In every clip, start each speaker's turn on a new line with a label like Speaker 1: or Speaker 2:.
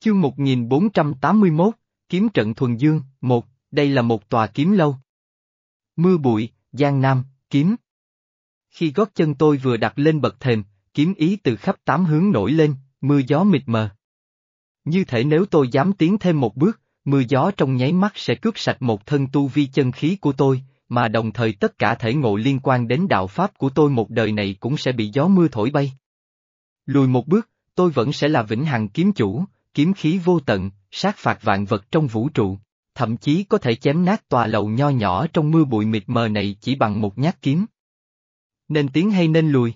Speaker 1: Chương 1481, Kiếm trận thuần dương, 1. đây là một tòa kiếm lâu. Mưa bụi, Giang Nam, kiếm. Khi gót chân tôi vừa đặt lên bậc thềm, kiếm ý từ khắp tám hướng nổi lên, mưa gió mịt mờ. Như thể nếu tôi dám tiến thêm một bước, mưa gió trong nháy mắt sẽ cướp sạch một thân tu vi chân khí của tôi, mà đồng thời tất cả thể ngộ liên quan đến đạo pháp của tôi một đời này cũng sẽ bị gió mưa thổi bay. Lùi một bước, tôi vẫn sẽ là vĩnh hằng kiếm chủ, kiếm khí vô tận, sát phạt vạn vật trong vũ trụ, thậm chí có thể chém nát tòa lầu nho nhỏ trong mưa bụi mịt mờ này chỉ bằng một nhát kiếm. Nên tiến hay nên lùi?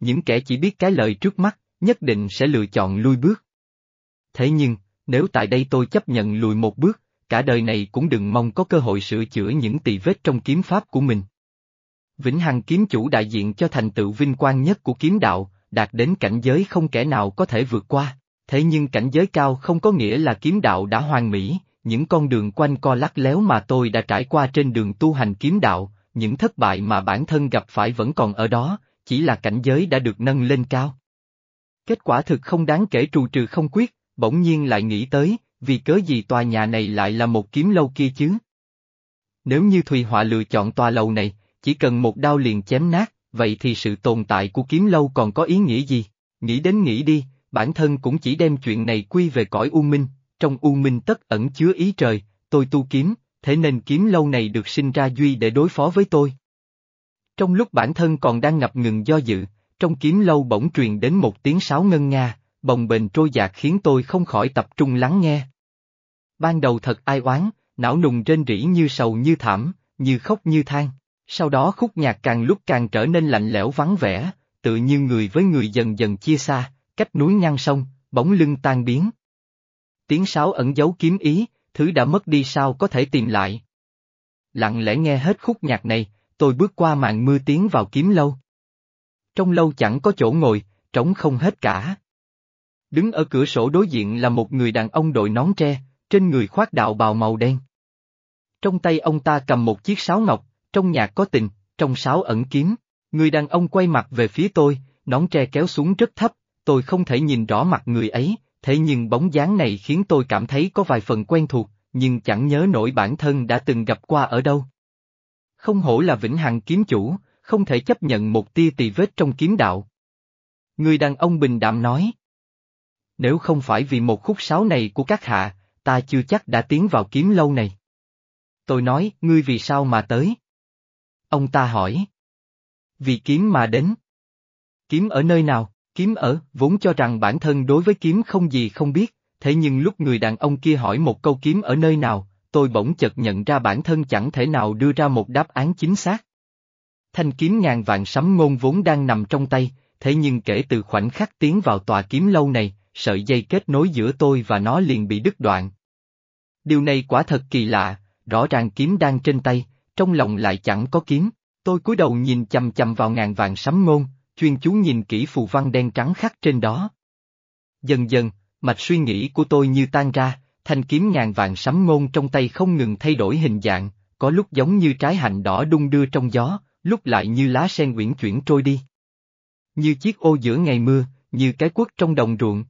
Speaker 1: Những kẻ chỉ biết cái lợi trước mắt, nhất định sẽ lựa chọn lui bước. Thế nhưng, nếu tại đây tôi chấp nhận lùi một bước, cả đời này cũng đừng mong có cơ hội sửa chữa những tỳ vết trong kiếm pháp của mình. Vĩnh Hằng kiếm chủ đại diện cho thành tựu vinh quang nhất của kiếm đạo, đạt đến cảnh giới không kẻ nào có thể vượt qua, thế nhưng cảnh giới cao không có nghĩa là kiếm đạo đã hoàn mỹ, những con đường quanh co lắc léo mà tôi đã trải qua trên đường tu hành kiếm đạo, những thất bại mà bản thân gặp phải vẫn còn ở đó, chỉ là cảnh giới đã được nâng lên cao. Kết quả thực không đáng kể trù trừ không quyết, bỗng nhiên lại nghĩ tới, vì cớ gì tòa nhà này lại là một kiếm lâu kia chứ? Nếu như Thùy Họa lựa chọn tòa lầu này, chỉ cần một đao liền chém nát, vậy thì sự tồn tại của kiếm lâu còn có ý nghĩa gì? Nghĩ đến nghĩ đi, bản thân cũng chỉ đem chuyện này quy về cõi U Minh, trong U Minh tất ẩn chứa ý trời, tôi tu kiếm, thế nên kiếm lâu này được sinh ra duy để đối phó với tôi. Trong lúc bản thân còn đang ngập ngừng do dự, trong kiếm lâu bỗng truyền đến một tiếng sáo ngân nga, bồng bềnh trôi dạt khiến tôi không khỏi tập trung lắng nghe. Ban đầu thật ai oán, não nùng trên rỉ như sầu như thảm, như khóc như than, sau đó khúc nhạc càng lúc càng trở nên lạnh lẽo vắng vẻ, tự như người với người dần dần chia xa, cách núi ngăn sông, bóng lưng tan biến. Tiếng sáo ẩn giấu kiếm ý, thứ đã mất đi sao có thể tìm lại. Lặng lẽ nghe hết khúc nhạc này, tôi bước qua màn mưa tiến vào kiếm lâu. Trong lâu chẳng có chỗ ngồi, trống không hết cả. Đứng ở cửa sổ đối diện là một người đàn ông đội nón tre, trên người khoác đạo bào màu đen. Trong tay ông ta cầm một chiếc sáo ngọc, trong nhạc có tình, trong sáo ẩn kiếm. Người đàn ông quay mặt về phía tôi, nón tre kéo xuống rất thấp, tôi không thể nhìn rõ mặt người ấy, thế nhưng bóng dáng này khiến tôi cảm thấy có vài phần quen thuộc, nhưng chẳng nhớ nổi bản thân đã từng gặp qua ở đâu. Không hổ là vĩnh hằng kiếm chủ, không thể chấp nhận một tia tỳ vết trong kiếm đạo. Người đàn ông bình đạm nói. Nếu không phải vì một khúc sáo này của các hạ, ta chưa chắc đã tiến vào kiếm lâu này. Tôi nói, ngươi vì sao mà tới? Ông ta hỏi. Vì kiếm mà đến. Kiếm ở nơi nào? Kiếm ở, vốn cho rằng bản thân đối với kiếm không gì không biết, thế nhưng lúc người đàn ông kia hỏi một câu kiếm ở nơi nào, tôi bỗng chợt nhận ra bản thân chẳng thể nào đưa ra một đáp án chính xác. Thanh kiếm ngàn vạn sấm ngôn vốn đang nằm trong tay, thế nhưng kể từ khoảnh khắc tiến vào tòa kiếm lâu này, sợi dây kết nối giữa tôi và nó liền bị đứt đoạn. Điều này quả thật kỳ lạ, rõ ràng kiếm đang trên tay, trong lòng lại chẳng có kiếm. Tôi cúi đầu nhìn chầm chầm vào ngàn vạn sấm ngôn, chuyên chú nhìn kỹ phù văn đen trắng khắc trên đó. Dần dần, mạch suy nghĩ của tôi như tan ra, thanh kiếm ngàn vàng sấm ngôn trong tay không ngừng thay đổi hình dạng, có lúc giống như trái hạnh đỏ đung đưa trong gió, lúc lại như lá sen uyển chuyển trôi đi. Như chiếc ô giữa ngày mưa, như cái quất trong đồng ruộng.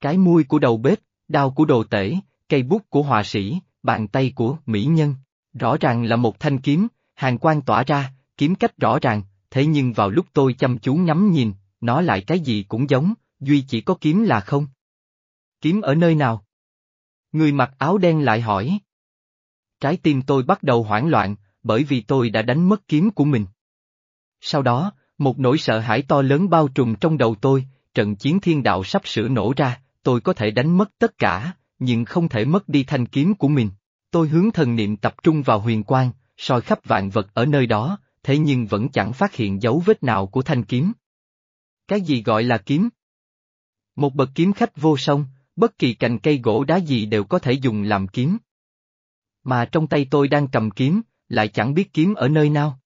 Speaker 1: Cái mui của đầu bếp, đao của đồ tể, cây bút của họa sĩ, bàn tay của mỹ nhân, rõ ràng là một thanh kiếm, hàng quan tỏa ra, kiếm cách rõ ràng, thế nhưng vào lúc tôi chăm chú ngắm nhìn, nó lại cái gì cũng giống, duy chỉ có kiếm là không. Kiếm ở nơi nào? Người mặc áo đen lại hỏi. Trái tim tôi bắt đầu hoảng loạn, bởi vì tôi đã đánh mất kiếm của mình. Sau đó, một nỗi sợ hãi to lớn bao trùm trong đầu tôi, trận chiến thiên đạo sắp sửa nổ ra, tôi có thể đánh mất tất cả, nhưng không thể mất đi thanh kiếm của mình. Tôi hướng thần niệm tập trung vào huyền quang, soi khắp vạn vật ở nơi đó, thế nhưng vẫn chẳng phát hiện dấu vết nào của thanh kiếm. Cái gì gọi là kiếm? Một bậc kiếm khách vô song, bất kỳ cành cây gỗ đá gì đều có thể dùng làm kiếm. Mà trong tay tôi đang cầm kiếm, lại chẳng biết kiếm ở nơi nào.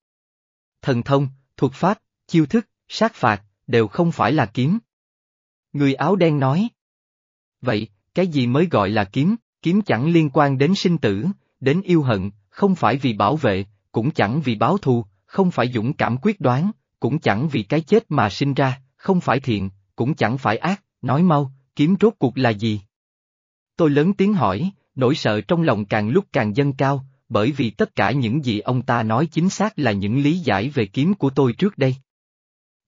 Speaker 1: Thần thông, thuật pháp, chiêu thức, sát phạt, đều không phải là kiếm. Người áo đen nói. Vậy, cái gì mới gọi là kiếm, kiếm chẳng liên quan đến sinh tử, đến yêu hận, không phải vì bảo vệ, cũng chẳng vì báo thù, không phải dũng cảm quyết đoán, cũng chẳng vì cái chết mà sinh ra, không phải thiện, cũng chẳng phải ác, nói mau, kiếm rốt cuộc là gì? Tôi lớn tiếng hỏi, nỗi sợ trong lòng càng lúc càng dâng cao, bởi vì tất cả những gì ông ta nói chính xác là những lý giải về kiếm của tôi trước đây.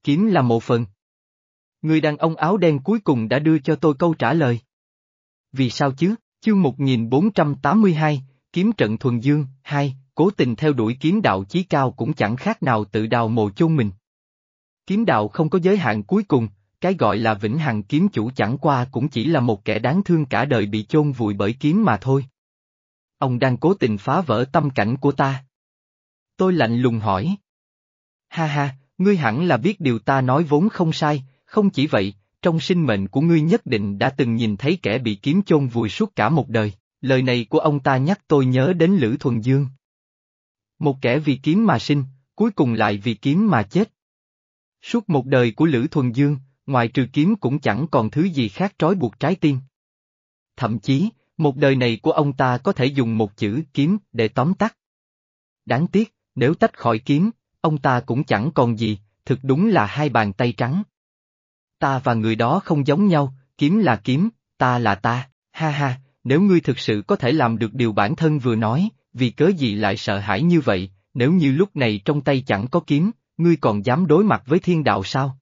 Speaker 1: Kiếm là một phần. Người đàn ông áo đen cuối cùng đã đưa cho tôi câu trả lời. Vì sao chứ? Chương 1482, Kiếm trận thuần dương, 2, cố tình theo đuổi kiếm đạo chí cao cũng chẳng khác nào tự đào mồ chôn mình. Kiếm đạo không có giới hạn cuối cùng, cái gọi là vĩnh hằng kiếm chủ chẳng qua cũng chỉ là một kẻ đáng thương cả đời bị chôn vùi bởi kiếm mà thôi. Ông đang cố tình phá vỡ tâm cảnh của ta. Tôi lạnh lùng hỏi. Ha ha, ngươi hẳn là biết điều ta nói vốn không sai, không chỉ vậy, trong sinh mệnh của ngươi nhất định đã từng nhìn thấy kẻ bị kiếm chôn vùi suốt cả một đời, lời này của ông ta nhắc tôi nhớ đến Lữ Thuần Dương. Một kẻ vì kiếm mà sinh, cuối cùng lại vì kiếm mà chết. Suốt một đời của Lữ Thuần Dương, ngoài trừ kiếm cũng chẳng còn thứ gì khác trói buộc trái tim. Thậm chí, một đời này của ông ta có thể dùng một chữ kiếm để tóm tắt. Đáng tiếc, nếu tách khỏi kiếm, ông ta cũng chẳng còn gì, thực đúng là hai bàn tay trắng. Ta và người đó không giống nhau, kiếm là kiếm, ta là ta, ha ha, nếu ngươi thực sự có thể làm được điều bản thân vừa nói, vì cớ gì lại sợ hãi như vậy, nếu như lúc này trong tay chẳng có kiếm, ngươi còn dám đối mặt với thiên đạo sao?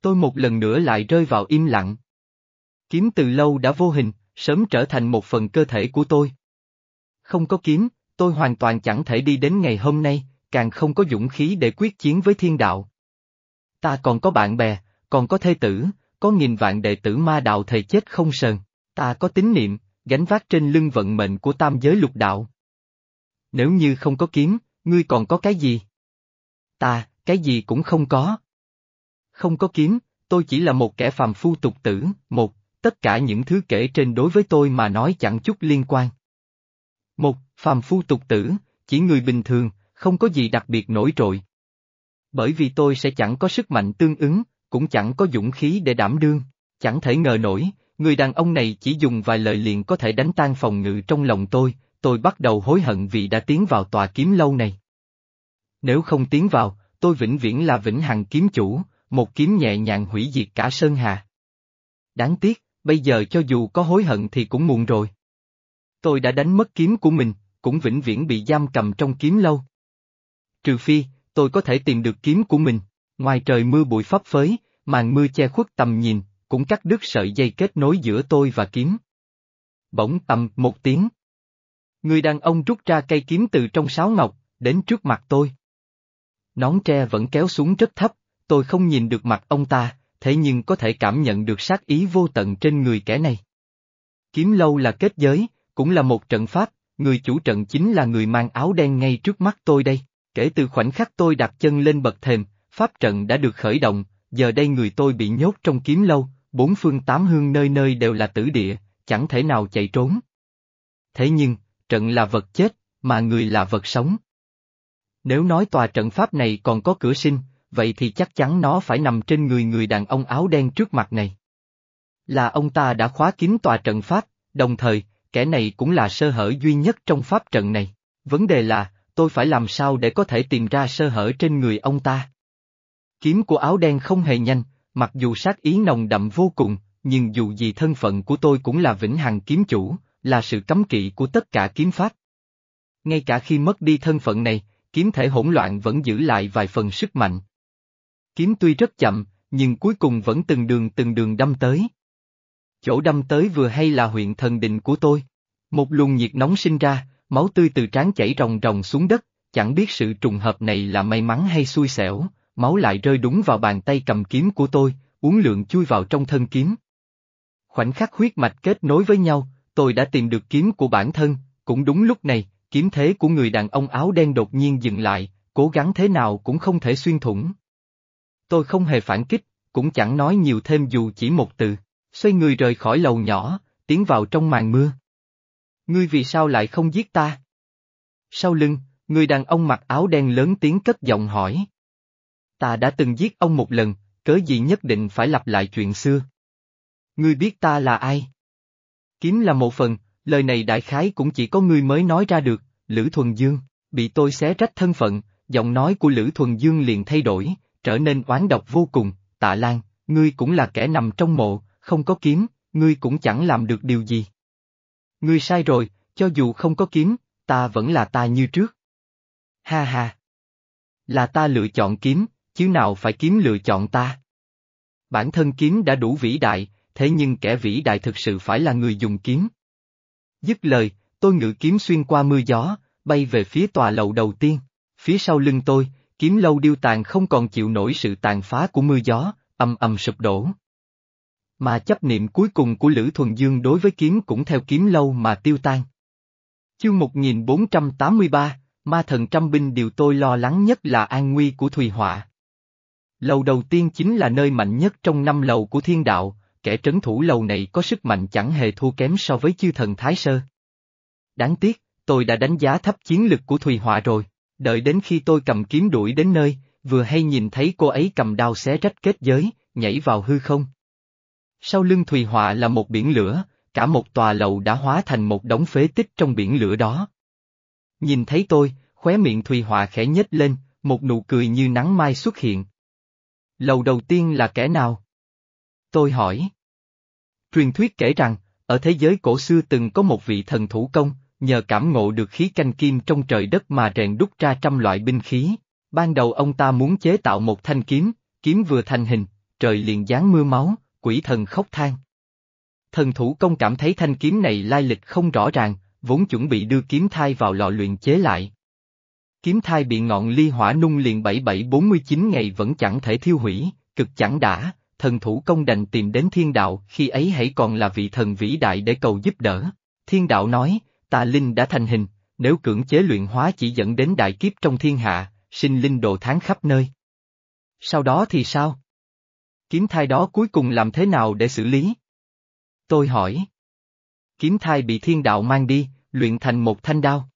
Speaker 1: Tôi một lần nữa lại rơi vào im lặng. Kiếm từ lâu đã vô hình, sớm trở thành một phần cơ thể của tôi. Không có kiếm, tôi hoàn toàn chẳng thể đi đến ngày hôm nay, càng không có dũng khí để quyết chiến với thiên đạo. Ta còn có bạn bè, còn có thê tử, có nghìn vạn đệ tử ma đạo thầy chết không sờn, ta có tín niệm, gánh vác trên lưng vận mệnh của tam giới lục đạo. Nếu như không có kiếm, ngươi còn có cái gì? Ta, cái gì cũng không có. Không có kiếm, tôi chỉ là một kẻ phàm phu tục tử, một, tất cả những thứ kể trên đối với tôi mà nói chẳng chút liên quan. Một, phàm phu tục tử, chỉ người bình thường, không có gì đặc biệt nổi trội. Bởi vì tôi sẽ chẳng có sức mạnh tương ứng, cũng chẳng có dũng khí để đảm đương, chẳng thể ngờ nổi, người đàn ông này chỉ dùng vài lời liền có thể đánh tan phòng ngự trong lòng tôi, tôi bắt đầu hối hận vì đã tiến vào tòa kiếm lâu này. Nếu không tiến vào, tôi vĩnh viễn là vĩnh hằng kiếm chủ, một kiếm nhẹ nhàng hủy diệt cả Sơn Hà. Đáng tiếc, bây giờ cho dù có hối hận thì cũng muộn rồi. Tôi đã đánh mất kiếm của mình, cũng vĩnh viễn bị giam cầm trong kiếm lâu. Trừ phi, tôi có thể tìm được kiếm của mình, ngoài trời mưa bụi phấp phới, màn mưa che khuất tầm nhìn, cũng cắt đứt sợi dây kết nối giữa tôi và kiếm. Bỗng tầm một tiếng. Người đàn ông rút ra cây kiếm từ trong sáo ngọc, đến trước mặt tôi. Nón tre vẫn kéo xuống rất thấp, tôi không nhìn được mặt ông ta, thế nhưng có thể cảm nhận được sát ý vô tận trên người kẻ này. Kiếm lâu là kết giới, cũng là một trận pháp, người chủ trận chính là người mang áo đen ngay trước mắt tôi đây. Kể từ khoảnh khắc tôi đặt chân lên bậc thềm, pháp trận đã được khởi động, giờ đây người tôi bị nhốt trong kiếm lâu, bốn phương tám hương nơi nơi đều là tử địa, chẳng thể nào chạy trốn. Thế nhưng, trận là vật chết, mà người là vật sống. Nếu nói tòa trận pháp này còn có cửa sinh, vậy thì chắc chắn nó phải nằm trên người người đàn ông áo đen trước mặt này. Là ông ta đã khóa kín tòa trận pháp, đồng thời, kẻ này cũng là sơ hở duy nhất trong pháp trận này. Vấn đề là, tôi phải làm sao để có thể tìm ra sơ hở trên người ông ta. Kiếm của áo đen không hề nhanh, mặc dù sát ý nồng đậm vô cùng, nhưng dù gì thân phận của tôi cũng là vĩnh hằng kiếm chủ, là sự cấm kỵ của tất cả kiếm pháp. Ngay cả khi mất đi thân phận này, kiếm thể hỗn loạn vẫn giữ lại vài phần sức mạnh. Kiếm tuy rất chậm, nhưng cuối cùng vẫn từng đường từng đường đâm tới. Chỗ đâm tới vừa hay là huyện thần định của tôi. Một luồng nhiệt nóng sinh ra, máu tươi từ trán chảy ròng ròng xuống đất, chẳng biết sự trùng hợp này là may mắn hay xui xẻo, máu lại rơi đúng vào bàn tay cầm kiếm của tôi, uống lượng chui vào trong thân kiếm. Khoảnh khắc huyết mạch kết nối với nhau, tôi đã tìm được kiếm của bản thân, cũng đúng lúc này, kiếm thế của người đàn ông áo đen đột nhiên dừng lại, cố gắng thế nào cũng không thể xuyên thủng. Tôi không hề phản kích, cũng chẳng nói nhiều thêm dù chỉ một từ, xoay người rời khỏi lầu nhỏ, tiến vào trong màn mưa. Ngươi vì sao lại không giết ta? Sau lưng, người đàn ông mặc áo đen lớn tiếng cất giọng hỏi. Ta đã từng giết ông một lần, cớ gì nhất định phải lặp lại chuyện xưa. Ngươi biết ta là ai? Kiếm là một phần, lời này đại khái cũng chỉ có ngươi mới nói ra được, Lữ Thuần Dương, bị tôi xé rách thân phận, giọng nói của Lữ Thuần Dương liền thay đổi, trở nên oán độc vô cùng, tạ lan, ngươi cũng là kẻ nằm trong mộ, không có kiếm, ngươi cũng chẳng làm được điều gì. Ngươi sai rồi, cho dù không có kiếm, ta vẫn là ta như trước. Ha ha. Là ta lựa chọn kiếm, chứ nào phải kiếm lựa chọn ta. Bản thân kiếm đã đủ vĩ đại, thế nhưng kẻ vĩ đại thực sự phải là người dùng kiếm. Dứt lời, tôi ngự kiếm xuyên qua mưa gió, bay về phía tòa lầu đầu tiên. Phía sau lưng tôi, kiếm lâu điêu tàn không còn chịu nổi sự tàn phá của mưa gió, âm ầm sụp đổ. Mà chấp niệm cuối cùng của Lữ Thuần Dương đối với kiếm cũng theo kiếm lâu mà tiêu tan. Chương 1483, Ma thần trăm binh điều tôi lo lắng nhất là an nguy của Thùy Họa. Lầu đầu tiên chính là nơi mạnh nhất trong năm lầu của thiên đạo, kẻ trấn thủ lâu này có sức mạnh chẳng hề thua kém so với chư thần Thái Sơ. Đáng tiếc, tôi đã đánh giá thấp chiến lực của Thùy Họa rồi, đợi đến khi tôi cầm kiếm đuổi đến nơi, vừa hay nhìn thấy cô ấy cầm đao xé rách kết giới, nhảy vào hư không. Sau lưng Thùy Họa là một biển lửa, cả một tòa lầu đã hóa thành một đống phế tích trong biển lửa đó. Nhìn thấy tôi, khóe miệng Thùy Họa khẽ nhếch lên, một nụ cười như nắng mai xuất hiện. Lầu đầu tiên là kẻ nào? Tôi hỏi. Truyền thuyết kể rằng, ở thế giới cổ xưa từng có một vị thần thủ công, nhờ cảm ngộ được khí canh kim trong trời đất mà rèn đúc ra trăm loại binh khí. Ban đầu ông ta muốn chế tạo một thanh kiếm, kiếm vừa thành hình, trời liền giáng mưa máu, quỷ thần khóc than. Thần thủ công cảm thấy thanh kiếm này lai lịch không rõ ràng, vốn chuẩn bị đưa kiếm thai vào lò luyện chế lại. Kiếm thai bị ngọn ly hỏa nung liền 7749 ngày vẫn chẳng thể thiêu hủy, cực chẳng đã, thần thủ công đành tìm đến thiên đạo khi ấy hãy còn là vị thần vĩ đại để cầu giúp đỡ. Thiên đạo nói, tà linh đã thành hình, nếu cưỡng chế luyện hóa chỉ dẫn đến đại kiếp trong thiên hạ, sinh linh đồ tháng khắp nơi. Sau đó thì sao? Kiếm thai đó cuối cùng làm thế nào để xử lý? Tôi hỏi. Kiếm thai bị thiên đạo mang đi, luyện thành một thanh đao.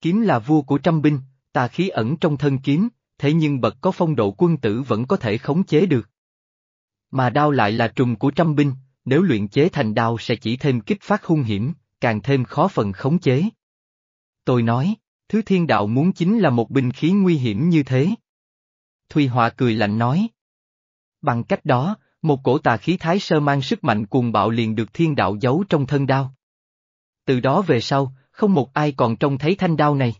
Speaker 1: Kiếm là vua của trăm binh, tà khí ẩn trong thân kiếm, thế nhưng bậc có phong độ quân tử vẫn có thể khống chế được. Mà đao lại là trùng của trăm binh, nếu luyện chế thành đao sẽ chỉ thêm kích phát hung hiểm, càng thêm khó phần khống chế. Tôi nói, thứ thiên đạo muốn chính là một binh khí nguy hiểm như thế. Thùy Họa cười lạnh nói. Bằng cách đó, một cổ tà khí thái sơ mang sức mạnh cuồng bạo liền được thiên đạo giấu trong thân đao. Từ đó về sau, không một ai còn trông thấy thanh đao này.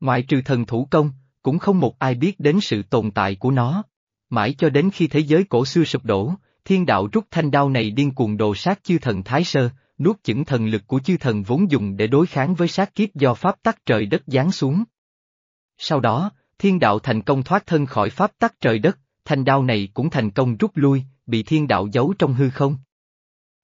Speaker 1: Ngoại trừ thần thủ công, cũng không một ai biết đến sự tồn tại của nó. Mãi cho đến khi thế giới cổ xưa sụp đổ, thiên đạo rút thanh đao này điên cuồng đồ sát chư thần Thái Sơ, nuốt chửng thần lực của chư thần vốn dùng để đối kháng với sát kiếp do pháp tắc trời đất giáng xuống. Sau đó, thiên đạo thành công thoát thân khỏi pháp tắc trời đất, thanh đao này cũng thành công rút lui, bị thiên đạo giấu trong hư không.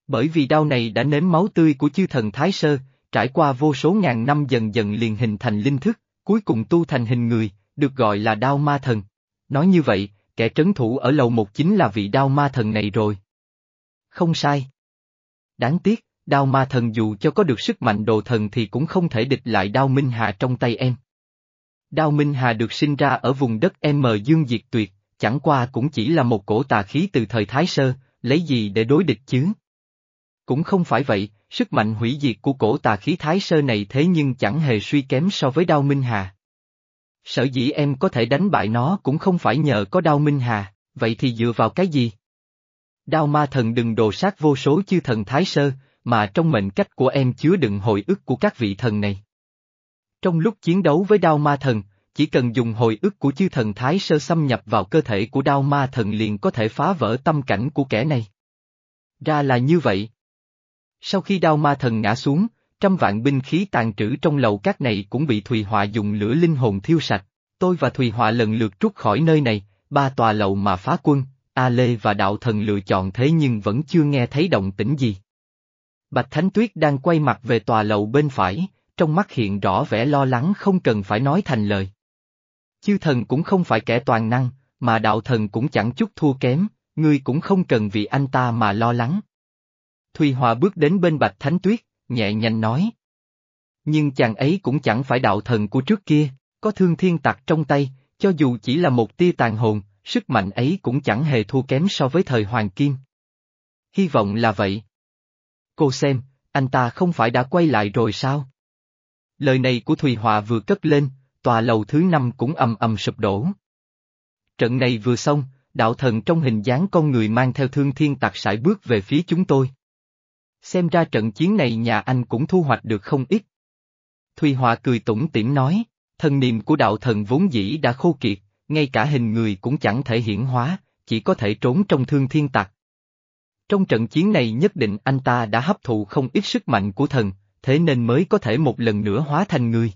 Speaker 1: Bởi vì đao này đã nếm máu tươi của chư thần Thái Sơ, trải qua vô số ngàn năm dần dần liền hình thành linh thức, cuối cùng tu thành hình người, được gọi là đao ma thần. Nói như vậy, kẻ trấn thủ ở lầu một chính là vị đao ma thần này rồi. Không sai. Đáng tiếc, đao ma thần dù cho có được sức mạnh đồ thần thì cũng không thể địch lại đao Minh Hà trong tay em. Đao Minh Hà được sinh ra ở vùng đất M Dương Diệt Tuyệt, chẳng qua cũng chỉ là một cổ tà khí từ thời Thái Sơ, lấy gì để đối địch chứ? Cũng không phải vậy, sức mạnh hủy diệt của cổ tà khí Thái Sơ này thế nhưng chẳng hề suy kém so với đao Minh Hà. Sở dĩ em có thể đánh bại nó cũng không phải nhờ có đao Minh Hà, vậy thì dựa vào cái gì? Đao ma thần đừng đồ sát vô số chư thần Thái Sơ, mà trong mệnh cách của em chứa đựng hồi ức của các vị thần này. Trong lúc chiến đấu với đao ma thần, chỉ cần dùng hồi ức của chư thần Thái Sơ xâm nhập vào cơ thể của đao ma thần liền có thể phá vỡ tâm cảnh của kẻ này. Ra là như vậy. Sau khi đao ma thần ngã xuống, trăm vạn binh khí tàn trữ trong lầu các này cũng bị Thùy Họa dùng lửa linh hồn thiêu sạch. Tôi và Thùy Họa lần lượt rút khỏi nơi này, ba tòa lầu mà phá quân, A Lê và đạo thần lựa chọn thế nhưng vẫn chưa nghe thấy động tĩnh gì. Bạch Thánh Tuyết đang quay mặt về tòa lầu bên phải, trong mắt hiện rõ vẻ lo lắng không cần phải nói thành lời. Chư thần cũng không phải kẻ toàn năng, mà đạo thần cũng chẳng chút thua kém, ngươi cũng không cần vì anh ta mà lo lắng. Thùy Hòa bước đến bên Bạch Thánh Tuyết, nhẹ nhanh nói. Nhưng chàng ấy cũng chẳng phải đạo thần của trước kia, có thương thiên tặc trong tay, cho dù chỉ là một tia tàn hồn, sức mạnh ấy cũng chẳng hề thua kém so với thời Hoàng Kim. Hy vọng là vậy. Cô xem, anh ta không phải đã quay lại rồi sao? Lời này của Thùy Hòa vừa cất lên, tòa lầu thứ năm cũng ầm ầm sụp đổ. Trận này vừa xong, đạo thần trong hình dáng con người mang theo thương thiên tặc sải bước về phía chúng tôi. Xem ra trận chiến này nhà anh cũng thu hoạch được không ít. Thùy Họa cười tủm tỉm nói, thần niệm của đạo thần vốn dĩ đã khô kiệt, ngay cả hình người cũng chẳng thể hiển hóa, chỉ có thể trốn trong thương thiên tặc. Trong trận chiến này nhất định anh ta đã hấp thụ không ít sức mạnh của thần, thế nên mới có thể một lần nữa hóa thành người.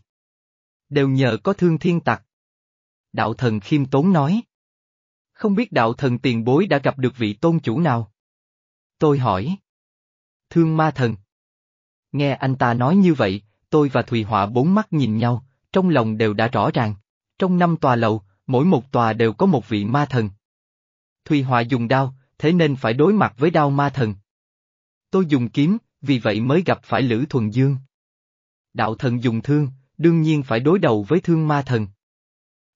Speaker 1: Đều nhờ có thương thiên tặc. Đạo thần khiêm tốn nói. Không biết đạo thần tiền bối đã gặp được vị tôn chủ nào? Tôi hỏi. Thương ma thần. Nghe anh ta nói như vậy, tôi và Thùy Họa bốn mắt nhìn nhau, trong lòng đều đã rõ ràng. Trong năm tòa lầu, mỗi một tòa đều có một vị ma thần. Thùy Họa dùng đao, thế nên phải đối mặt với đao ma thần. Tôi dùng kiếm, vì vậy mới gặp phải Lữ Thuần Dương. Đạo thần dùng thương, đương nhiên phải đối đầu với thương ma thần.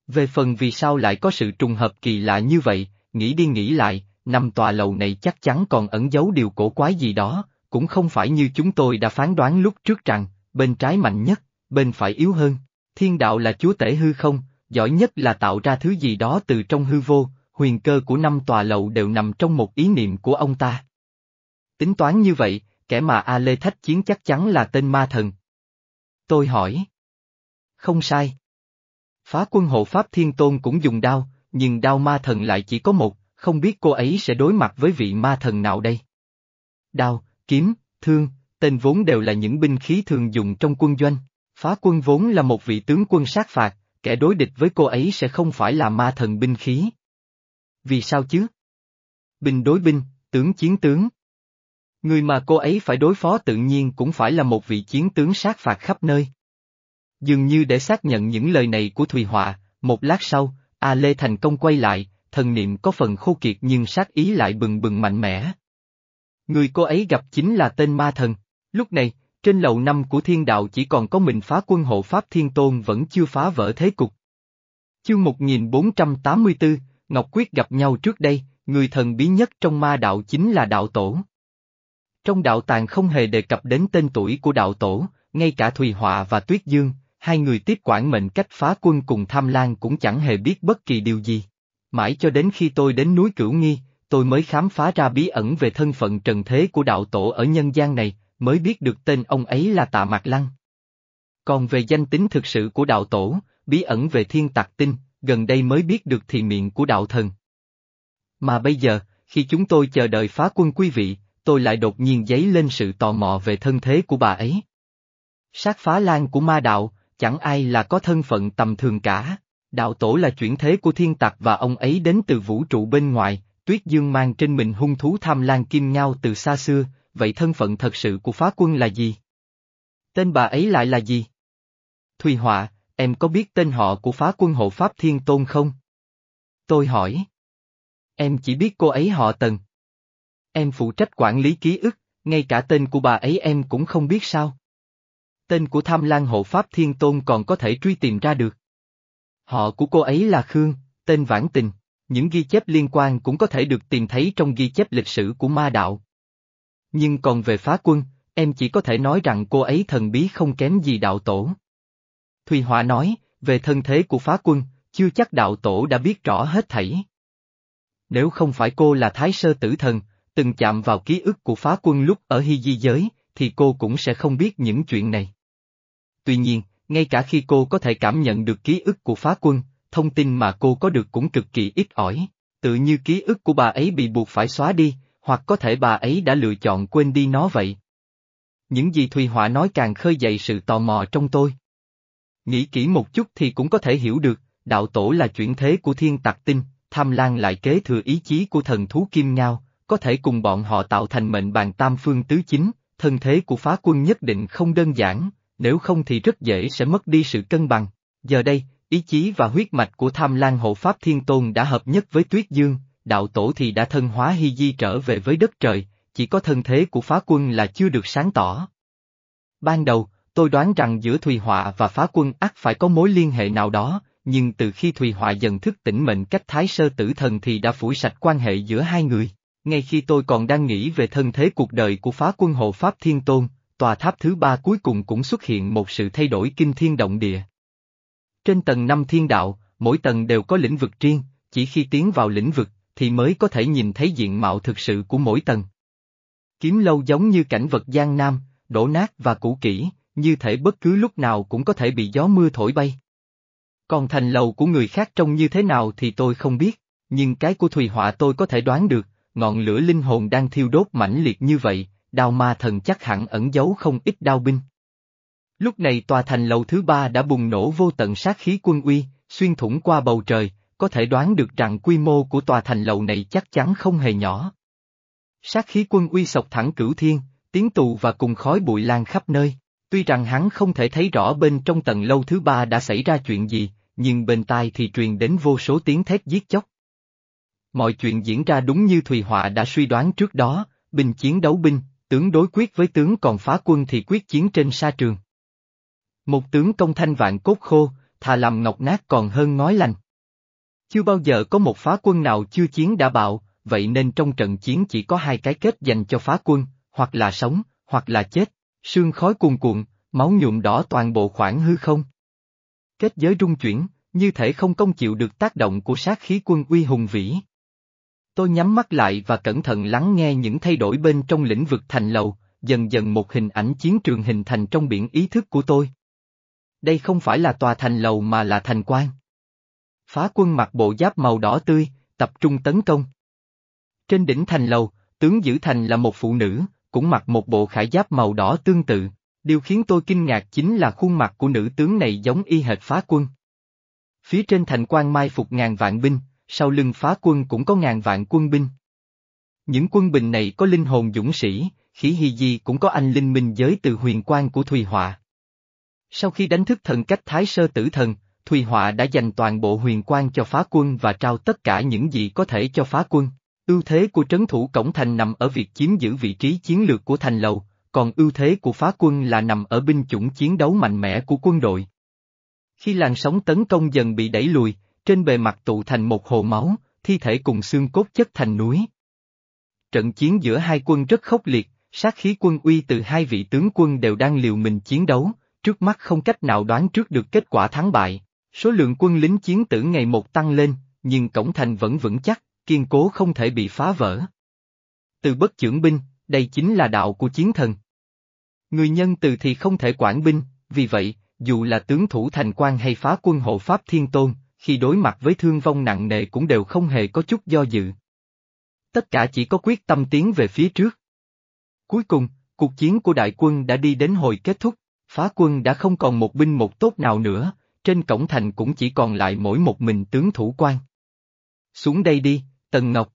Speaker 1: Về phần vì sao lại có sự trùng hợp kỳ lạ như vậy, nghĩ đi nghĩ lại, năm tòa lầu này chắc chắn còn ẩn giấu điều cổ quái gì đó, cũng không phải như chúng tôi đã phán đoán lúc trước rằng, bên trái mạnh nhất, bên phải yếu hơn. Thiên đạo là chúa tể hư không, giỏi nhất là tạo ra thứ gì đó từ trong hư vô, huyền cơ của năm tòa lầu đều nằm trong một ý niệm của ông ta. Tính toán như vậy, kẻ mà A Lê thách chiến chắc chắn là tên ma thần. Tôi hỏi. Không sai. Phá quân hộ Pháp Thiên Tôn cũng dùng đao, nhưng đao ma thần lại chỉ có một, không biết cô ấy sẽ đối mặt với vị ma thần nào đây. Đao, kiếm, thương, tên vốn đều là những binh khí thường dùng trong quân doanh. Phá quân vốn là một vị tướng quân sát phạt, kẻ đối địch với cô ấy sẽ không phải là ma thần binh khí. Vì sao chứ? Binh đối binh, tướng chiến tướng. Người mà cô ấy phải đối phó tự nhiên cũng phải là một vị chiến tướng sát phạt khắp nơi. Dường như để xác nhận những lời này của Thùy Họa, một lát sau, A Lê thành công quay lại, thần niệm có phần khô kiệt nhưng sát ý lại bừng bừng mạnh mẽ. Người cô ấy gặp chính là tên ma thần. Lúc này, trên lầu năm của thiên đạo chỉ còn có mình phá quân hộ Pháp Thiên Tôn vẫn chưa phá vỡ thế cục. Chương 1484, Ngọc Quyết gặp nhau trước đây, người thần bí nhất trong ma đạo chính là đạo tổ. Trong đạo tàng không hề đề cập đến tên tuổi của đạo tổ, ngay cả Thùy Họa và Tuyết Dương, hai người tiếp quản mệnh cách phá quân cùng Tham Lan cũng chẳng hề biết bất kỳ điều gì. Mãi cho đến khi tôi đến núi Cửu Nghi, tôi mới khám phá ra bí ẩn về thân phận trần thế của đạo tổ ở nhân gian này, mới biết được tên ông ấy là Tạ Mạc Lăng. Còn về danh tính thực sự của đạo tổ, bí ẩn về thiên tạc tinh, gần đây mới biết được thì miệng của đạo thần. Mà bây giờ, khi chúng tôi chờ đợi phá quân quý vị, tôi lại đột nhiên dấy lên sự tò mò về thân thế của bà ấy. Sát phá lan của ma đạo, chẳng ai là có thân phận tầm thường cả. Đạo tổ là chuyển thế của thiên tặc và ông ấy đến từ vũ trụ bên ngoài, tuyết dương mang trên mình hung thú tham lan kim nhau từ xa xưa, vậy thân phận thật sự của phá quân là gì? Tên bà ấy lại là gì? Thùy Họa, em có biết tên họ của phá quân hộ Pháp Thiên Tôn không? Tôi hỏi. Em chỉ biết cô ấy họ Tần. Em phụ trách quản lý ký ức, ngay cả tên của bà ấy em cũng không biết sao. Tên của Tham Lan hộ Pháp Thiên Tôn còn có thể truy tìm ra được. Họ của cô ấy là Khương, tên Vãn Tình, những ghi chép liên quan cũng có thể được tìm thấy trong ghi chép lịch sử của ma đạo. Nhưng còn về phá quân, em chỉ có thể nói rằng cô ấy thần bí không kém gì đạo tổ. Thùy Họa nói, về thân thế của phá quân, chưa chắc đạo tổ đã biết rõ hết thảy. Nếu không phải cô là Thái Sơ Tử Thần, từng chạm vào ký ức của phá quân lúc ở Hy Di Giới, thì cô cũng sẽ không biết những chuyện này. Tuy nhiên, ngay cả khi cô có thể cảm nhận được ký ức của phá quân, thông tin mà cô có được cũng cực kỳ ít ỏi, tự như ký ức của bà ấy bị buộc phải xóa đi, hoặc có thể bà ấy đã lựa chọn quên đi nó vậy. Những gì Thùy Họa nói càng khơi dậy sự tò mò trong tôi. Nghĩ kỹ một chút thì cũng có thể hiểu được, đạo tổ là chuyển thế của thiên tặc tinh, tham lan lại kế thừa ý chí của thần thú kim ngao, có thể cùng bọn họ tạo thành mệnh bàn tam phương tứ chính, thân thế của phá quân nhất định không đơn giản, nếu không thì rất dễ sẽ mất đi sự cân bằng. Giờ đây, ý chí và huyết mạch của tham lan hộ pháp thiên tôn đã hợp nhất với tuyết dương, đạo tổ thì đã thân hóa hy di trở về với đất trời, chỉ có thân thế của phá quân là chưa được sáng tỏ. Ban đầu, tôi đoán rằng giữa Thùy Họa và phá quân ắt phải có mối liên hệ nào đó, nhưng từ khi Thùy Họa dần thức tỉnh mệnh cách thái sơ tử thần thì đã phủi sạch quan hệ giữa hai người. Ngay khi tôi còn đang nghĩ về thân thế cuộc đời của phá quân hộ Pháp Thiên Tôn, tòa tháp thứ ba cuối cùng cũng xuất hiện một sự thay đổi kinh thiên động địa. Trên tầng năm thiên đạo, mỗi tầng đều có lĩnh vực riêng, chỉ khi tiến vào lĩnh vực, thì mới có thể nhìn thấy diện mạo thực sự của mỗi tầng. Kiếm lâu giống như cảnh vật gian nam, đổ nát và cũ kỹ, như thể bất cứ lúc nào cũng có thể bị gió mưa thổi bay. Còn thành lầu của người khác trông như thế nào thì tôi không biết, nhưng cái của Thùy Họa tôi có thể đoán được, ngọn lửa linh hồn đang thiêu đốt mãnh liệt như vậy, đao ma thần chắc hẳn ẩn giấu không ít đao binh. Lúc này tòa thành lầu thứ ba đã bùng nổ vô tận sát khí quân uy, xuyên thủng qua bầu trời, có thể đoán được rằng quy mô của tòa thành lầu này chắc chắn không hề nhỏ. Sát khí quân uy sọc thẳng cửu thiên, tiếng tù và cùng khói bụi lan khắp nơi. Tuy rằng hắn không thể thấy rõ bên trong tầng lâu thứ ba đã xảy ra chuyện gì, nhưng bên tai thì truyền đến vô số tiếng thét giết chóc. Mọi chuyện diễn ra đúng như Thùy Họa đã suy đoán trước đó, binh chiến đấu binh, tướng đối quyết với tướng còn phá quân thì quyết chiến trên sa trường. Một tướng công thanh vạn cốt khô, thà làm ngọc nát còn hơn ngói lành. Chưa bao giờ có một phá quân nào chưa chiến đã bạo, vậy nên trong trận chiến chỉ có hai cái kết dành cho phá quân, hoặc là sống, hoặc là chết, sương khói cuồn cuộn, máu nhuộm đỏ toàn bộ khoảng hư không. Kết giới rung chuyển, như thể không công chịu được tác động của sát khí quân uy hùng vĩ. Tôi nhắm mắt lại và cẩn thận lắng nghe những thay đổi bên trong lĩnh vực thành lầu, dần dần một hình ảnh chiến trường hình thành trong biển ý thức của tôi. Đây không phải là tòa thành lầu mà là thành quan. Phá quân mặc bộ giáp màu đỏ tươi, tập trung tấn công. Trên đỉnh thành lầu, tướng giữ thành là một phụ nữ, cũng mặc một bộ khải giáp màu đỏ tương tự. Điều khiến tôi kinh ngạc chính là khuôn mặt của nữ tướng này giống y hệt phá quân. Phía trên thành quan mai phục ngàn vạn binh, sau lưng phá quân cũng có ngàn vạn quân binh. Những quân bình này có linh hồn dũng sĩ, khí hy di cũng có anh linh minh giới từ huyền quan của Thùy Họa. Sau khi đánh thức thần cách Thái Sơ Tử Thần, Thùy Họa đã dành toàn bộ huyền quan cho phá quân và trao tất cả những gì có thể cho phá quân. Ưu thế của trấn thủ cổng thành nằm ở việc chiếm giữ vị trí chiến lược của thành lầu, còn ưu thế của phá quân là nằm ở binh chủng chiến đấu mạnh mẽ của quân đội. Khi làn sóng tấn công dần bị đẩy lùi, trên bề mặt tụ thành một hồ máu, thi thể cùng xương cốt chất thành núi. Trận chiến giữa hai quân rất khốc liệt, sát khí quân uy từ hai vị tướng quân đều đang liều mình chiến đấu, trước mắt không cách nào đoán trước được kết quả thắng bại. Số lượng quân lính chiến tử ngày một tăng lên, nhưng cổng thành vẫn vững chắc, kiên cố không thể bị phá vỡ. Từ bất trưởng binh, đây chính là đạo của chiến thần. Người nhân từ thì không thể quản binh, vì vậy, dù là tướng thủ thành quan hay phá quân hộ Pháp Thiên Tôn, khi đối mặt với thương vong nặng nề cũng đều không hề có chút do dự. Tất cả chỉ có quyết tâm tiến về phía trước. Cuối cùng, cuộc chiến của đại quân đã đi đến hồi kết thúc, phá quân đã không còn một binh một tốt nào nữa, trên cổng thành cũng chỉ còn lại mỗi một mình tướng thủ quan. Xuống đây đi, Tần Ngọc.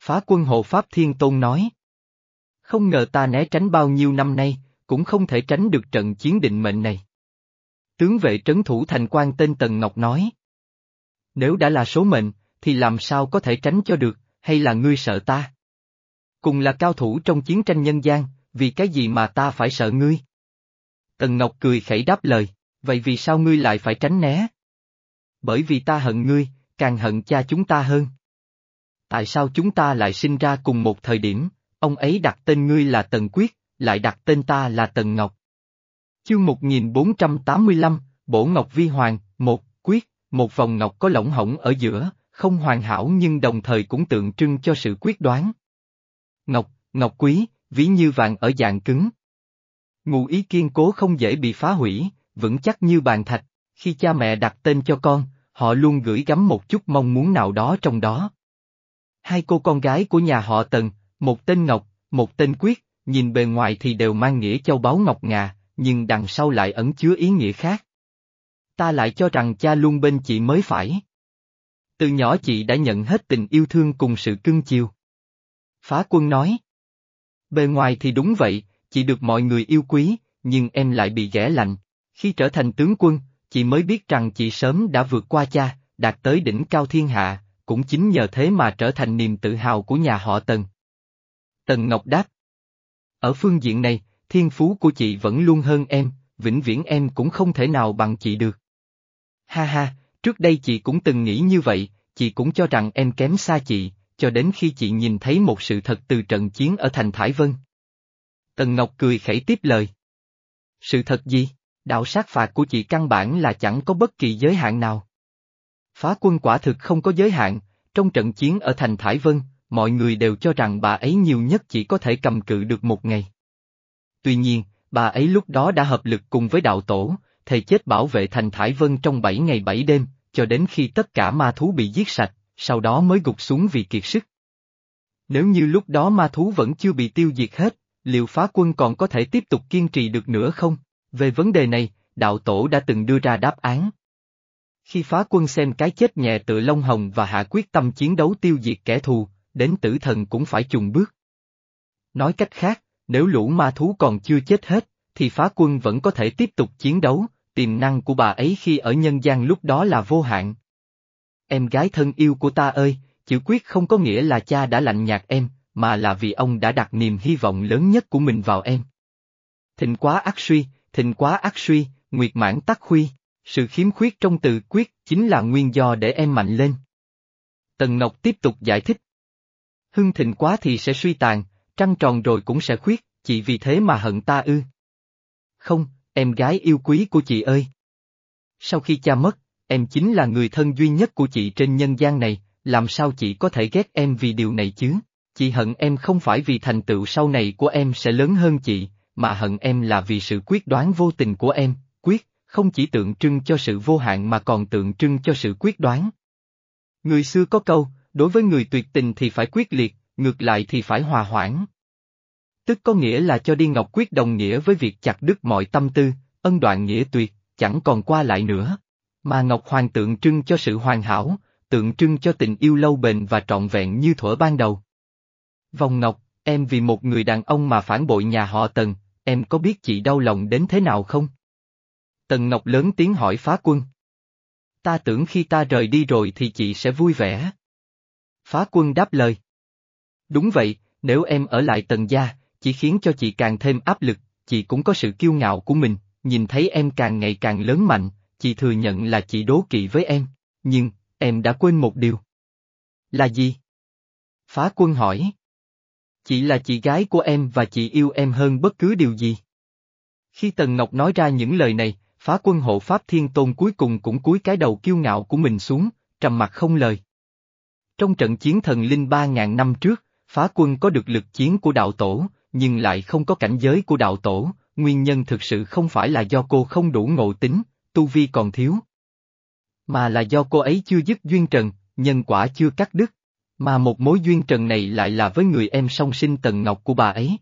Speaker 1: Phá quân hộ Pháp Thiên Tôn nói. Không ngờ ta né tránh bao nhiêu năm nay, cũng không thể tránh được trận chiến định mệnh này. Tướng vệ trấn thủ thành quan tên Tần Ngọc nói. Nếu đã là số mệnh, thì làm sao có thể tránh cho được, hay là ngươi sợ ta? Cùng là cao thủ trong chiến tranh nhân gian, vì cái gì mà ta phải sợ ngươi? Tần Ngọc cười khẩy đáp lời, vậy vì sao ngươi lại phải tránh né? Bởi vì ta hận ngươi, càng hận cha chúng ta hơn. Tại sao chúng ta lại sinh ra cùng một thời điểm, ông ấy đặt tên ngươi là Tần Quyết, lại đặt tên ta là Tần Ngọc. Chương 1485, Bổ Ngọc Vi Hoàng, một, Quyết, một vòng ngọc có lỏng hổng ở giữa, không hoàn hảo nhưng đồng thời cũng tượng trưng cho sự quyết đoán. Ngọc, ngọc quý, ví như vàng ở dạng cứng. Ngụ ý kiên cố không dễ bị phá hủy, vững chắc như bàn thạch, khi cha mẹ đặt tên cho con, họ luôn gửi gắm một chút mong muốn nào đó trong đó. Hai cô con gái của nhà họ Tần, một tên Ngọc, một tên Quyết, nhìn bề ngoài thì đều mang nghĩa châu báu ngọc ngà, nhưng đằng sau lại ẩn chứa ý nghĩa khác. Ta lại cho rằng cha luôn bên chị mới phải. Từ nhỏ chị đã nhận hết tình yêu thương cùng sự cưng chiều. Phá quân nói. Bề ngoài thì đúng vậy, chị được mọi người yêu quý, nhưng em lại bị ghẻ lạnh. Khi trở thành tướng quân, chị mới biết rằng chị sớm đã vượt qua cha, đạt tới đỉnh cao thiên hạ, cũng chính nhờ thế mà trở thành niềm tự hào của nhà họ Tần. Tần Ngọc đáp. Ở phương diện này, thiên phú của chị vẫn luôn hơn em, vĩnh viễn em cũng không thể nào bằng chị được. Ha ha, trước đây chị cũng từng nghĩ như vậy, chị cũng cho rằng em kém xa chị, cho đến khi chị nhìn thấy một sự thật từ trận chiến ở thành Thái Vân. Tần Ngọc cười khẩy tiếp lời. Sự thật gì? Đạo sát phạt của chị căn bản là chẳng có bất kỳ giới hạn nào. Phá quân quả thực không có giới hạn, trong trận chiến ở thành Thải Vân, mọi người đều cho rằng bà ấy nhiều nhất chỉ có thể cầm cự được một ngày. Tuy nhiên, bà ấy lúc đó đã hợp lực cùng với đạo tổ, thầy chết bảo vệ thành Thải Vân trong bảy ngày bảy đêm, cho đến khi tất cả ma thú bị giết sạch, sau đó mới gục xuống vì kiệt sức. Nếu như lúc đó ma thú vẫn chưa bị tiêu diệt hết, liệu phá quân còn có thể tiếp tục kiên trì được nữa không? Về vấn đề này, đạo tổ đã từng đưa ra đáp án. Khi phá quân xem cái chết nhẹ tự Long Hồng và hạ quyết tâm chiến đấu tiêu diệt kẻ thù, đến tử thần cũng phải chùng bước. Nói cách khác, nếu lũ ma thú còn chưa chết hết, thì phá quân vẫn có thể tiếp tục chiến đấu, tiềm năng của bà ấy khi ở nhân gian lúc đó là vô hạn. Em gái thân yêu của ta ơi, chữ quyết không có nghĩa là cha đã lạnh nhạt em, mà là vì ông đã đặt niềm hy vọng lớn nhất của mình vào em. Thịnh quá ác suy, thịnh quá ác suy, nguyệt mãn tắc huy, sự khiếm khuyết trong từ quyết chính là nguyên do để em mạnh lên. Tần Ngọc tiếp tục giải thích. Hưng thịnh quá thì sẽ suy tàn, trăng tròn rồi cũng sẽ khuyết, chị vì thế mà hận ta ư. Không, em gái yêu quý của chị ơi. Sau khi cha mất, em chính là người thân duy nhất của chị trên nhân gian này, làm sao chị có thể ghét em vì điều này chứ? Chị hận em không phải vì thành tựu sau này của em sẽ lớn hơn chị, mà hận em là vì sự quyết đoán vô tình của em, quyết, không chỉ tượng trưng cho sự vô hạn mà còn tượng trưng cho sự quyết đoán. Người xưa có câu, đối với người tuyệt tình thì phải quyết liệt, ngược lại thì phải hòa hoãn. Tức có nghĩa là cho đi ngọc quyết đồng nghĩa với việc chặt đứt mọi tâm tư, ân đoạn nghĩa tuyệt, chẳng còn qua lại nữa. Mà ngọc hoàng tượng trưng cho sự hoàn hảo, tượng trưng cho tình yêu lâu bền và trọn vẹn như thuở ban đầu. Vòng ngọc, em vì một người đàn ông mà phản bội nhà họ Tần, em có biết chị đau lòng đến thế nào không? Tần Ngọc lớn tiếng hỏi phá quân. Ta tưởng khi ta rời đi rồi thì chị sẽ vui vẻ. Phá quân đáp lời. Đúng vậy, nếu em ở lại tần gia, chỉ khiến cho chị càng thêm áp lực, chị cũng có sự kiêu ngạo của mình, nhìn thấy em càng ngày càng lớn mạnh, chị thừa nhận là chị đố kỵ với em, nhưng, em đã quên một điều. Là gì? Phá quân hỏi. Chị là chị gái của em và chị yêu em hơn bất cứ điều gì. Khi Tần Ngọc nói ra những lời này, phá quân hộ Pháp Thiên Tôn cuối cùng cũng cúi cái đầu kiêu ngạo của mình xuống, trầm mặt không lời. Trong trận chiến thần linh ba ngàn năm trước, phá quân có được lực chiến của đạo tổ, nhưng lại không có cảnh giới của đạo tổ, nguyên nhân thực sự không phải là do cô không đủ ngộ tính, tu vi còn thiếu. Mà là do cô ấy chưa dứt duyên trần, nhân quả chưa cắt đứt. Mà một mối duyên trần này lại là với người em song sinh Tần Ngọc của bà ấy.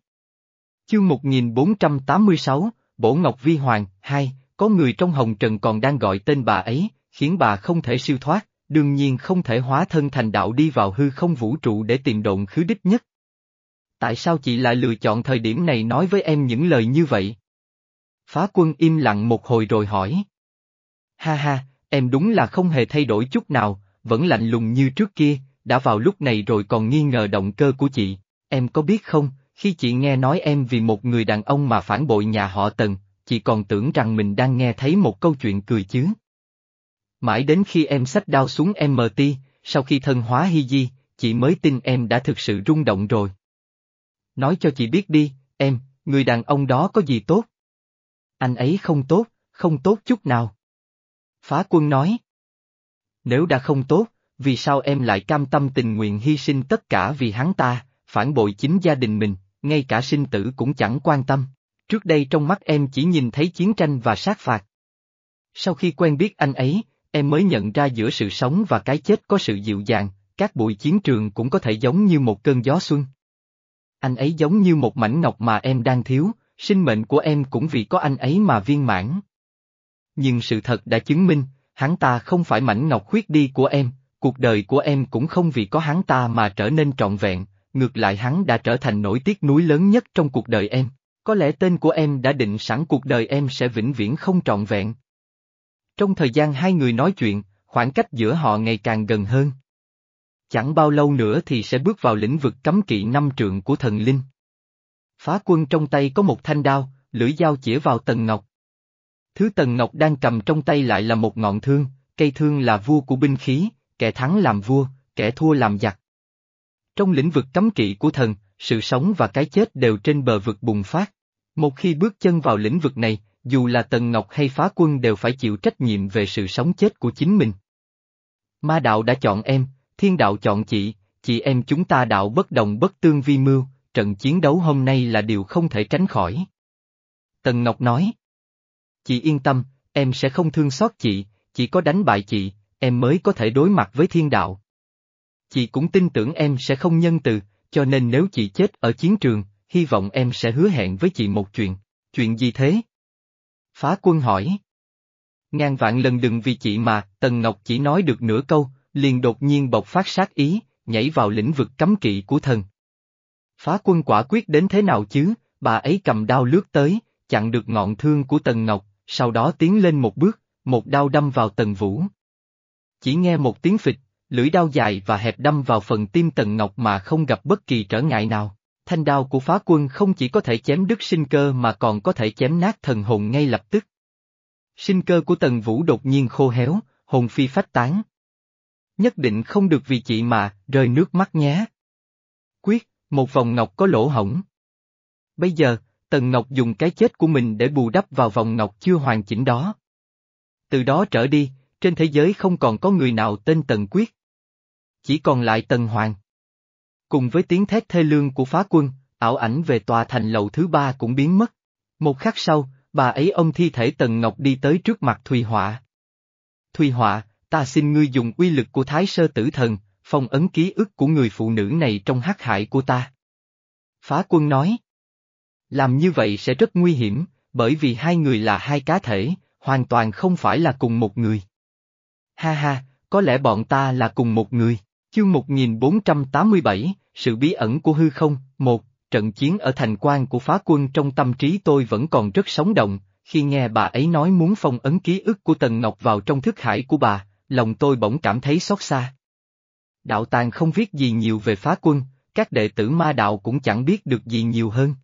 Speaker 1: Chương 1486, Bổ Ngọc Vi Hoàng, 2, có người trong hồng trần còn đang gọi tên bà ấy, khiến bà không thể siêu thoát, đương nhiên không thể hóa thân thành đạo đi vào hư không vũ trụ để tìm độn khứ đích nhất. Tại sao chị lại lựa chọn thời điểm này nói với em những lời như vậy? Phá quân im lặng một hồi rồi hỏi. Ha ha, em đúng là không hề thay đổi chút nào, vẫn lạnh lùng như trước kia, đã vào lúc này rồi còn nghi ngờ động cơ của chị, em có biết không, khi chị nghe nói em vì một người đàn ông mà phản bội nhà họ Tần, chị còn tưởng rằng mình đang nghe thấy một câu chuyện cười chứ. Mãi đến khi em xách đao xuống MT, sau khi thân hóa Hy Di, chị mới tin em đã thực sự rung động rồi. Nói cho chị biết đi, em, người đàn ông đó có gì tốt? Anh ấy không tốt, không tốt chút nào. Phá quân nói. Nếu đã không tốt, vì sao em lại cam tâm tình nguyện hy sinh tất cả vì hắn ta, phản bội chính gia đình mình, ngay cả sinh tử cũng chẳng quan tâm. Trước đây trong mắt em chỉ nhìn thấy chiến tranh và sát phạt. Sau khi quen biết anh ấy, em mới nhận ra giữa sự sống và cái chết có sự dịu dàng, các bụi chiến trường cũng có thể giống như một cơn gió xuân. Anh ấy giống như một mảnh ngọc mà em đang thiếu, sinh mệnh của em cũng vì có anh ấy mà viên mãn. Nhưng sự thật đã chứng minh, hắn ta không phải mảnh ngọc khuyết đi của em, cuộc đời của em cũng không vì có hắn ta mà trở nên trọn vẹn, ngược lại hắn đã trở thành nỗi tiếc nuối lớn nhất trong cuộc đời em. Có lẽ tên của em đã định sẵn cuộc đời em sẽ vĩnh viễn không trọn vẹn. Trong thời gian hai người nói chuyện, khoảng cách giữa họ ngày càng gần hơn. Chẳng bao lâu nữa thì sẽ bước vào lĩnh vực cấm kỵ năm trượng của thần linh. Phá quân trong tay có một thanh đao, lưỡi dao chĩa vào Tần Ngọc. Thứ Tần Ngọc đang cầm trong tay lại là một ngọn thương, cây thương là vua của binh khí, kẻ thắng làm vua, kẻ thua làm giặc. Trong lĩnh vực cấm kỵ của thần, sự sống và cái chết đều trên bờ vực bùng phát. Một khi bước chân vào lĩnh vực này, dù là Tần Ngọc hay phá quân đều phải chịu trách nhiệm về sự sống chết của chính mình. Ma đạo đã chọn em, thiên đạo chọn chị, chị em chúng ta đạo bất đồng bất tương vi mưu, trận chiến đấu hôm nay là điều không thể tránh khỏi. Tần Ngọc nói. Chị yên tâm, em sẽ không thương xót chị, chỉ có đánh bại chị, em mới có thể đối mặt với thiên đạo. Chị cũng tin tưởng em sẽ không nhân từ, cho nên nếu chị chết ở chiến trường, hy vọng em sẽ hứa hẹn với chị một chuyện. Chuyện gì thế? Phá quân hỏi. Ngàn vạn lần đừng vì chị mà, Tần Ngọc chỉ nói được nửa câu, liền đột nhiên bộc phát sát ý, nhảy vào lĩnh vực cấm kỵ của thần. Phá quân quả quyết đến thế nào chứ, bà ấy cầm đao lướt tới, chặn được ngọn thương của Tần Ngọc, sau đó tiến lên một bước, một đao đâm vào Tần Vũ. Chỉ nghe một tiếng phịch, lưỡi đao dài và hẹp đâm vào phần tim Tần Ngọc mà không gặp bất kỳ trở ngại nào. Thanh đao của phá quân không chỉ có thể chém đứt sinh cơ mà còn có thể chém nát thần hồn ngay lập tức. Sinh cơ của Tần Vũ đột nhiên khô héo, hồn phi phách tán. Nhất định không được vì chị mà, rơi nước mắt nhé. Quyết, một vòng ngọc có lỗ hổng. Bây giờ, Tần Ngọc dùng cái chết của mình để bù đắp vào vòng ngọc chưa hoàn chỉnh đó. Từ đó trở đi, trên thế giới không còn có người nào tên Tần Quyết. Chỉ còn lại Tần Hoàng. Cùng với tiếng thét thê lương của phá quân, ảo ảnh về tòa thành lầu thứ ba cũng biến mất. Một khắc sau, bà ấy ôm thi thể Tần Ngọc đi tới trước mặt Thùy Họa. Thùy Họa, ta xin ngươi dùng uy lực của Thái Sơ Tử Thần, phong ấn ký ức của người phụ nữ này trong hắc hại của ta. Phá quân nói. Làm như vậy sẽ rất nguy hiểm, bởi vì hai người là hai cá thể, hoàn toàn không phải là cùng một người. Ha ha, có lẽ bọn ta là cùng một người. Chương 1487, Sự bí ẩn của hư không, một, trận chiến ở thành quan của phá quân trong tâm trí tôi vẫn còn rất sống động, khi nghe bà ấy nói muốn phong ấn ký ức của Tần Ngọc vào trong thức hải của bà, lòng tôi bỗng cảm thấy xót xa. Đạo tàng không viết gì nhiều về phá quân, các đệ tử ma đạo cũng chẳng biết được gì nhiều hơn.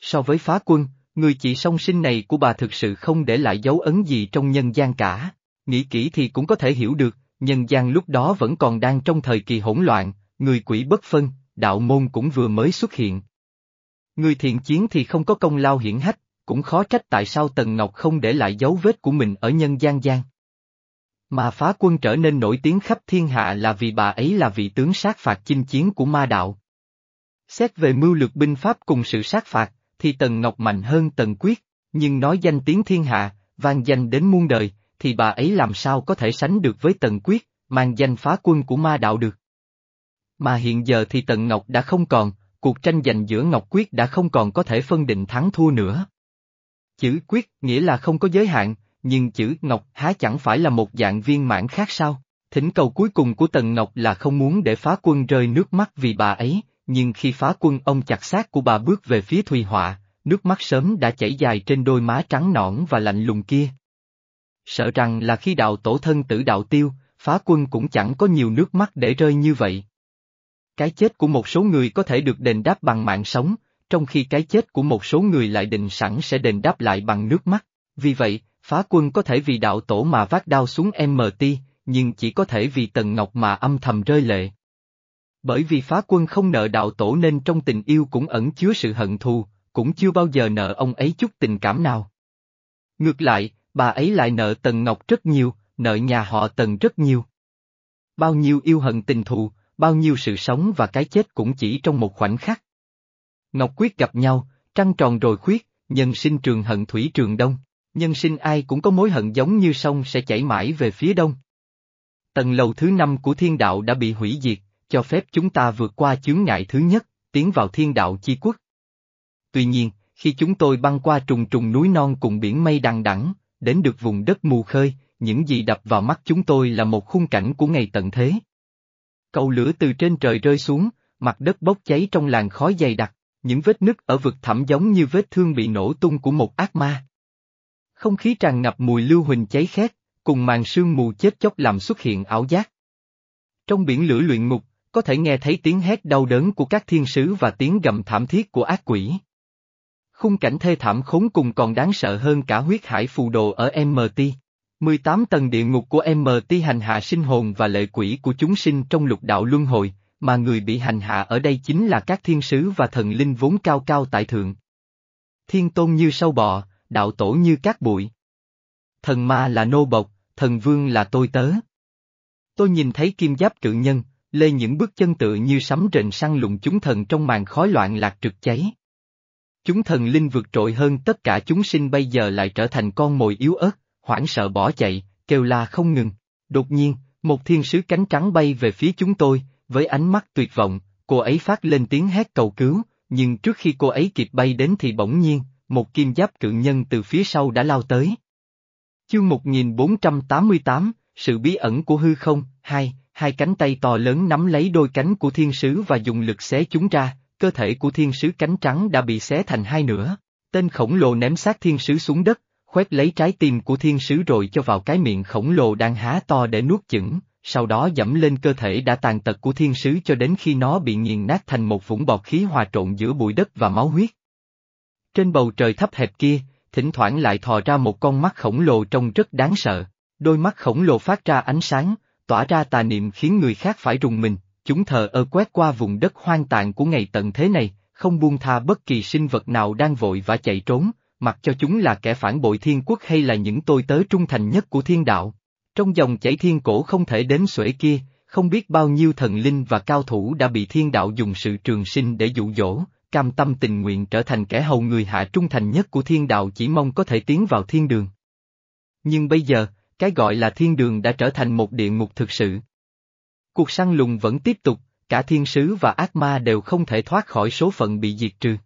Speaker 1: So với phá quân, người chị song sinh này của bà thực sự không để lại dấu ấn gì trong nhân gian cả, nghĩ kỹ thì cũng có thể hiểu được, nhân gian lúc đó vẫn còn đang trong thời kỳ hỗn loạn, người quỷ bất phân, đạo môn cũng vừa mới xuất hiện. Người thiện chiến thì không có công lao hiển hách, cũng khó trách tại sao Tần Ngọc không để lại dấu vết của mình ở nhân gian gian. Mà phá quân trở nên nổi tiếng khắp thiên hạ là vì bà ấy là vị tướng sát phạt chinh chiến của ma đạo. Xét về mưu lược binh pháp cùng sự sát phạt, thì Tần Ngọc mạnh hơn Tần Quyết, nhưng nói danh tiếng thiên hạ, vang danh đến muôn đời, thì bà ấy làm sao có thể sánh được với Tần Quyết, mang danh phá quân của ma đạo được. Mà hiện giờ thì Tần Ngọc đã không còn, cuộc tranh giành giữa Ngọc Quyết đã không còn có thể phân định thắng thua nữa. Chữ Quyết nghĩa là không có giới hạn, nhưng chữ Ngọc há chẳng phải là một dạng viên mãn khác sao? Thỉnh cầu cuối cùng của Tần Ngọc là không muốn để phá quân rơi nước mắt vì bà ấy, nhưng khi phá quân ông chặt xác của bà bước về phía Thùy Họa, nước mắt sớm đã chảy dài trên đôi má trắng nõn và lạnh lùng kia. Sợ rằng là khi đạo tổ thân tử đạo tiêu, phá quân cũng chẳng có nhiều nước mắt để rơi như vậy. Cái chết của một số người có thể được đền đáp bằng mạng sống, trong khi cái chết của một số người lại định sẵn sẽ đền đáp lại bằng nước mắt. Vì vậy, phá quân có thể vì đạo tổ mà vác đao xuống MT, nhưng chỉ có thể vì Tần Ngọc mà âm thầm rơi lệ. Bởi vì phá quân không nợ đạo tổ nên trong tình yêu cũng ẩn chứa sự hận thù, cũng chưa bao giờ nợ ông ấy chút tình cảm nào. Ngược lại, bà ấy lại nợ Tần Ngọc rất nhiều, nợ nhà họ Tần rất nhiều. Bao nhiêu yêu hận tình thù, bao nhiêu sự sống và cái chết cũng chỉ trong một khoảnh khắc. Ngọc Quyết gặp nhau, trăng tròn rồi khuyết, nhân sinh trường hận thủy trường đông, nhân sinh ai cũng có mối hận giống như sông sẽ chảy mãi về phía đông. Tầng lầu thứ năm của thiên đạo đã bị hủy diệt, cho phép chúng ta vượt qua chướng ngại thứ nhất, tiến vào thiên đạo chi quốc. Tuy nhiên, khi chúng tôi băng qua trùng trùng núi non cùng biển mây đằng đẵng, đến được vùng đất mù khơi, những gì đập vào mắt chúng tôi là một khung cảnh của ngày tận thế. Cầu lửa từ trên trời rơi xuống, mặt đất bốc cháy trong làn khói dày đặc, những vết nứt ở vực thẳm giống như vết thương bị nổ tung của một ác ma. Không khí tràn ngập mùi lưu huỳnh cháy khét, cùng màn sương mù chết chóc làm xuất hiện ảo giác. Trong biển lửa luyện ngục, có thể nghe thấy tiếng hét đau đớn của các thiên sứ và tiếng gầm thảm thiết của ác quỷ. Khung cảnh thê thảm khốn cùng còn đáng sợ hơn cả huyết hải phù đồ ở MT. 18 tầng địa ngục của MT hành hạ sinh hồn và lệ quỷ của chúng sinh trong lục đạo luân hồi, mà người bị hành hạ ở đây chính là các thiên sứ và thần linh vốn cao cao tại thượng. Thiên tôn như sâu bọ, đạo tổ như cát bụi. Thần ma là nô bộc, thần vương là tôi tớ. Tôi nhìn thấy kim giáp cự nhân, lê những bước chân tựa như sấm rền săn lùng chúng thần trong màn khói loạn lạc trực cháy. Chúng thần linh vượt trội hơn tất cả chúng sinh bây giờ lại trở thành con mồi yếu ớt, hoảng sợ bỏ chạy, kêu la không ngừng. Đột nhiên, một thiên sứ cánh trắng bay về phía chúng tôi, với ánh mắt tuyệt vọng, cô ấy phát lên tiếng hét cầu cứu, nhưng trước khi cô ấy kịp bay đến thì bỗng nhiên, một kim giáp cự nhân từ phía sau đã lao tới. Chương 1488, Sự bí ẩn của hư không, hai, hai cánh tay to lớn nắm lấy đôi cánh của thiên sứ và dùng lực xé chúng ra, cơ thể của thiên sứ cánh trắng đã bị xé thành hai nửa. Tên khổng lồ ném xác thiên sứ xuống đất, khoét lấy trái tim của thiên sứ rồi cho vào cái miệng khổng lồ đang há to để nuốt chửng, sau đó dẫm lên cơ thể đã tàn tật của thiên sứ cho đến khi nó bị nghiền nát thành một vũng bọt khí hòa trộn giữa bụi đất và máu huyết. Trên bầu trời thấp hẹp kia, thỉnh thoảng lại thò ra một con mắt khổng lồ trông rất đáng sợ, đôi mắt khổng lồ phát ra ánh sáng, tỏa ra tà niệm khiến người khác phải rùng mình, chúng thờ ơ quét qua vùng đất hoang tàn của ngày tận thế này, không buông tha bất kỳ sinh vật nào đang vội và chạy trốn, mặc cho chúng là kẻ phản bội thiên quốc hay là những tôi tớ trung thành nhất của thiên đạo. Trong dòng chảy thiên cổ không thể đến xuể kia, không biết bao nhiêu thần linh và cao thủ đã bị thiên đạo dùng sự trường sinh để dụ dỗ, cam tâm tình nguyện trở thành kẻ hầu người hạ trung thành nhất của thiên đạo chỉ mong có thể tiến vào thiên đường. Nhưng bây giờ, cái gọi là thiên đường đã trở thành một địa ngục thực sự. Cuộc săn lùng vẫn tiếp tục, cả thiên sứ và ác ma đều không thể thoát khỏi số phận bị diệt trừ.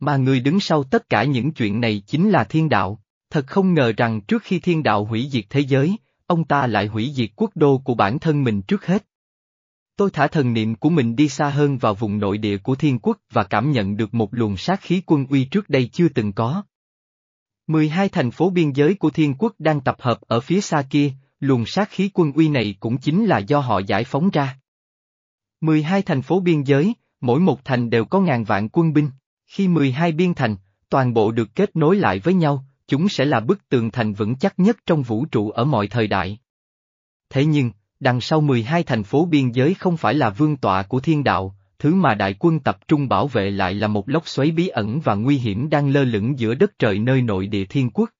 Speaker 1: Mà người đứng sau tất cả những chuyện này chính là thiên đạo, thật không ngờ rằng trước khi thiên đạo hủy diệt thế giới, ông ta lại hủy diệt quốc đô của bản thân mình trước hết. Tôi thả thần niệm của mình đi xa hơn vào vùng nội địa của thiên quốc và cảm nhận được một luồng sát khí quân uy trước đây chưa từng có. 12 thành phố biên giới của thiên quốc đang tập hợp ở phía xa kia, luồng sát khí quân uy này cũng chính là do họ giải phóng ra. 12 thành phố biên giới, mỗi một thành đều có ngàn vạn quân binh, khi 12 biên thành, toàn bộ được kết nối lại với nhau, chúng sẽ là bức tường thành vững chắc nhất trong vũ trụ ở mọi thời đại. Thế nhưng, đằng sau 12 thành phố biên giới không phải là vương tọa của thiên đạo, thứ mà đại quân tập trung bảo vệ lại là một lốc xoáy bí ẩn và nguy hiểm đang lơ lửng giữa đất trời nơi nội địa thiên quốc.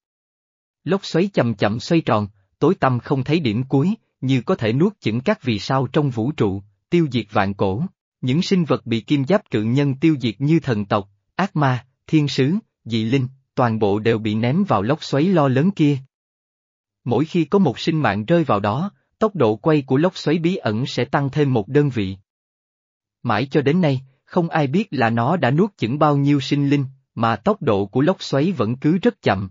Speaker 1: Lốc xoáy chậm chậm xoay tròn, tối tăm không thấy điểm cuối, như có thể nuốt chửng các vì sao trong vũ trụ, tiêu diệt vạn cổ. Những sinh vật bị kim giáp cự nhân tiêu diệt như thần tộc, ác ma, thiên sứ, dị linh, toàn bộ đều bị ném vào lốc xoáy lo lớn kia. Mỗi khi có một sinh mạng rơi vào đó, tốc độ quay của lốc xoáy bí ẩn sẽ tăng thêm một đơn vị. Mãi cho đến nay, không ai biết là nó đã nuốt chửng bao nhiêu sinh linh, mà tốc độ của lốc xoáy vẫn cứ rất chậm.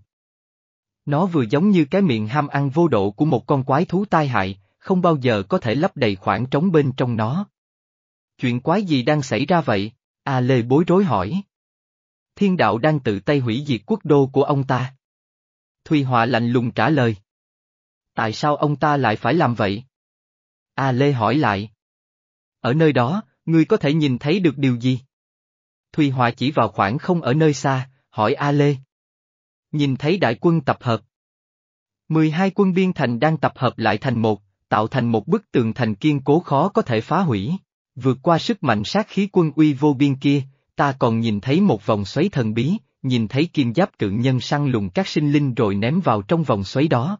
Speaker 1: Nó vừa giống như cái miệng ham ăn vô độ của một con quái thú tai hại, không bao giờ có thể lấp đầy khoảng trống bên trong nó. Chuyện quái gì đang xảy ra vậy? A Lê bối rối hỏi. Thiên đạo đang tự tay hủy diệt quốc đô của ông ta. Thùy Họa lạnh lùng trả lời. Tại sao ông ta lại phải làm vậy? A Lê hỏi lại. Ở nơi đó, ngươi có thể nhìn thấy được điều gì? Thùy Họa chỉ vào khoảng không ở nơi xa, hỏi A Lê. Nhìn thấy đại quân tập hợp. 12 quân biên thành đang tập hợp lại thành một, tạo thành một bức tường thành kiên cố khó có thể phá hủy. Vượt qua sức mạnh sát khí quân uy vô biên kia, ta còn nhìn thấy một vòng xoáy thần bí, nhìn thấy kim giáp cự nhân săn lùng các sinh linh rồi ném vào trong vòng xoáy đó.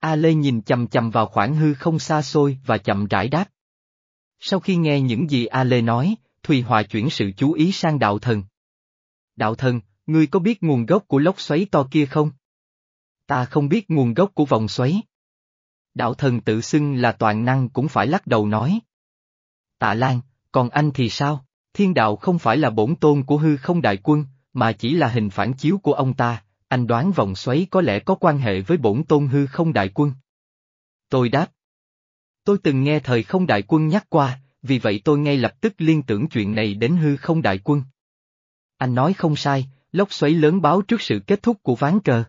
Speaker 1: A Lê nhìn chầm chầm vào khoảng hư không xa xôi và chậm rãi đáp. Sau khi nghe những gì A Lê nói, Thùy Hòa chuyển sự chú ý sang đạo thần. Đạo thần, ngươi có biết nguồn gốc của lốc xoáy to kia không? Ta không biết nguồn gốc của vòng xoáy. Đạo thần tự xưng là toàn năng cũng phải lắc đầu nói. Tạ Lan, còn anh thì sao? Thiên đạo không phải là bổn tôn của hư không đại quân, mà chỉ là hình phản chiếu của ông ta, anh đoán vòng xoáy có lẽ có quan hệ với bổn tôn hư không đại quân. Tôi đáp. Tôi từng nghe thời không đại quân nhắc qua, vì vậy tôi ngay lập tức liên tưởng chuyện này đến hư không đại quân. Anh nói không sai, lốc xoáy lớn báo trước sự kết thúc của ván cờ.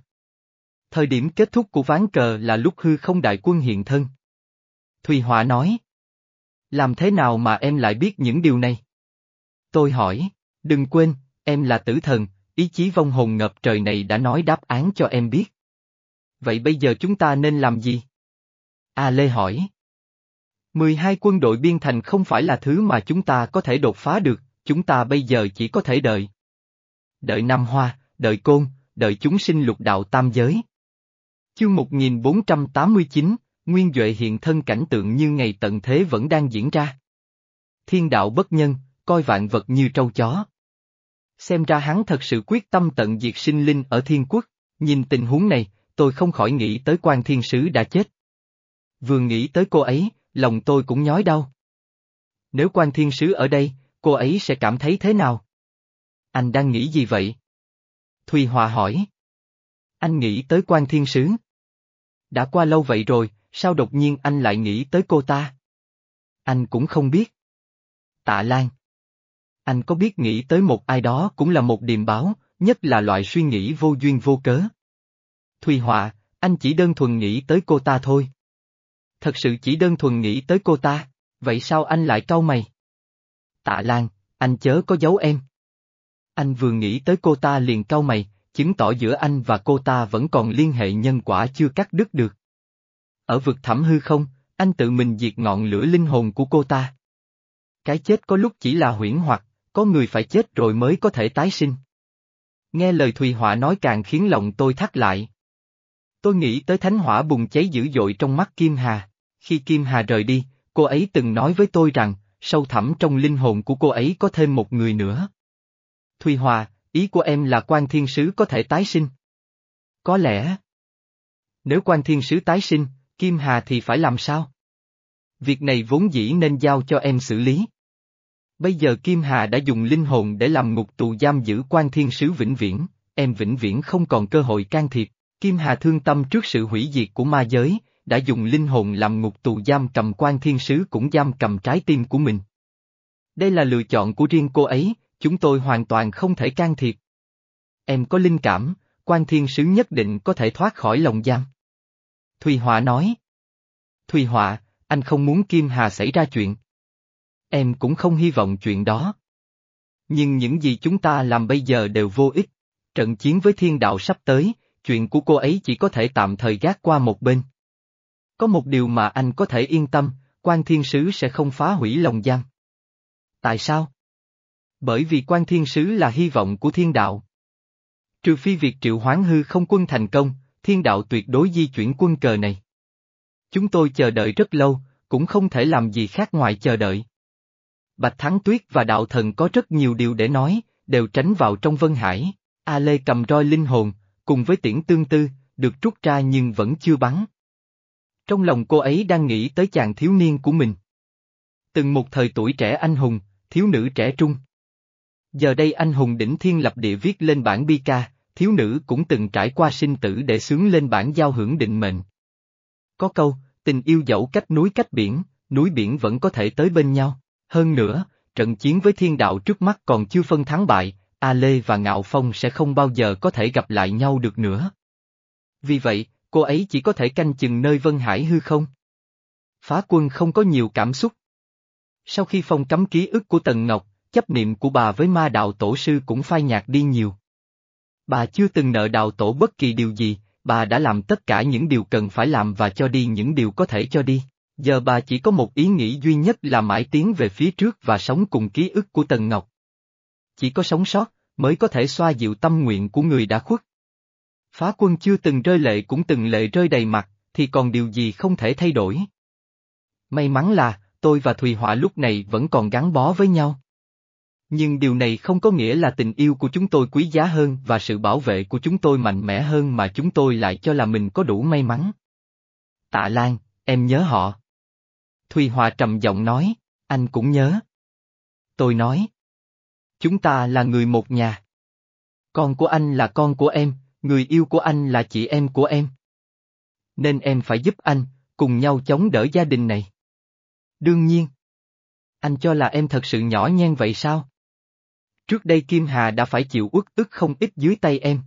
Speaker 1: Thời điểm kết thúc của ván cờ là lúc hư không đại quân hiện thân. Thùy Hỏa nói. Làm thế nào mà em lại biết những điều này? Tôi hỏi, đừng quên, em là tử thần, ý chí vong hồn ngập trời này đã nói đáp án cho em biết. Vậy bây giờ chúng ta nên làm gì? A Lê hỏi. 12 quân đội biên thành không phải là thứ mà chúng ta có thể đột phá được, chúng ta bây giờ chỉ có thể đợi. Đợi năm hoa, đợi côn, đợi chúng sinh lục đạo tam giới. Chương 1489, Nguyên Duệ hiện thân cảnh tượng như ngày tận thế vẫn đang diễn ra. Thiên đạo bất nhân, coi vạn vật như trâu chó. Xem ra hắn thật sự quyết tâm tận diệt sinh linh ở thiên quốc, nhìn tình huống này, tôi không khỏi nghĩ tới quan thiên sứ đã chết. Vừa nghĩ tới cô ấy, lòng tôi cũng nhói đau. Nếu quan thiên sứ ở đây, cô ấy sẽ cảm thấy thế nào? Anh đang nghĩ gì vậy? Thùy Hòa hỏi. Anh nghĩ tới quan thiên sứ. Đã qua lâu vậy rồi, sao đột nhiên anh lại nghĩ tới cô ta? Anh cũng không biết. Tạ Lan. Anh có biết nghĩ tới một ai đó cũng là một điềm báo, nhất là loại suy nghĩ vô duyên vô cớ. Thùy Họa, anh chỉ đơn thuần nghĩ tới cô ta thôi. Thật sự chỉ đơn thuần nghĩ tới cô ta, vậy sao anh lại cau mày? Tạ Lan, anh chớ có giấu em. Anh vừa nghĩ tới cô ta liền cau mày, chứng tỏ giữa anh và cô ta vẫn còn liên hệ nhân quả chưa cắt đứt được. Ở vực thẳm hư không, anh tự mình diệt ngọn lửa linh hồn của cô ta. Cái chết có lúc chỉ là huyễn hoặc, có người phải chết rồi mới có thể tái sinh. Nghe lời Thùy Họa nói càng khiến lòng tôi thắt lại. Tôi nghĩ tới thánh hỏa bùng cháy dữ dội trong mắt Kim Hà. Khi Kim Hà rời đi, cô ấy từng nói với tôi rằng, sâu thẳm trong linh hồn của cô ấy có thêm một người nữa. Thùy Hòa, ý của em là quan thiên sứ có thể tái sinh. Có lẽ. Nếu quan thiên sứ tái sinh, Kim Hà thì phải làm sao? Việc này vốn dĩ nên giao cho em xử lý. Bây giờ Kim Hà đã dùng linh hồn để làm ngục tù giam giữ quan thiên sứ vĩnh viễn, em vĩnh viễn không còn cơ hội can thiệp. Kim Hà thương tâm trước sự hủy diệt của ma giới, đã dùng linh hồn làm ngục tù giam cầm quan thiên sứ cũng giam cầm trái tim của mình. Đây là lựa chọn của riêng cô ấy, chúng tôi hoàn toàn không thể can thiệp. Em có linh cảm, quan thiên sứ nhất định có thể thoát khỏi lòng giam. Thùy Họa nói. Thùy Họa, anh không muốn Kim Hà xảy ra chuyện. Em cũng không hy vọng chuyện đó. Nhưng những gì chúng ta làm bây giờ đều vô ích. Trận chiến với thiên đạo sắp tới, chuyện của cô ấy chỉ có thể tạm thời gác qua một bên. Có một điều mà anh có thể yên tâm, quan thiên sứ sẽ không phá hủy lòng giam. Tại sao? Bởi vì quan thiên sứ là hy vọng của thiên đạo. Trừ phi việc triệu hoán hư không quân thành công, thiên đạo tuyệt đối di chuyển quân cờ này. Chúng tôi chờ đợi rất lâu, cũng không thể làm gì khác ngoài chờ đợi. Bạch Thắng Tuyết và đạo thần có rất nhiều điều để nói, đều tránh vào trong Vân Hải. A Lê cầm roi linh hồn, cùng với tiễn tương tư, được rút ra nhưng vẫn chưa bắn. Trong lòng cô ấy đang nghĩ tới chàng thiếu niên của mình. Từng một thời tuổi trẻ anh hùng, thiếu nữ trẻ trung. Giờ đây anh hùng đỉnh thiên lập địa viết lên bản bi ca, thiếu nữ cũng từng trải qua sinh tử để sướng lên bản giao hưởng định mệnh. Có câu, tình yêu dẫu cách núi cách biển, núi biển vẫn có thể tới bên nhau. Hơn nữa, trận chiến với thiên đạo trước mắt còn chưa phân thắng bại, A Lê và Ngạo Phong sẽ không bao giờ có thể gặp lại nhau được nữa. Vì vậy, cô ấy chỉ có thể canh chừng nơi Vân Hải hư không. Phá quân không có nhiều cảm xúc. Sau khi phong cấm ký ức của Tần Ngọc, chấp niệm của bà với ma đạo tổ sư cũng phai nhạt đi nhiều. Bà chưa từng nợ đạo tổ bất kỳ điều gì, bà đã làm tất cả những điều cần phải làm và cho đi những điều có thể cho đi. Giờ bà chỉ có một ý nghĩ duy nhất là mãi tiến về phía trước và sống cùng ký ức của Tần Ngọc. Chỉ có sống sót, mới có thể xoa dịu tâm nguyện của người đã khuất. Phá quân chưa từng rơi lệ cũng từng lệ rơi đầy mặt, thì còn điều gì không thể thay đổi. May mắn là, tôi và Thùy Họa lúc này vẫn còn gắn bó với nhau. Nhưng điều này không có nghĩa là tình yêu của chúng tôi quý giá hơn và sự bảo vệ của chúng tôi mạnh mẽ hơn mà chúng tôi lại cho là mình có đủ may mắn. Tạ Lan, em nhớ họ. Thùy Hòa trầm giọng nói, anh cũng nhớ. Tôi nói. Chúng ta là người một nhà. Con của anh là con của em, người yêu của anh là chị em của em. Nên em phải giúp anh, cùng nhau chống đỡ gia đình này. Đương nhiên. Anh cho là em thật sự nhỏ nhen vậy sao? Trước đây Kim Hà đã phải chịu uất ức không ít dưới tay em.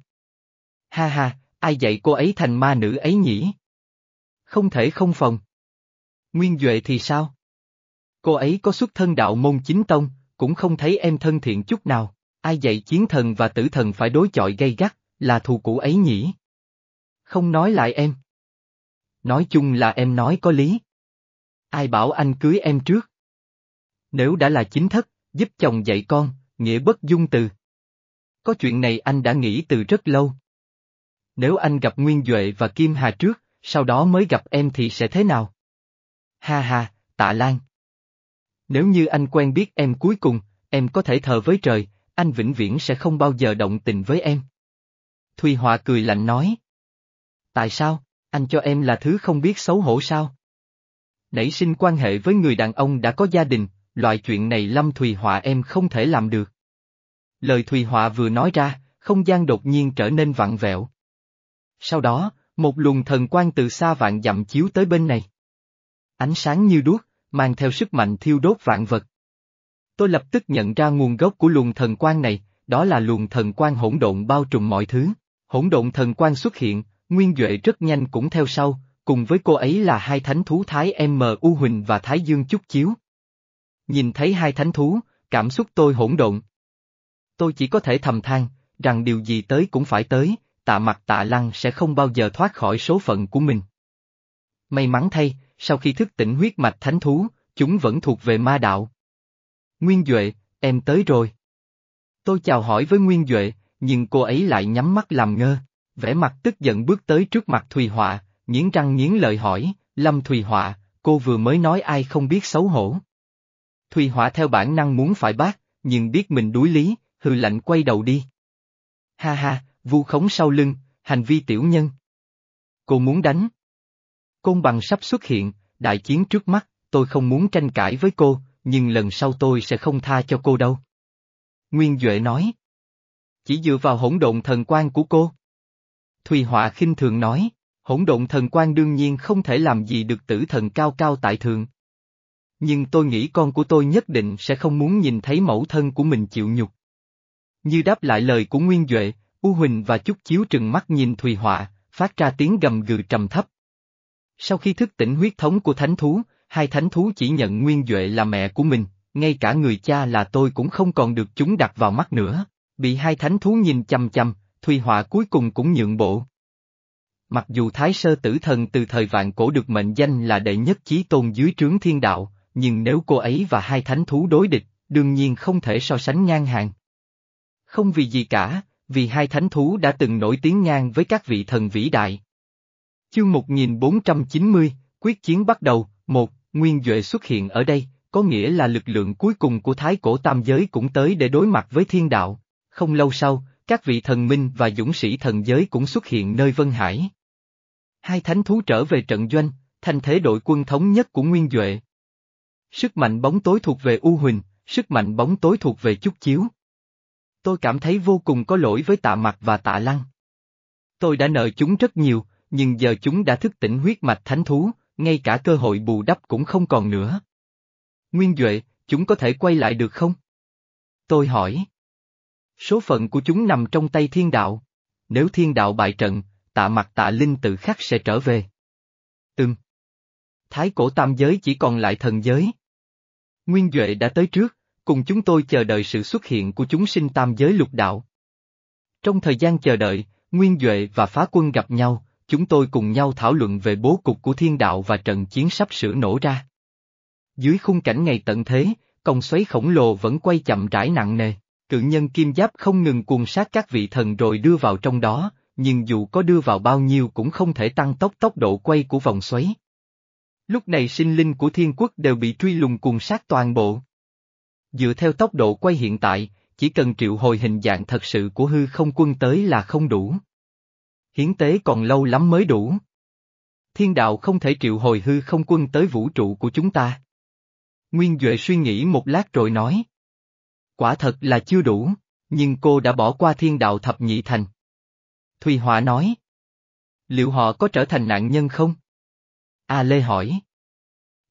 Speaker 1: Ha ha, ai dạy cô ấy thành ma nữ ấy nhỉ? Không thể không phòng. Nguyên Duệ thì sao? Cô ấy có xuất thân đạo môn chính tông, cũng không thấy em thân thiện chút nào, ai dạy chiến thần và tử thần phải đối chọi gay gắt, là thù cũ ấy nhỉ? Không nói lại em. Nói chung là em nói có lý. Ai bảo anh cưới em trước? Nếu đã là chính thất, giúp chồng dạy con, nghĩa bất dung từ. Có chuyện này anh đã nghĩ từ rất lâu. Nếu anh gặp Nguyên Duệ và Kim Hà trước, sau đó mới gặp em thì sẽ thế nào? Ha ha, tạ Lan. Nếu như anh quen biết em cuối cùng, em có thể thờ với trời, anh vĩnh viễn sẽ không bao giờ động tình với em. Thùy Họa cười lạnh nói. Tại sao, anh cho em là thứ không biết xấu hổ sao? Nảy sinh quan hệ với người đàn ông đã có gia đình, loại chuyện này Lâm Thùy Họa em không thể làm được. Lời Thùy Họa vừa nói ra, không gian đột nhiên trở nên vặn vẹo. Sau đó, một luồng thần quang từ xa vạn dặm chiếu tới bên này. Ánh sáng như đuốc, mang theo sức mạnh thiêu đốt vạn vật. Tôi lập tức nhận ra nguồn gốc của luồng thần quang này, đó là luồng thần quang hỗn độn bao trùm mọi thứ. Hỗn độn thần quang xuất hiện, Nguyên Duệ rất nhanh cũng theo sau, cùng với cô ấy là hai thánh thú Thái M U Huỳnh và Thái Dương Chúc Chiếu. Nhìn thấy hai thánh thú, cảm xúc tôi hỗn độn. Tôi chỉ có thể thầm than, rằng điều gì tới cũng phải tới, tạ mặt tạ lăng sẽ không bao giờ thoát khỏi số phận của mình. May mắn thay, sau khi thức tỉnh huyết mạch thánh thú, chúng vẫn thuộc về ma đạo. Nguyên Duệ, em tới rồi. Tôi chào hỏi với Nguyên Duệ, nhưng cô ấy lại nhắm mắt làm ngơ, vẻ mặt tức giận bước tới trước mặt Thùy Họa, nghiến răng nghiến lợi hỏi, Lâm Thùy Họa, cô vừa mới nói ai không biết xấu hổ. Thùy Họa theo bản năng muốn phải bác, nhưng biết mình đuối lý, hư lạnh quay đầu đi. Ha ha, vu khống sau lưng, hành vi tiểu nhân. Cô muốn đánh. Côn bằng sắp xuất hiện, đại chiến trước mắt, tôi không muốn tranh cãi với cô, nhưng lần sau tôi sẽ không tha cho cô đâu. Nguyên Duệ nói. Chỉ dựa vào hỗn độn thần quan của cô. Thùy Họa khinh thường nói, hỗn độn thần quan đương nhiên không thể làm gì được tử thần cao cao tại thượng. Nhưng tôi nghĩ con của tôi nhất định sẽ không muốn nhìn thấy mẫu thân của mình chịu nhục. Như đáp lại lời của Nguyên Duệ, U Huỳnh và Chúc Chiếu trừng mắt nhìn Thùy Họa, phát ra tiếng gầm gừ trầm thấp. Sau khi thức tỉnh huyết thống của thánh thú, hai thánh thú chỉ nhận Nguyên Duệ là mẹ của mình, ngay cả người cha là tôi cũng không còn được chúng đặt vào mắt nữa. Bị hai thánh thú nhìn chăm chăm, Thùy Họa cuối cùng cũng nhượng bộ. Mặc dù Thái Sơ Tử Thần từ thời vạn cổ được mệnh danh là đệ nhất chí tôn dưới trướng thiên đạo, nhưng nếu cô ấy và hai thánh thú đối địch, đương nhiên không thể so sánh ngang hàng. Không vì gì cả, vì hai thánh thú đã từng nổi tiếng ngang với các vị thần vĩ đại. Chương 1490, quyết chiến bắt đầu, một, Nguyên Duệ xuất hiện ở đây, có nghĩa là lực lượng cuối cùng của Thái Cổ Tam Giới cũng tới để đối mặt với thiên đạo. Không lâu sau, các vị thần minh và dũng sĩ thần giới cũng xuất hiện nơi Vân Hải. Hai thánh thú trở về trận doanh, thành thế đội quân thống nhất của Nguyên Duệ. Sức mạnh bóng tối thuộc về U Huỳnh, sức mạnh bóng tối thuộc về Chúc Chiếu. Tôi cảm thấy vô cùng có lỗi với tạ mặt và tạ lăng. Tôi đã nợ chúng rất nhiều, nhưng giờ chúng đã thức tỉnh huyết mạch thánh thú, ngay cả cơ hội bù đắp cũng không còn nữa. Nguyên Duệ, chúng có thể quay lại được không? Tôi hỏi. Số phận của chúng nằm trong tay thiên đạo. Nếu thiên đạo bại trận, tạ mặt tạ linh tự khắc sẽ trở về. Ừm. Thái cổ tam giới chỉ còn lại thần giới. Nguyên Duệ đã tới trước, cùng chúng tôi chờ đợi sự xuất hiện của chúng sinh tam giới lục đạo. Trong thời gian chờ đợi, Nguyên Duệ và phá quân gặp nhau, chúng tôi cùng nhau thảo luận về bố cục của thiên đạo và trận chiến sắp sửa nổ ra. Dưới khung cảnh ngày tận thế, còng xoáy khổng lồ vẫn quay chậm rãi nặng nề, cự nhân kim giáp không ngừng cuồng sát các vị thần rồi đưa vào trong đó, nhưng dù có đưa vào bao nhiêu cũng không thể tăng tốc tốc độ quay của vòng xoáy. Lúc này sinh linh của thiên quốc đều bị truy lùng cùng sát toàn bộ. Dựa theo tốc độ quay hiện tại, chỉ cần triệu hồi hình dạng thật sự của hư không quân tới là không đủ. Hiến tế còn lâu lắm mới đủ. Thiên đạo không thể triệu hồi hư không quân tới vũ trụ của chúng ta. Nguyên Duệ suy nghĩ một lát rồi nói. Quả thật là chưa đủ, nhưng cô đã bỏ qua thiên đạo thập nhị thành. Thùy Họa nói. Liệu họ có trở thành nạn nhân không? A Lê hỏi.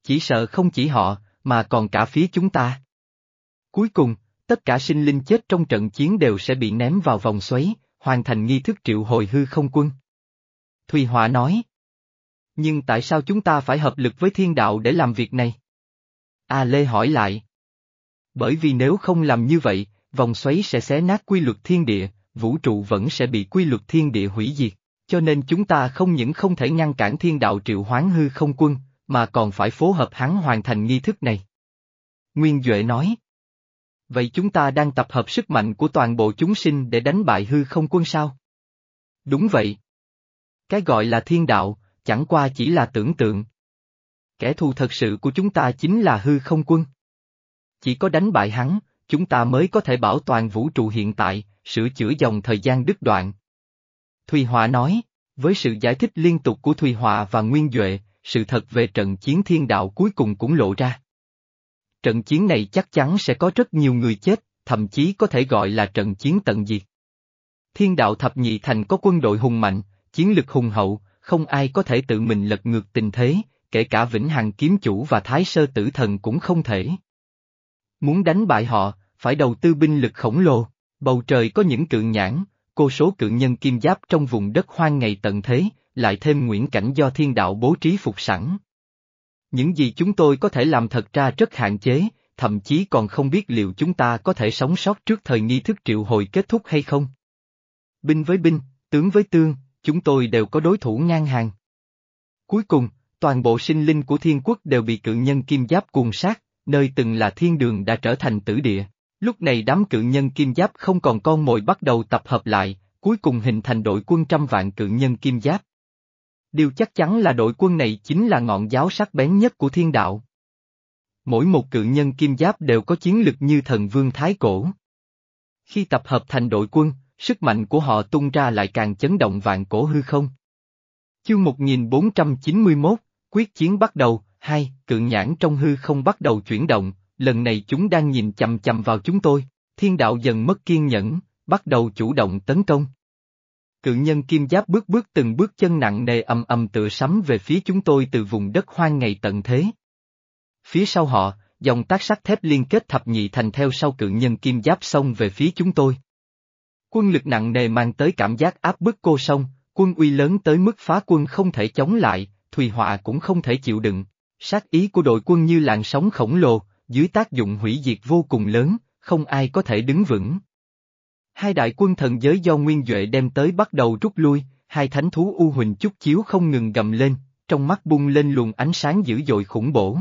Speaker 1: Chỉ sợ không chỉ họ, mà còn cả phía chúng ta. Cuối cùng, tất cả sinh linh chết trong trận chiến đều sẽ bị ném vào vòng xoáy, hoàn thành nghi thức triệu hồi hư không quân. Thùy Họa nói. Nhưng tại sao chúng ta phải hợp lực với thiên đạo để làm việc này? A Lê hỏi lại. Bởi vì nếu không làm như vậy, vòng xoáy sẽ xé nát quy luật thiên địa, vũ trụ vẫn sẽ bị quy luật thiên địa hủy diệt, cho nên chúng ta không những không thể ngăn cản thiên đạo triệu hoán hư không quân, mà còn phải phối hợp hắn hoàn thành nghi thức này. Nguyên Duệ nói. Vậy chúng ta đang tập hợp sức mạnh của toàn bộ chúng sinh để đánh bại hư không quân sao? Đúng vậy. Cái gọi là thiên đạo, chẳng qua chỉ là tưởng tượng. Kẻ thù thật sự của chúng ta chính là hư không quân. Chỉ có đánh bại hắn, chúng ta mới có thể bảo toàn vũ trụ hiện tại, sửa chữa dòng thời gian đứt đoạn. Thùy Họa nói, với sự giải thích liên tục của Thùy Họa và Nguyên Duệ, sự thật về trận chiến thiên đạo cuối cùng cũng lộ ra. Trận chiến này chắc chắn sẽ có rất nhiều người chết, thậm chí có thể gọi là trận chiến tận diệt. Thiên đạo thập nhị thành có quân đội hùng mạnh, chiến lực hùng hậu, không ai có thể tự mình lật ngược tình thế, kể cả Vĩnh Hằng kiếm chủ và Thái Sơ tử thần cũng không thể. Muốn đánh bại họ, phải đầu tư binh lực khổng lồ, bầu trời có những cự nhãn, cô số cự nhân kim giáp trong vùng đất hoang ngày tận thế, lại thêm nguyễn cảnh do thiên đạo bố trí phục sẵn. Những gì chúng tôi có thể làm thật ra rất hạn chế, thậm chí còn không biết liệu chúng ta có thể sống sót trước thời nghi thức triệu hồi kết thúc hay không. Binh với binh, tướng với tương, chúng tôi đều có đối thủ ngang hàng. Cuối cùng, toàn bộ sinh linh của thiên quốc đều bị cự nhân kim giáp cuồng sát, nơi từng là thiên đường đã trở thành tử địa. Lúc này đám cự nhân kim giáp không còn con mồi bắt đầu tập hợp lại, cuối cùng hình thành đội quân trăm vạn cự nhân kim giáp. Điều chắc chắn là đội quân này chính là ngọn giáo sắc bén nhất của thiên đạo. Mỗi một cự nhân kim giáp đều có chiến lực như thần vương thái cổ. Khi tập hợp thành đội quân, sức mạnh của họ tung ra lại càng chấn động vạn cổ hư không. Chương 1491, quyết chiến bắt đầu, hai, cự nhãn trong hư không bắt đầu chuyển động, lần này chúng đang nhìn chằm chằm vào chúng tôi, thiên đạo dần mất kiên nhẫn, bắt đầu chủ động tấn công. Cự nhân kim giáp bước bước từng bước chân nặng nề ầm ầm tựa sắm về phía chúng tôi từ vùng đất hoang ngày tận thế. Phía sau họ, dòng tác sắt thép liên kết thập nhị thành theo sau cự nhân kim giáp xông về phía chúng tôi. Quân lực nặng nề mang tới cảm giác áp bức cô sông, quân uy lớn tới mức phá quân không thể chống lại, Thùy Họa cũng không thể chịu đựng. Sát ý của đội quân như làn sóng khổng lồ, dưới tác dụng hủy diệt vô cùng lớn, không ai có thể đứng vững. Hai đại quân thần giới do Nguyên Duệ đem tới bắt đầu rút lui, hai thánh thú U Huỳnh chút chiếu không ngừng gầm lên, trong mắt bung lên luồng ánh sáng dữ dội khủng bổ.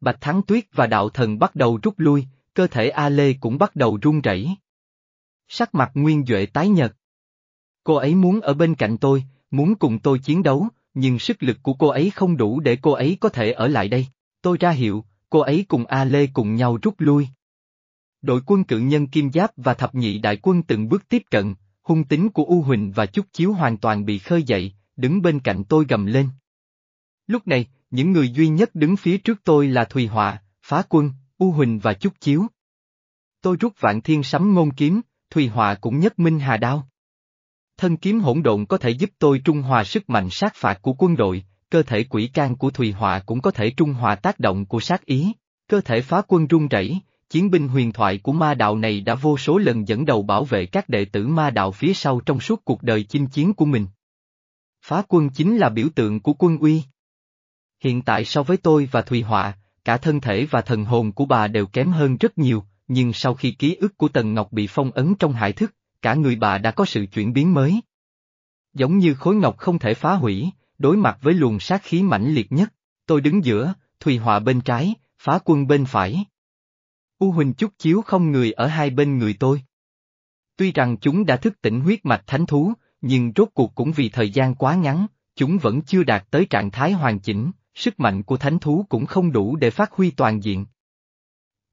Speaker 1: Bạch Thắng Tuyết và đạo thần bắt đầu rút lui, cơ thể A Lê cũng bắt đầu run rẩy. Sắc mặt Nguyên Duệ tái nhợt. Cô ấy muốn ở bên cạnh tôi, muốn cùng tôi chiến đấu, nhưng sức lực của cô ấy không đủ để cô ấy có thể ở lại đây. Tôi ra hiệu, cô ấy cùng A Lê cùng nhau rút lui. Đội quân cự nhân Kim Giáp và thập nhị đại quân từng bước tiếp cận, hung tính của U Huỳnh và Chúc Chiếu hoàn toàn bị khơi dậy, đứng bên cạnh tôi gầm lên. Lúc này, những người duy nhất đứng phía trước tôi là Thùy Họa, Phá Quân, U Huỳnh và Chúc Chiếu. Tôi rút vạn thiên sấm ngôn kiếm, Thùy Họa cũng nhất minh hà đao. Thân kiếm hỗn độn có thể giúp tôi trung hòa sức mạnh sát phạt của quân đội, cơ thể quỷ can của Thùy Họa cũng có thể trung hòa tác động của sát ý, cơ thể phá quân rung rẩy, chiến binh huyền thoại của ma đạo này đã vô số lần dẫn đầu bảo vệ các đệ tử ma đạo phía sau trong suốt cuộc đời chinh chiến của mình. Phá quân chính là biểu tượng của quân uy. Hiện tại so với tôi và Thùy Họa, cả thân thể và thần hồn của bà đều kém hơn rất nhiều, nhưng sau khi ký ức của Tần Ngọc bị phong ấn trong hải thức, cả người bà đã có sự chuyển biến mới. Giống như khối ngọc không thể phá hủy, đối mặt với luồng sát khí mãnh liệt nhất, tôi đứng giữa, Thùy Họa bên trái, phá quân bên phải. U Huỳnh chút chiếu không người ở hai bên người tôi. Tuy rằng chúng đã thức tỉnh huyết mạch thánh thú, nhưng rốt cuộc cũng vì thời gian quá ngắn, chúng vẫn chưa đạt tới trạng thái hoàn chỉnh, sức mạnh của thánh thú cũng không đủ để phát huy toàn diện.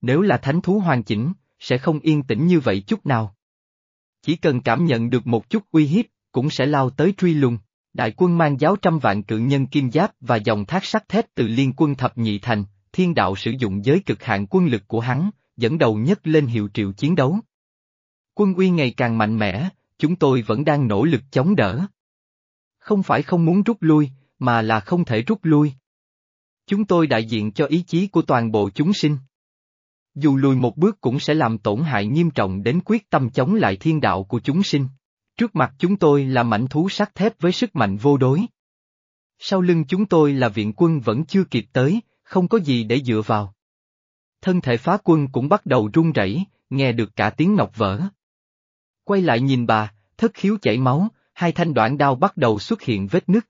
Speaker 1: Nếu là thánh thú hoàn chỉnh, sẽ không yên tĩnh như vậy chút nào. Chỉ cần cảm nhận được một chút uy hiếp, cũng sẽ lao tới truy lùng. Đại quân mang giáo trăm vạn cự nhân kim giáp và dòng thác sắt thép từ liên quân thập nhị thành, thiên đạo sử dụng giới cực hạn quân lực của hắn, dẫn đầu nhất lên hiệu triệu chiến đấu. Quân uy ngày càng mạnh mẽ, chúng tôi vẫn đang nỗ lực chống đỡ. Không phải không muốn rút lui, mà là không thể rút lui. Chúng tôi đại diện cho ý chí của toàn bộ chúng sinh. Dù lùi một bước cũng sẽ làm tổn hại nghiêm trọng đến quyết tâm chống lại thiên đạo của chúng sinh. Trước mặt chúng tôi là mảnh thú sắt thép với sức mạnh vô đối. Sau lưng chúng tôi là viện quân vẫn chưa kịp tới, không có gì để dựa vào. Thân thể phá quân cũng bắt đầu run rẩy, nghe được cả tiếng ngọc vỡ. Quay lại nhìn bà, thất khiếu chảy máu, hai thanh đoạn đao bắt đầu xuất hiện vết nứt.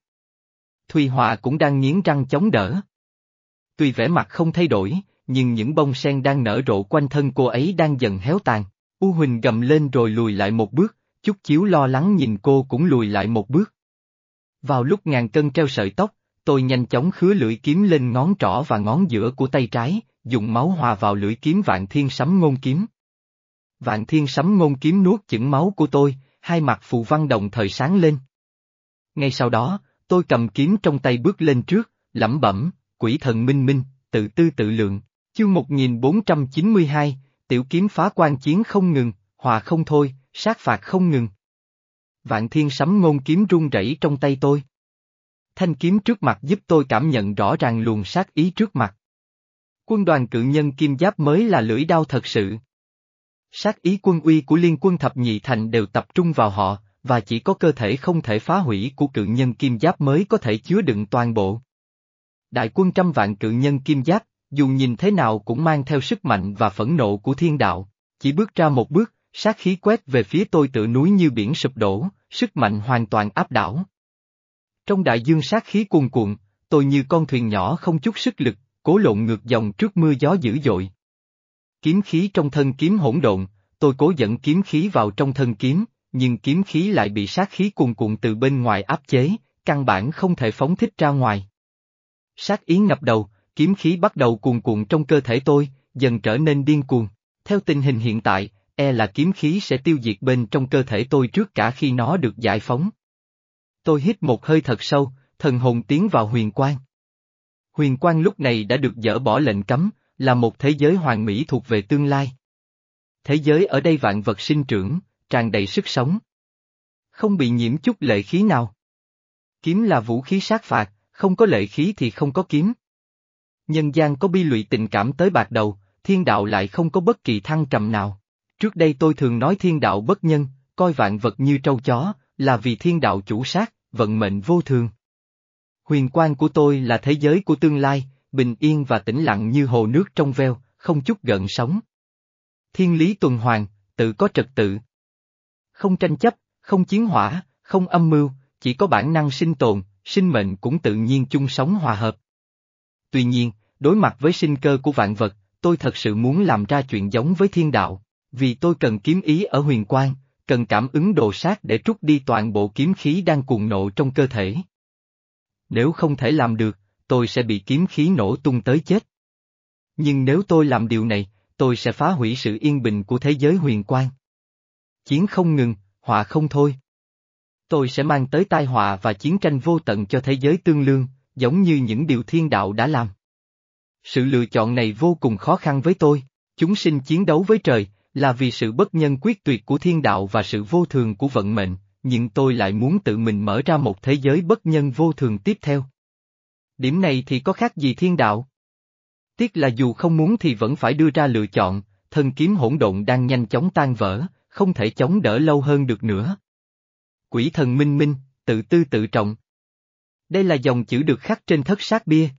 Speaker 1: Thùy Họa cũng đang nghiến răng chống đỡ. Tuy vẻ mặt không thay đổi, nhưng những bông sen đang nở rộ quanh thân cô ấy đang dần héo tàn. U Huỳnh gầm lên rồi lùi lại một bước, chút chiếu lo lắng nhìn cô cũng lùi lại một bước. Vào lúc ngàn cân treo sợi tóc, tôi nhanh chóng khứa lưỡi kiếm lên ngón trỏ và ngón giữa của tay trái, dùng máu hòa vào lưỡi kiếm vạn thiên sấm ngôn kiếm. Vạn thiên sấm ngôn kiếm nuốt chửng máu của tôi, hai mặt phù văn đồng thời sáng lên. Ngay sau đó, tôi cầm kiếm trong tay bước lên trước, lẩm bẩm, quỷ thần minh minh, tự tư tự lượng, chương 1492, tiểu kiếm phá quan chiến không ngừng, hòa không thôi, sát phạt không ngừng. Vạn thiên sấm ngôn kiếm run rẩy trong tay tôi. Thanh kiếm trước mặt giúp tôi cảm nhận rõ ràng luồng sát ý trước mặt. Quân đoàn cự nhân kim giáp mới là lưỡi đao thật sự. Sát ý quân uy của liên quân thập nhị thành đều tập trung vào họ, và chỉ có cơ thể không thể phá hủy của cự nhân kim giáp mới có thể chứa đựng toàn bộ. Đại quân trăm vạn cự nhân kim giáp, dù nhìn thế nào cũng mang theo sức mạnh và phẫn nộ của thiên đạo, chỉ bước ra một bước, sát khí quét về phía tôi tự núi như biển sụp đổ, sức mạnh hoàn toàn áp đảo. Trong đại dương sát khí cuồn cuộn, tôi như con thuyền nhỏ không chút sức lực, cố lộn ngược dòng trước mưa gió dữ dội. Kiếm khí trong thân kiếm hỗn độn, tôi cố dẫn kiếm khí vào trong thân kiếm, nhưng kiếm khí lại bị sát khí cuồn cuộn từ bên ngoài áp chế, căn bản không thể phóng thích ra ngoài. Sát ý ngập đầu, kiếm khí bắt đầu cuồn cuộn trong cơ thể tôi, dần trở nên điên cuồng. Theo tình hình hiện tại, e là kiếm khí sẽ tiêu diệt bên trong cơ thể tôi trước cả khi nó được giải phóng. Tôi hít một hơi thật sâu, thần hồn tiến vào huyền quang. Huyền quang lúc này đã được dỡ bỏ lệnh cấm, là một thế giới hoàn mỹ thuộc về tương lai. Thế giới ở đây vạn vật sinh trưởng, tràn đầy sức sống. Không bị nhiễm chút lệ khí nào. Kiếm là vũ khí sát phạt, không có lệ khí thì không có kiếm. Nhân gian có bi lụy tình cảm tới bạc đầu, thiên đạo lại không có bất kỳ thăng trầm nào. Trước đây tôi thường nói thiên đạo bất nhân, coi vạn vật như trâu chó, là vì thiên đạo chủ sát, vận mệnh vô thường. Huyền quan của tôi là thế giới của tương lai, bình yên và tĩnh lặng như hồ nước trong veo, không chút gợn sóng. Thiên lý tuần hoàn, tự có trật tự. Không tranh chấp, không chiến hỏa, không âm mưu, chỉ có bản năng sinh tồn, sinh mệnh cũng tự nhiên chung sống hòa hợp. Tuy nhiên, đối mặt với sinh cơ của vạn vật, tôi thật sự muốn làm ra chuyện giống với thiên đạo, vì tôi cần kiếm ý ở huyền quang, cần cảm ứng đồ sát để trút đi toàn bộ kiếm khí đang cuồng nộ trong cơ thể. Nếu không thể làm được, tôi sẽ bị kiếm khí nổ tung tới chết. Nhưng nếu tôi làm điều này, tôi sẽ phá hủy sự yên bình của thế giới huyền quang. Chiến không ngừng, họa không thôi. Tôi sẽ mang tới tai họa và chiến tranh vô tận cho thế giới tương lương, giống như những điều thiên đạo đã làm. Sự lựa chọn này vô cùng khó khăn với tôi, chúng sinh chiến đấu với trời, là vì sự bất nhân quyết tuyệt của thiên đạo và sự vô thường của vận mệnh, nhưng tôi lại muốn tự mình mở ra một thế giới bất nhân vô thường tiếp theo. Điểm này thì có khác gì thiên đạo? Tiếc là dù không muốn thì vẫn phải đưa ra lựa chọn, thân kiếm hỗn độn đang nhanh chóng tan vỡ, không thể chống đỡ lâu hơn được nữa. Quỷ thần minh minh, tự tư tự trọng. Đây là dòng chữ được khắc trên thất sát bia.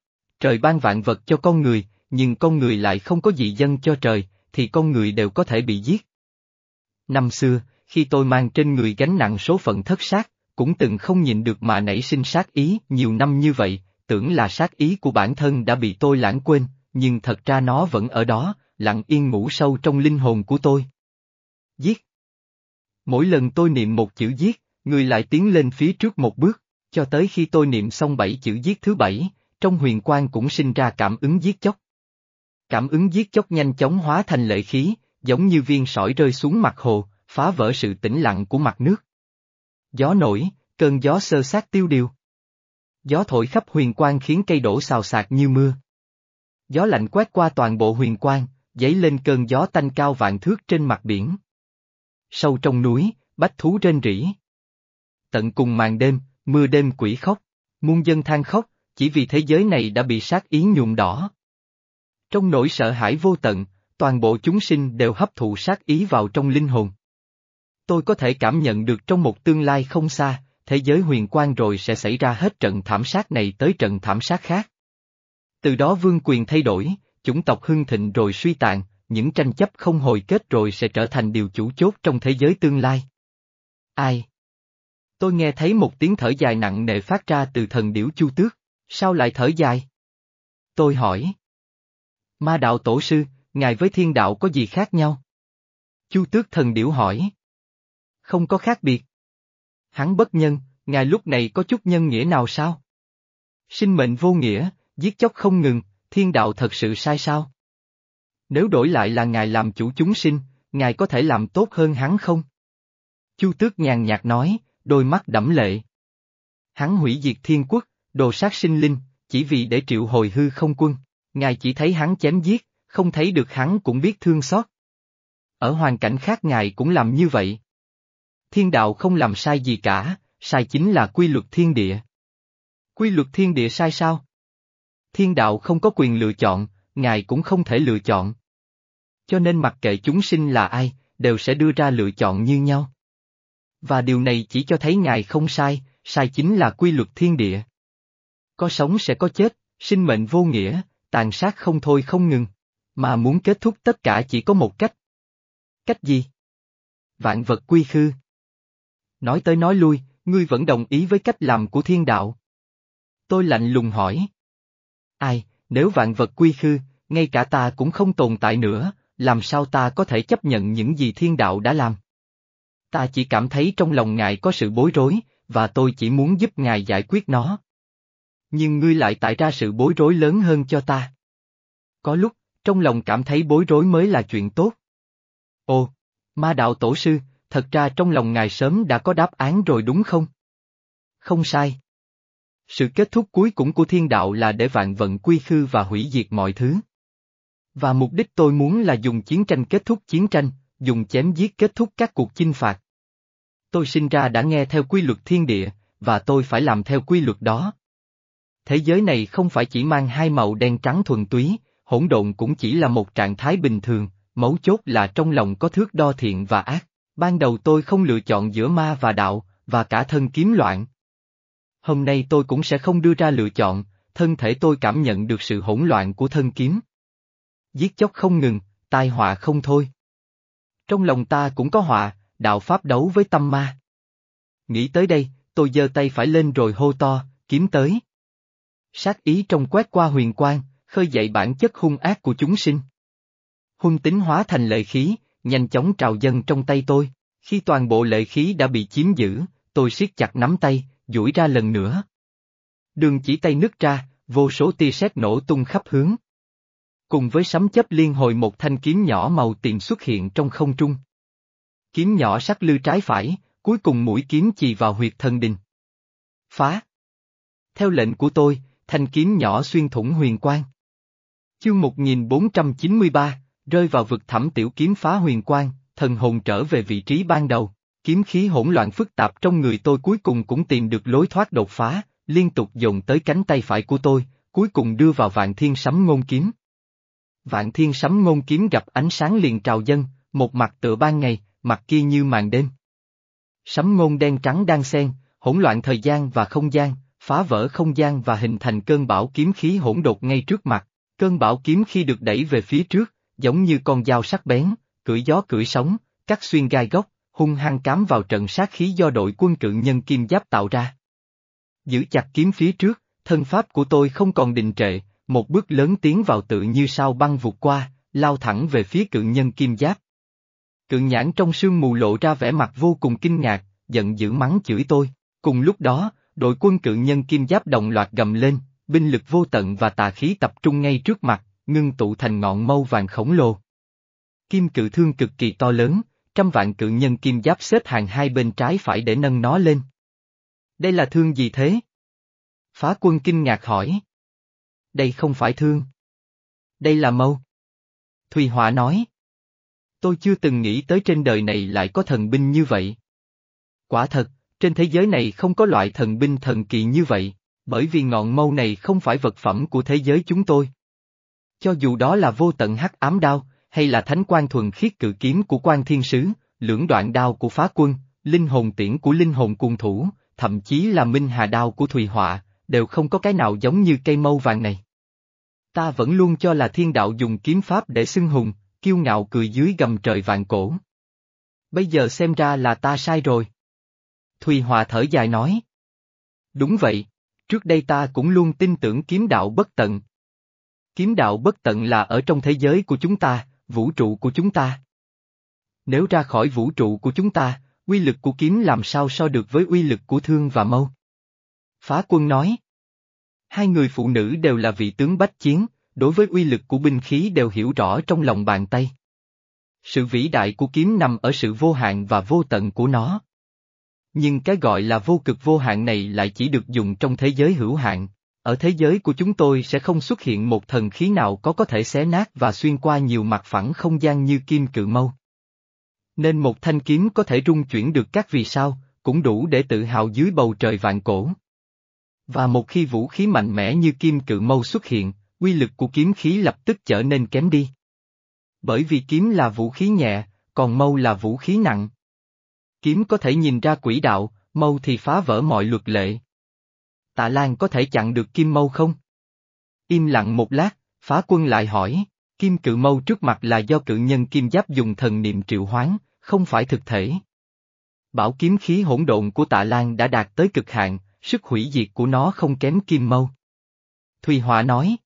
Speaker 1: Trời ban vạn vật cho con người, nhưng con người lại không có gì dân cho trời, thì con người đều có thể bị giết. Năm xưa, khi tôi mang trên người gánh nặng số phận thất sát, cũng từng không nhìn được mà nảy sinh sát ý nhiều năm như vậy, tưởng là sát ý của bản thân đã bị tôi lãng quên, nhưng thật ra nó vẫn ở đó, lặng yên ngủ sâu trong linh hồn của tôi. Giết. Mỗi lần tôi niệm một chữ giết, người lại tiến lên phía trước một bước, cho tới khi tôi niệm xong bảy chữ giết thứ bảy, trong huyền quang cũng sinh ra cảm ứng giết chóc. Cảm ứng giết chóc nhanh chóng hóa thành lợi khí, giống như viên sỏi rơi xuống mặt hồ, phá vỡ sự tĩnh lặng của mặt nước. Gió nổi, cơn gió sơ sát tiêu điều. Gió thổi khắp huyền quang khiến cây đổ xào xạc như mưa. Gió lạnh quét qua toàn bộ huyền quang, dấy lên cơn gió tanh cao vạn thước trên mặt biển. Sâu trong núi, bách thú rên rỉ. Tận cùng màn đêm, mưa đêm quỷ khóc, muôn dân than khóc, chỉ vì thế giới này đã bị sát ý nhuộm đỏ. Trong nỗi sợ hãi vô tận, toàn bộ chúng sinh đều hấp thụ sát ý vào trong linh hồn. Tôi có thể cảm nhận được trong một tương lai không xa, thế giới huyền quang rồi sẽ xảy ra hết trận thảm sát này tới trận thảm sát khác. Từ đó vương quyền thay đổi, chủng tộc hưng thịnh rồi suy tàn, những tranh chấp không hồi kết rồi sẽ trở thành điều chủ chốt trong thế giới tương lai. Ai? Tôi nghe thấy một tiếng thở dài nặng nề phát ra từ thần điểu chu tước, sao lại thở dài? Tôi hỏi. Ma đạo tổ sư, ngài với thiên đạo có gì khác nhau? Chu tước thần điểu hỏi. Không có khác biệt. Hắn bất nhân, ngài lúc này có chút nhân nghĩa nào sao? Sinh mệnh vô nghĩa, giết chóc không ngừng, thiên đạo thật sự sai sao? Nếu đổi lại là ngài làm chủ chúng sinh, ngài có thể làm tốt hơn hắn không? Chu tước nhàn nhạt nói, đôi mắt đẫm lệ. Hắn hủy diệt thiên quốc, đồ sát sinh linh, chỉ vì để triệu hồi hư không quân. Ngài chỉ thấy hắn chém giết, không thấy được hắn cũng biết thương xót. Ở hoàn cảnh khác ngài cũng làm như vậy. Thiên đạo không làm sai gì cả, sai chính là quy luật thiên địa. Quy luật thiên địa sai sao? Thiên đạo không có quyền lựa chọn, ngài cũng không thể lựa chọn. Cho nên mặc kệ chúng sinh là ai, đều sẽ đưa ra lựa chọn như nhau. Và điều này chỉ cho thấy ngài không sai, sai chính là quy luật thiên địa. Có sống sẽ có chết, sinh mệnh vô nghĩa, tàn sát không thôi không ngừng, mà muốn kết thúc tất cả chỉ có một cách. Cách gì? Vạn vật quy khư. Nói tới nói lui, ngươi vẫn đồng ý với cách làm của thiên đạo. Tôi lạnh lùng hỏi. Ai, nếu vạn vật quy khư, ngay cả ta cũng không tồn tại nữa, làm sao ta có thể chấp nhận những gì thiên đạo đã làm? Ta chỉ cảm thấy trong lòng ngài có sự bối rối, và tôi chỉ muốn giúp ngài giải quyết nó. Nhưng ngươi lại tạo ra sự bối rối lớn hơn cho ta. Có lúc, trong lòng cảm thấy bối rối mới là chuyện tốt. Ồ, ma đạo tổ sư, thật ra trong lòng ngài sớm đã có đáp án rồi đúng không? Không sai. Sự kết thúc cuối cùng của thiên đạo là để vạn vận quy khư và hủy diệt mọi thứ. Và mục đích tôi muốn là dùng chiến tranh kết thúc chiến tranh, dùng chém giết kết thúc các cuộc chinh phạt. Tôi sinh ra đã nghe theo quy luật thiên địa, và tôi phải làm theo quy luật đó. Thế giới này không phải chỉ mang hai màu đen trắng thuần túy, hỗn độn cũng chỉ là một trạng thái bình thường, mấu chốt là trong lòng có thước đo thiện và ác. Ban đầu tôi không lựa chọn giữa ma và đạo, và cả thân kiếm loạn. Hôm nay tôi cũng sẽ không đưa ra lựa chọn, thân thể tôi cảm nhận được sự hỗn loạn của thân kiếm. Giết chóc không ngừng, tai họa không thôi. Trong lòng ta cũng có họa, đạo pháp đấu với tâm ma. Nghĩ tới đây, tôi giơ tay phải lên rồi hô to, kiếm tới. Sát ý trong quét qua huyền quang, khơi dậy bản chất hung ác của chúng sinh. Hung tính hóa thành lợi khí, nhanh chóng trào dâng trong tay tôi. Khi toàn bộ lợi khí đã bị chiếm giữ, tôi siết chặt nắm tay, duỗi ra lần nữa. Đường chỉ tay nứt ra, vô số tia sét nổ tung khắp hướng. Cùng với sấm chấp liên hồi một thanh kiếm nhỏ màu tiền xuất hiện trong không trung. Kiếm nhỏ sắc lư trái phải, cuối cùng mũi kiếm chì vào huyệt thân đình. Phá! Theo lệnh của tôi, thanh kiếm nhỏ xuyên thủng huyền quang. Chương 1493, rơi vào vực thẳm tiểu kiếm phá huyền quang, thần hồn trở về vị trí ban đầu. Kiếm khí hỗn loạn phức tạp trong người tôi cuối cùng cũng tìm được lối thoát đột phá, liên tục dồn tới cánh tay phải của tôi, cuối cùng đưa vào vạn thiên sấm ngôn kiếm. Vạn thiên sấm ngôn kiếm gặp ánh sáng liền trào dân, một mặt tựa ban ngày, mặt kia như màn đêm. Sấm ngôn đen trắng đang xen, hỗn loạn thời gian và không gian, phá vỡ không gian và hình thành cơn bão kiếm khí hỗn đột ngay trước mặt. Cơn bão kiếm khi được đẩy về phía trước, giống như con dao sắc bén, cưỡi gió cưỡi sóng, cắt xuyên gai góc, hung hăng cám vào trận sát khí do đội quân cự nhân kim giáp tạo ra. Giữ chặt kiếm phía trước, thân pháp của tôi không còn đình trệ, một bước lớn tiến vào tự như sao băng vụt qua, lao thẳng về phía cự nhân kim giáp. Cự nhãn trong sương mù lộ ra vẻ mặt vô cùng kinh ngạc, giận dữ mắng chửi tôi. Cùng lúc đó, đội quân cự nhân kim giáp đồng loạt gầm lên, binh lực vô tận và tà khí tập trung ngay trước mặt, ngưng tụ thành ngọn mâu vàng khổng lồ. Kim cự thương cực kỳ to lớn, trăm vạn cự nhân kim giáp xếp hàng hai bên trái phải để nâng nó lên. Đây là thương gì thế? Phá quân kinh ngạc hỏi. Đây không phải thương. Đây là mâu. Thùy Họa nói. Tôi chưa từng nghĩ tới trên đời này lại có thần binh như vậy. Quả thật, trên thế giới này không có loại thần binh thần kỳ như vậy, bởi vì ngọn mâu này không phải vật phẩm của thế giới chúng tôi. Cho dù đó là vô tận hắc ám đao, hay là thánh quan thuần khiết cự kiếm của quan thiên sứ, lưỡng đoạn đao của phá quân, linh hồn tiễn của linh hồn cung thủ, thậm chí là minh hà đao của Thùy Họa, đều không có cái nào giống như cây mâu vàng này. Ta vẫn luôn cho là thiên đạo dùng kiếm pháp để xưng hùng, kiêu ngạo cười dưới gầm trời vạn cổ. Bây giờ xem ra là ta sai rồi. Thùy hòa thở dài nói. Đúng vậy, trước đây ta cũng luôn tin tưởng kiếm đạo bất tận. Kiếm đạo bất tận là ở trong thế giới của chúng ta, vũ trụ của chúng ta. Nếu ra khỏi vũ trụ của chúng ta, Uy lực của kiếm làm sao so được với uy lực của thương và mâu? Phá quân nói. Hai người phụ nữ đều là vị tướng bách chiến, đối với uy lực của binh khí đều hiểu rõ trong lòng bàn tay. Sự vĩ đại của kiếm nằm ở sự vô hạn và vô tận của nó. Nhưng cái gọi là vô cực vô hạn này lại chỉ được dùng trong thế giới hữu hạn. Ở thế giới của chúng tôi sẽ không xuất hiện một thần khí nào có có thể xé nát và xuyên qua nhiều mặt phẳng không gian như kim cự mâu. Nên một thanh kiếm có thể rung chuyển được các vì sao, cũng đủ để tự hào dưới bầu trời vạn cổ. Và một khi vũ khí mạnh mẽ như kim cự mâu xuất hiện, quy lực của kiếm khí lập tức trở nên kém đi. Bởi vì kiếm là vũ khí nhẹ, còn mâu là vũ khí nặng. Kiếm có thể nhìn ra quỹ đạo, mâu thì phá vỡ mọi luật lệ. Tạ Lan có thể chặn được kim mâu không? Im lặng một lát, phá quân lại hỏi, kim cự mâu trước mặt là do cự nhân kim giáp dùng thần niệm triệu hoán, không phải thực thể. Bảo kiếm khí hỗn độn của tạ Lan đã đạt tới cực hạn, sức hủy diệt của nó không kém kim mâu. Thùy Họa nói.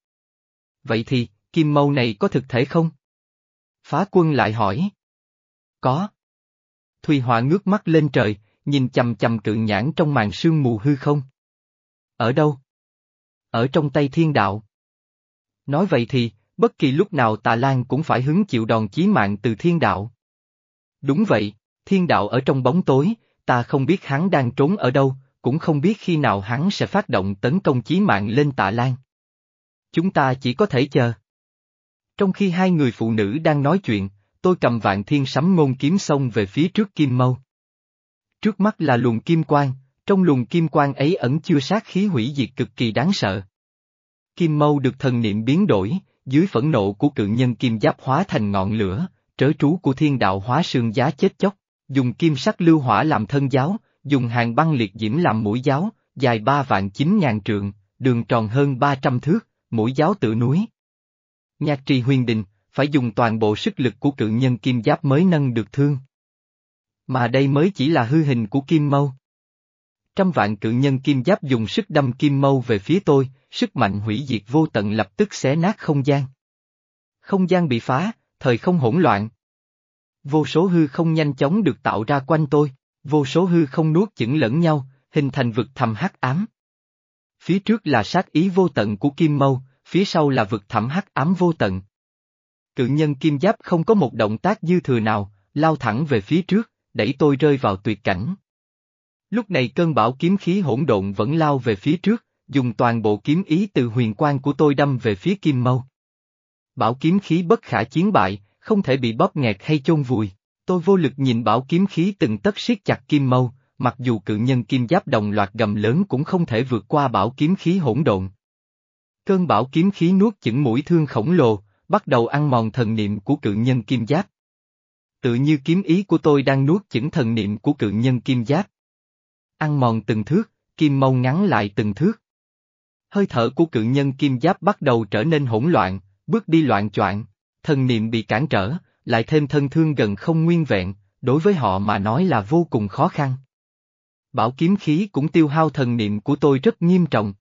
Speaker 1: Vậy thì, kim mâu này có thực thể không? Phá quân lại hỏi. Có. Thùy Họa ngước mắt lên trời, nhìn chầm chầm cự nhãn trong màn sương mù hư không. Ở đâu? Ở trong tay thiên đạo. Nói vậy thì, bất kỳ lúc nào Tà Lan cũng phải hứng chịu đòn chí mạng từ thiên đạo. Đúng vậy, thiên đạo ở trong bóng tối, ta không biết hắn đang trốn ở đâu, cũng không biết khi nào hắn sẽ phát động tấn công chí mạng lên Tạ Lan. Chúng ta chỉ có thể chờ. Trong khi hai người phụ nữ đang nói chuyện, tôi cầm vạn thiên sấm ngôn kiếm xông về phía trước kim mâu. Trước mắt là luồng kim quang, trong luồng kim quang ấy ẩn chưa sát khí hủy diệt cực kỳ đáng sợ. Kim mâu được thần niệm biến đổi, dưới phẫn nộ của cự nhân kim giáp hóa thành ngọn lửa, trớ trú của thiên đạo hóa sương giá chết chóc, dùng kim sắc lưu hỏa làm thân giáo, dùng hàng băng liệt diễm làm mũi giáo, dài ba vạn chín ngàn trượng, đường tròn hơn ba trăm thước, mũi giáo tự núi. Nhạc trì huyền đình, phải dùng toàn bộ sức lực của cự nhân kim giáp mới nâng được thương. Mà đây mới chỉ là hư hình của kim mâu. Trăm vạn cự nhân kim giáp dùng sức đâm kim mâu về phía tôi, sức mạnh hủy diệt vô tận lập tức xé nát không gian. Không gian bị phá, thời không hỗn loạn. Vô số hư không nhanh chóng được tạo ra quanh tôi, vô số hư không nuốt chửng lẫn nhau, hình thành vực thầm hắc ám. Phía trước là sát ý vô tận của kim mâu, phía sau là vực thẳm hắc ám vô tận. Cự nhân kim giáp không có một động tác dư thừa nào, lao thẳng về phía trước, đẩy tôi rơi vào tuyệt cảnh. Lúc này cơn bão kiếm khí hỗn độn vẫn lao về phía trước, dùng toàn bộ kiếm ý từ huyền quang của tôi đâm về phía kim mâu. Bảo kiếm khí bất khả chiến bại, không thể bị bóp nghẹt hay chôn vùi. Tôi vô lực nhìn bảo kiếm khí từng tấc siết chặt kim mâu, mặc dù cự nhân kim giáp đồng loạt gầm lớn cũng không thể vượt qua bảo kiếm khí hỗn độn. Cơn bão kiếm khí nuốt chửng mũi thương khổng lồ, bắt đầu ăn mòn thần niệm của cự nhân kim giáp. Tự như kiếm ý của tôi đang nuốt chửng thần niệm của cự nhân kim giáp. Ăn mòn từng thước, kim mâu ngắn lại từng thước. Hơi thở của cự nhân kim giáp bắt đầu trở nên hỗn loạn, bước đi loạn choạng, thần niệm bị cản trở, lại thêm thân thương gần không nguyên vẹn, đối với họ mà nói là vô cùng khó khăn. Bảo kiếm khí cũng tiêu hao thần niệm của tôi rất nghiêm trọng.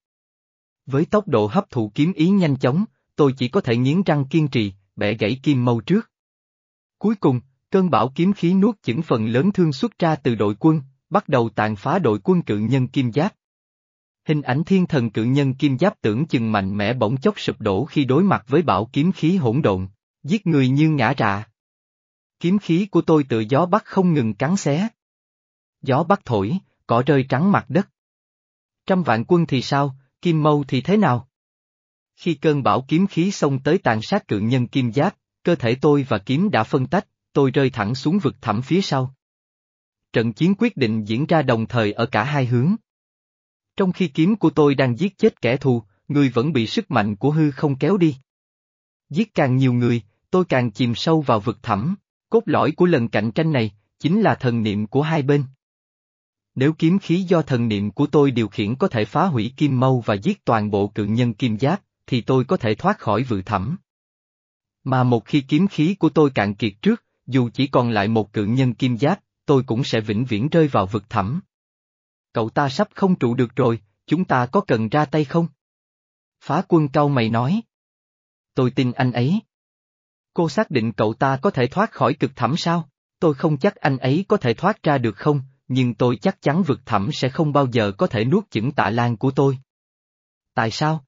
Speaker 1: Với tốc độ hấp thụ kiếm ý nhanh chóng, tôi chỉ có thể nghiến răng kiên trì, bẻ gãy kim mâu trước. Cuối cùng, cơn bão kiếm khí nuốt chửng phần lớn thương xuất ra từ đội quân, bắt đầu tàn phá đội quân cự nhân kim giáp. Hình ảnh thiên thần cự nhân kim giáp tưởng chừng mạnh mẽ bỗng chốc sụp đổ khi đối mặt với bão kiếm khí hỗn độn, giết người như ngã rạ. Kiếm khí của tôi tự gió bắt không ngừng cắn xé. Gió bắt thổi, cỏ rơi trắng mặt đất. Trăm vạn quân thì sao, kim mâu thì thế nào? Khi cơn bão kiếm khí xông tới tàn sát cự nhân kim giáp, cơ thể tôi và kiếm đã phân tách, tôi rơi thẳng xuống vực thẳm phía sau. Trận chiến quyết định diễn ra đồng thời ở cả hai hướng. Trong khi kiếm của tôi đang giết chết kẻ thù, người vẫn bị sức mạnh của hư không kéo đi. Giết càng nhiều người, tôi càng chìm sâu vào vực thẳm, cốt lõi của lần cạnh tranh này, chính là thần niệm của hai bên. Nếu kiếm khí do thần niệm của tôi điều khiển có thể phá hủy kim mâu và giết toàn bộ cự nhân kim giáp, thì tôi có thể thoát khỏi vự thẳm. Mà một khi kiếm khí của tôi cạn kiệt trước, dù chỉ còn lại một cự nhân kim giáp, tôi cũng sẽ vĩnh viễn rơi vào vực thẳm. Cậu ta sắp không trụ được rồi, chúng ta có cần ra tay không? Phá quân cau mày nói. Tôi tin anh ấy. Cô xác định cậu ta có thể thoát khỏi cực thẳm sao? Tôi không chắc anh ấy có thể thoát ra được không, nhưng tôi chắc chắn vực thẳm sẽ không bao giờ có thể nuốt chửng tạ lan của tôi. Tại sao?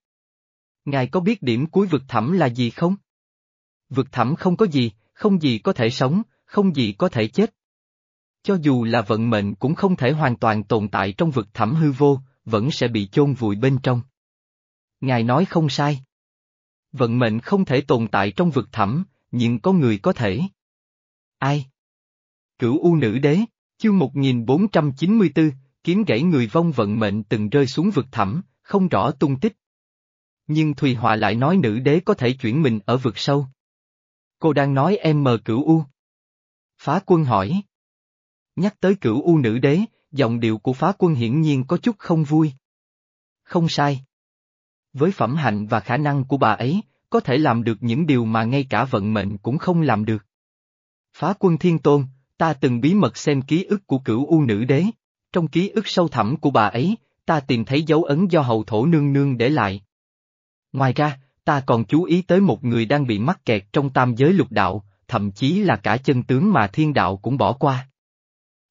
Speaker 1: Ngài có biết điểm cuối vực thẳm là gì không? Vực thẳm không có gì, không gì có thể sống, không gì có thể chết. Cho dù là vận mệnh cũng không thể hoàn toàn tồn tại trong vực thẳm hư vô, vẫn sẽ bị chôn vùi bên trong. Ngài nói không sai. Vận mệnh không thể tồn tại trong vực thẳm, nhưng có người có thể. Ai? Cửu U Nữ Đế, chương 1494, kiếm gãy người vong vận mệnh từng rơi xuống vực thẳm, không rõ tung tích. Nhưng Thùy Họa lại nói nữ đế có thể chuyển mình ở vực sâu. Cô đang nói em mờ cửu U. Phá quân hỏi. Nhắc tới cửu U nữ đế, giọng điệu của phá quân hiển nhiên có chút không vui. Không sai. Với phẩm hạnh và khả năng của bà ấy, có thể làm được những điều mà ngay cả vận mệnh cũng không làm được. Phá quân thiên tôn, ta từng bí mật xem ký ức của cửu U nữ đế. Trong ký ức sâu thẳm của bà ấy, ta tìm thấy dấu ấn do hậu thổ nương nương để lại. Ngoài ra, ta còn chú ý tới một người đang bị mắc kẹt trong tam giới lục đạo, thậm chí là cả chân tướng mà thiên đạo cũng bỏ qua.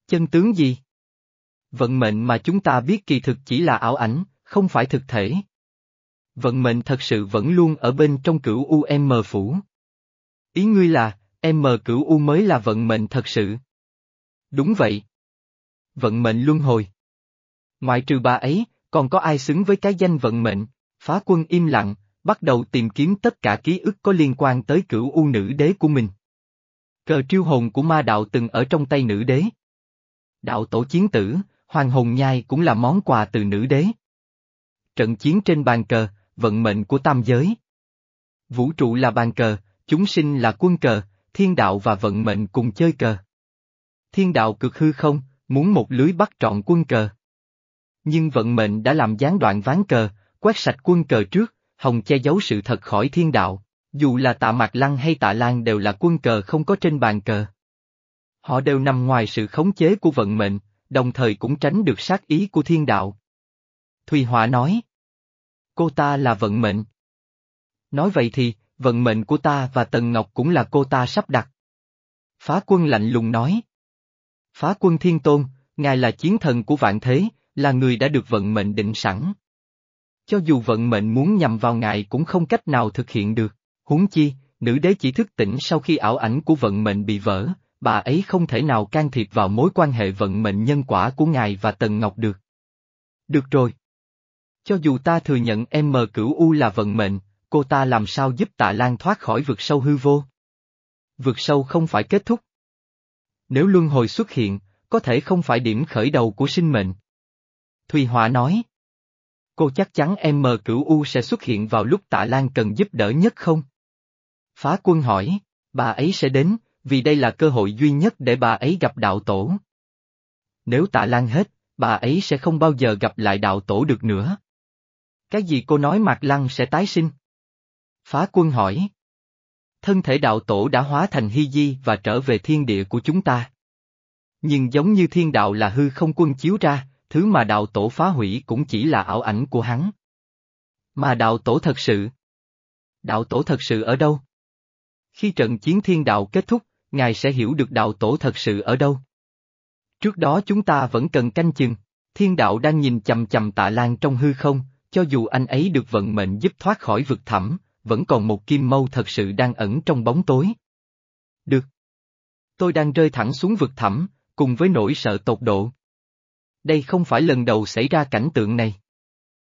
Speaker 1: Chân tướng gì? Vận mệnh mà chúng ta biết kỳ thực chỉ là ảo ảnh, không phải thực thể. Vận mệnh thật sự vẫn luôn ở bên trong cửu UM phủ. Ý ngươi là, M cửu U mới là vận mệnh thật sự. Đúng vậy. Vận mệnh luân hồi. Ngoại trừ bà ấy, còn có ai xứng với cái danh vận mệnh, phá quân im lặng, bắt đầu tìm kiếm tất cả ký ức có liên quan tới cửu U nữ đế của mình. Cờ triêu hồn của ma đạo từng ở trong tay nữ đế. Đạo tổ chiến tử, hoàng hồn nhai cũng là món quà từ nữ đế. Trận chiến trên bàn cờ, vận mệnh của tam giới. Vũ trụ là bàn cờ, chúng sinh là quân cờ, thiên đạo và vận mệnh cùng chơi cờ. Thiên đạo cực hư không, muốn một lưới bắt trọn quân cờ. Nhưng vận mệnh đã làm gián đoạn ván cờ, quét sạch quân cờ trước, hồng che giấu sự thật khỏi thiên đạo, dù là tạ mạc lăng hay tạ lan đều là quân cờ không có trên bàn cờ. Họ đều nằm ngoài sự khống chế của vận mệnh, đồng thời cũng tránh được sát ý của thiên đạo. Thùy Họa nói. Cô ta là vận mệnh. Nói vậy thì, vận mệnh của ta và Tần Ngọc cũng là cô ta sắp đặt. Phá quân lạnh lùng nói. Phá quân thiên tôn, ngài là chiến thần của vạn thế, là người đã được vận mệnh định sẵn. Cho dù vận mệnh muốn nhằm vào ngài cũng không cách nào thực hiện được, huống chi, nữ đế chỉ thức tỉnh sau khi ảo ảnh của vận mệnh bị vỡ, bà ấy không thể nào can thiệp vào mối quan hệ vận mệnh nhân quả của ngài và Tần Ngọc được. Được rồi. Cho dù ta thừa nhận em mờ cửu U là vận mệnh, cô ta làm sao giúp tạ Lan thoát khỏi vực sâu hư vô? Vực sâu không phải kết thúc. Nếu luân hồi xuất hiện, có thể không phải điểm khởi đầu của sinh mệnh. Thùy Họa nói. Cô chắc chắn em mờ cửu U sẽ xuất hiện vào lúc tạ Lan cần giúp đỡ nhất không? Phá quân hỏi, bà ấy sẽ đến, vì đây là cơ hội duy nhất để bà ấy gặp đạo tổ. Nếu tạ Lan hết, bà ấy sẽ không bao giờ gặp lại đạo tổ được nữa. Cái gì cô nói Mạc Lăng sẽ tái sinh? Phá quân hỏi. Thân thể đạo tổ đã hóa thành hy di và trở về thiên địa của chúng ta. Nhưng giống như thiên đạo là hư không quân chiếu ra, thứ mà đạo tổ phá hủy cũng chỉ là ảo ảnh của hắn. Mà đạo tổ thật sự. Đạo tổ thật sự ở đâu? Khi trận chiến thiên đạo kết thúc, ngài sẽ hiểu được đạo tổ thật sự ở đâu. Trước đó chúng ta vẫn cần canh chừng, thiên đạo đang nhìn chầm chầm tạ lan trong hư không, cho dù anh ấy được vận mệnh giúp thoát khỏi vực thẳm, vẫn còn một kim mâu thật sự đang ẩn trong bóng tối. Được. Tôi đang rơi thẳng xuống vực thẳm, cùng với nỗi sợ tột độ. Đây không phải lần đầu xảy ra cảnh tượng này.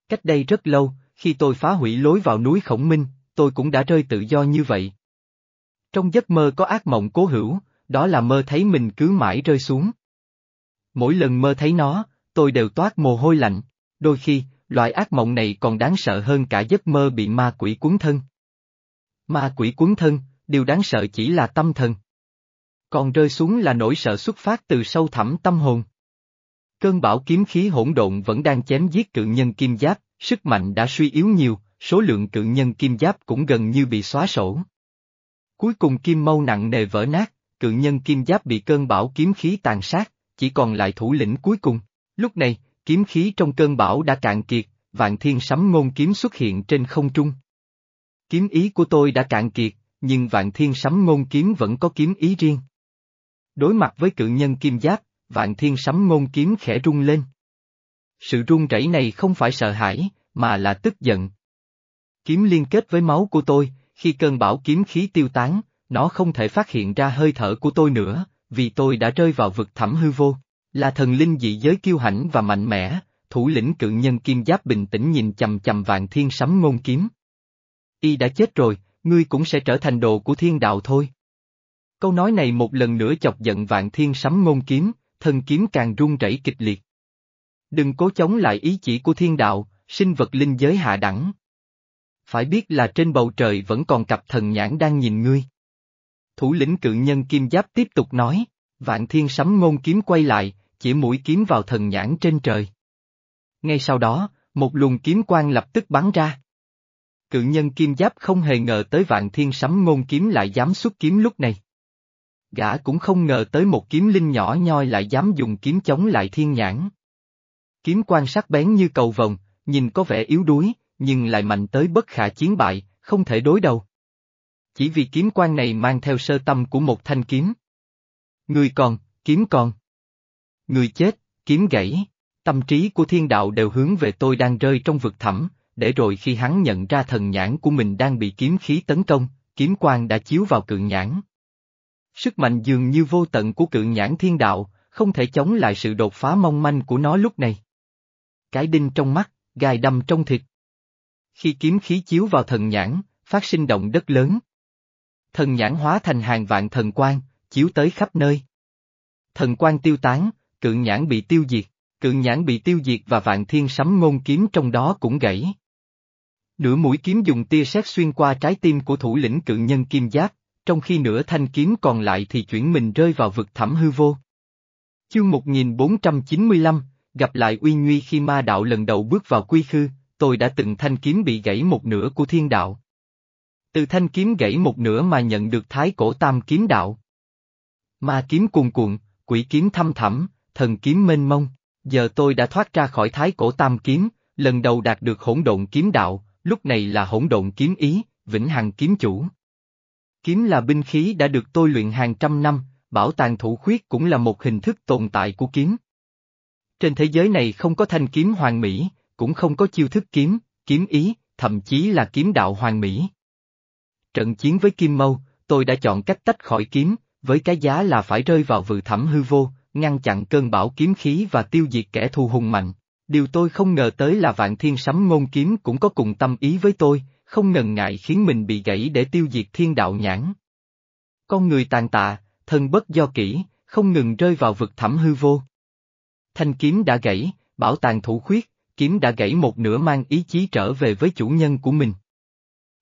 Speaker 1: Cách đây rất lâu, khi tôi phá hủy lối vào núi Khổng Minh, tôi cũng đã rơi tự do như vậy. Trong giấc mơ có ác mộng cố hữu, đó là mơ thấy mình cứ mãi rơi xuống. Mỗi lần mơ thấy nó, tôi đều toát mồ hôi lạnh, đôi khi, loại ác mộng này còn đáng sợ hơn cả giấc mơ bị ma quỷ cuốn thân. Ma quỷ cuốn thân, điều đáng sợ chỉ là tâm thần. Còn rơi xuống là nỗi sợ xuất phát từ sâu thẳm tâm hồn. Cơn bão kiếm khí hỗn độn vẫn đang chém giết cự nhân kim giáp, sức mạnh đã suy yếu nhiều, số lượng cự nhân kim giáp cũng gần như bị xóa sổ. Cuối cùng kim mâu nặng nề vỡ nát, cự nhân kim giáp bị cơn bão kiếm khí tàn sát, chỉ còn lại thủ lĩnh cuối cùng. Lúc này, kiếm khí trong cơn bão đã cạn kiệt, vạn thiên sấm ngôn kiếm xuất hiện trên không trung. Kiếm ý của tôi đã cạn kiệt, nhưng vạn thiên sấm ngôn kiếm vẫn có kiếm ý riêng. Đối mặt với cự nhân kim giáp, vạn thiên sấm ngôn kiếm khẽ rung lên. Sự rung rẩy này không phải sợ hãi, mà là tức giận. Kiếm liên kết với máu của tôi, khi cơn bão kiếm khí tiêu tán, nó không thể phát hiện ra hơi thở của tôi nữa, vì tôi đã rơi vào vực thẳm hư vô. Là thần linh dị giới kiêu hãnh và mạnh mẽ, thủ lĩnh cự nhân kim giáp bình tĩnh nhìn chầm chầm vạn thiên sấm ngôn kiếm. Y đã chết rồi, ngươi cũng sẽ trở thành đồ của thiên đạo thôi. Câu nói này một lần nữa chọc giận vạn thiên sấm ngôn kiếm, thân kiếm càng run rẩy kịch liệt. Đừng cố chống lại ý chỉ của thiên đạo, sinh vật linh giới hạ đẳng. Phải biết là trên bầu trời vẫn còn cặp thần nhãn đang nhìn ngươi. Thủ lĩnh cự nhân kim giáp tiếp tục nói, vạn thiên sấm ngôn kiếm quay lại, chỉ mũi kiếm vào thần nhãn trên trời. Ngay sau đó, một luồng kiếm quang lập tức bắn ra. Cự nhân kim giáp không hề ngờ tới vạn thiên sấm ngôn kiếm lại dám xuất kiếm lúc này. Gã cũng không ngờ tới một kiếm linh nhỏ nhoi lại dám dùng kiếm chống lại thiên nhãn. Kiếm quan sắc bén như cầu vồng, nhìn có vẻ yếu đuối, nhưng lại mạnh tới bất khả chiến bại, không thể đối đầu. Chỉ vì kiếm quan này mang theo sơ tâm của một thanh kiếm. Người còn, kiếm còn. Người chết, kiếm gãy, tâm trí của thiên đạo đều hướng về tôi đang rơi trong vực thẳm, để rồi khi hắn nhận ra thần nhãn của mình đang bị kiếm khí tấn công, kiếm quan đã chiếu vào cường nhãn. Sức mạnh dường như vô tận của cự nhãn thiên đạo, không thể chống lại sự đột phá mong manh của nó lúc này. Cái đinh trong mắt, gai đâm trong thịt. Khi kiếm khí chiếu vào thần nhãn, phát sinh động đất lớn. Thần nhãn hóa thành hàng vạn thần quang, chiếu tới khắp nơi. Thần quang tiêu tán, cự nhãn bị tiêu diệt, cự nhãn bị tiêu diệt và vạn thiên sấm ngôn kiếm trong đó cũng gãy. Nửa mũi kiếm dùng tia sét xuyên qua trái tim của thủ lĩnh cự nhân kim giáp, trong khi nửa thanh kiếm còn lại thì chuyển mình rơi vào vực thẳm hư vô. Chương 1495, gặp lại Uy Nguy khi ma đạo lần đầu bước vào quy khư, tôi đã từng thanh kiếm bị gãy một nửa của thiên đạo. Từ thanh kiếm gãy một nửa mà nhận được thái cổ tam kiếm đạo. Ma kiếm cuồn cuộn, quỷ kiếm thăm thẳm, thần kiếm mênh mông, giờ tôi đã thoát ra khỏi thái cổ tam kiếm, lần đầu đạt được hỗn độn kiếm đạo, lúc này là hỗn độn kiếm ý, vĩnh hằng kiếm chủ. Kiếm là binh khí đã được tôi luyện hàng trăm năm, bảo tàng thủ khuyết cũng là một hình thức tồn tại của kiếm. Trên thế giới này không có thanh kiếm hoàn mỹ, cũng không có chiêu thức kiếm, kiếm ý, thậm chí là kiếm đạo hoàn mỹ. Trận chiến với Kim Mâu, tôi đã chọn cách tách khỏi kiếm, với cái giá là phải rơi vào vự thẳm hư vô, ngăn chặn cơn bão kiếm khí và tiêu diệt kẻ thù hùng mạnh. Điều tôi không ngờ tới là vạn thiên sấm ngôn kiếm cũng có cùng tâm ý với tôi, không ngần ngại khiến mình bị gãy để tiêu diệt thiên đạo nhãn. Con người tàn tạ, thân bất do kỹ, không ngừng rơi vào vực thẳm hư vô. Thanh kiếm đã gãy, bảo tàng thủ khuyết, kiếm đã gãy một nửa mang ý chí trở về với chủ nhân của mình.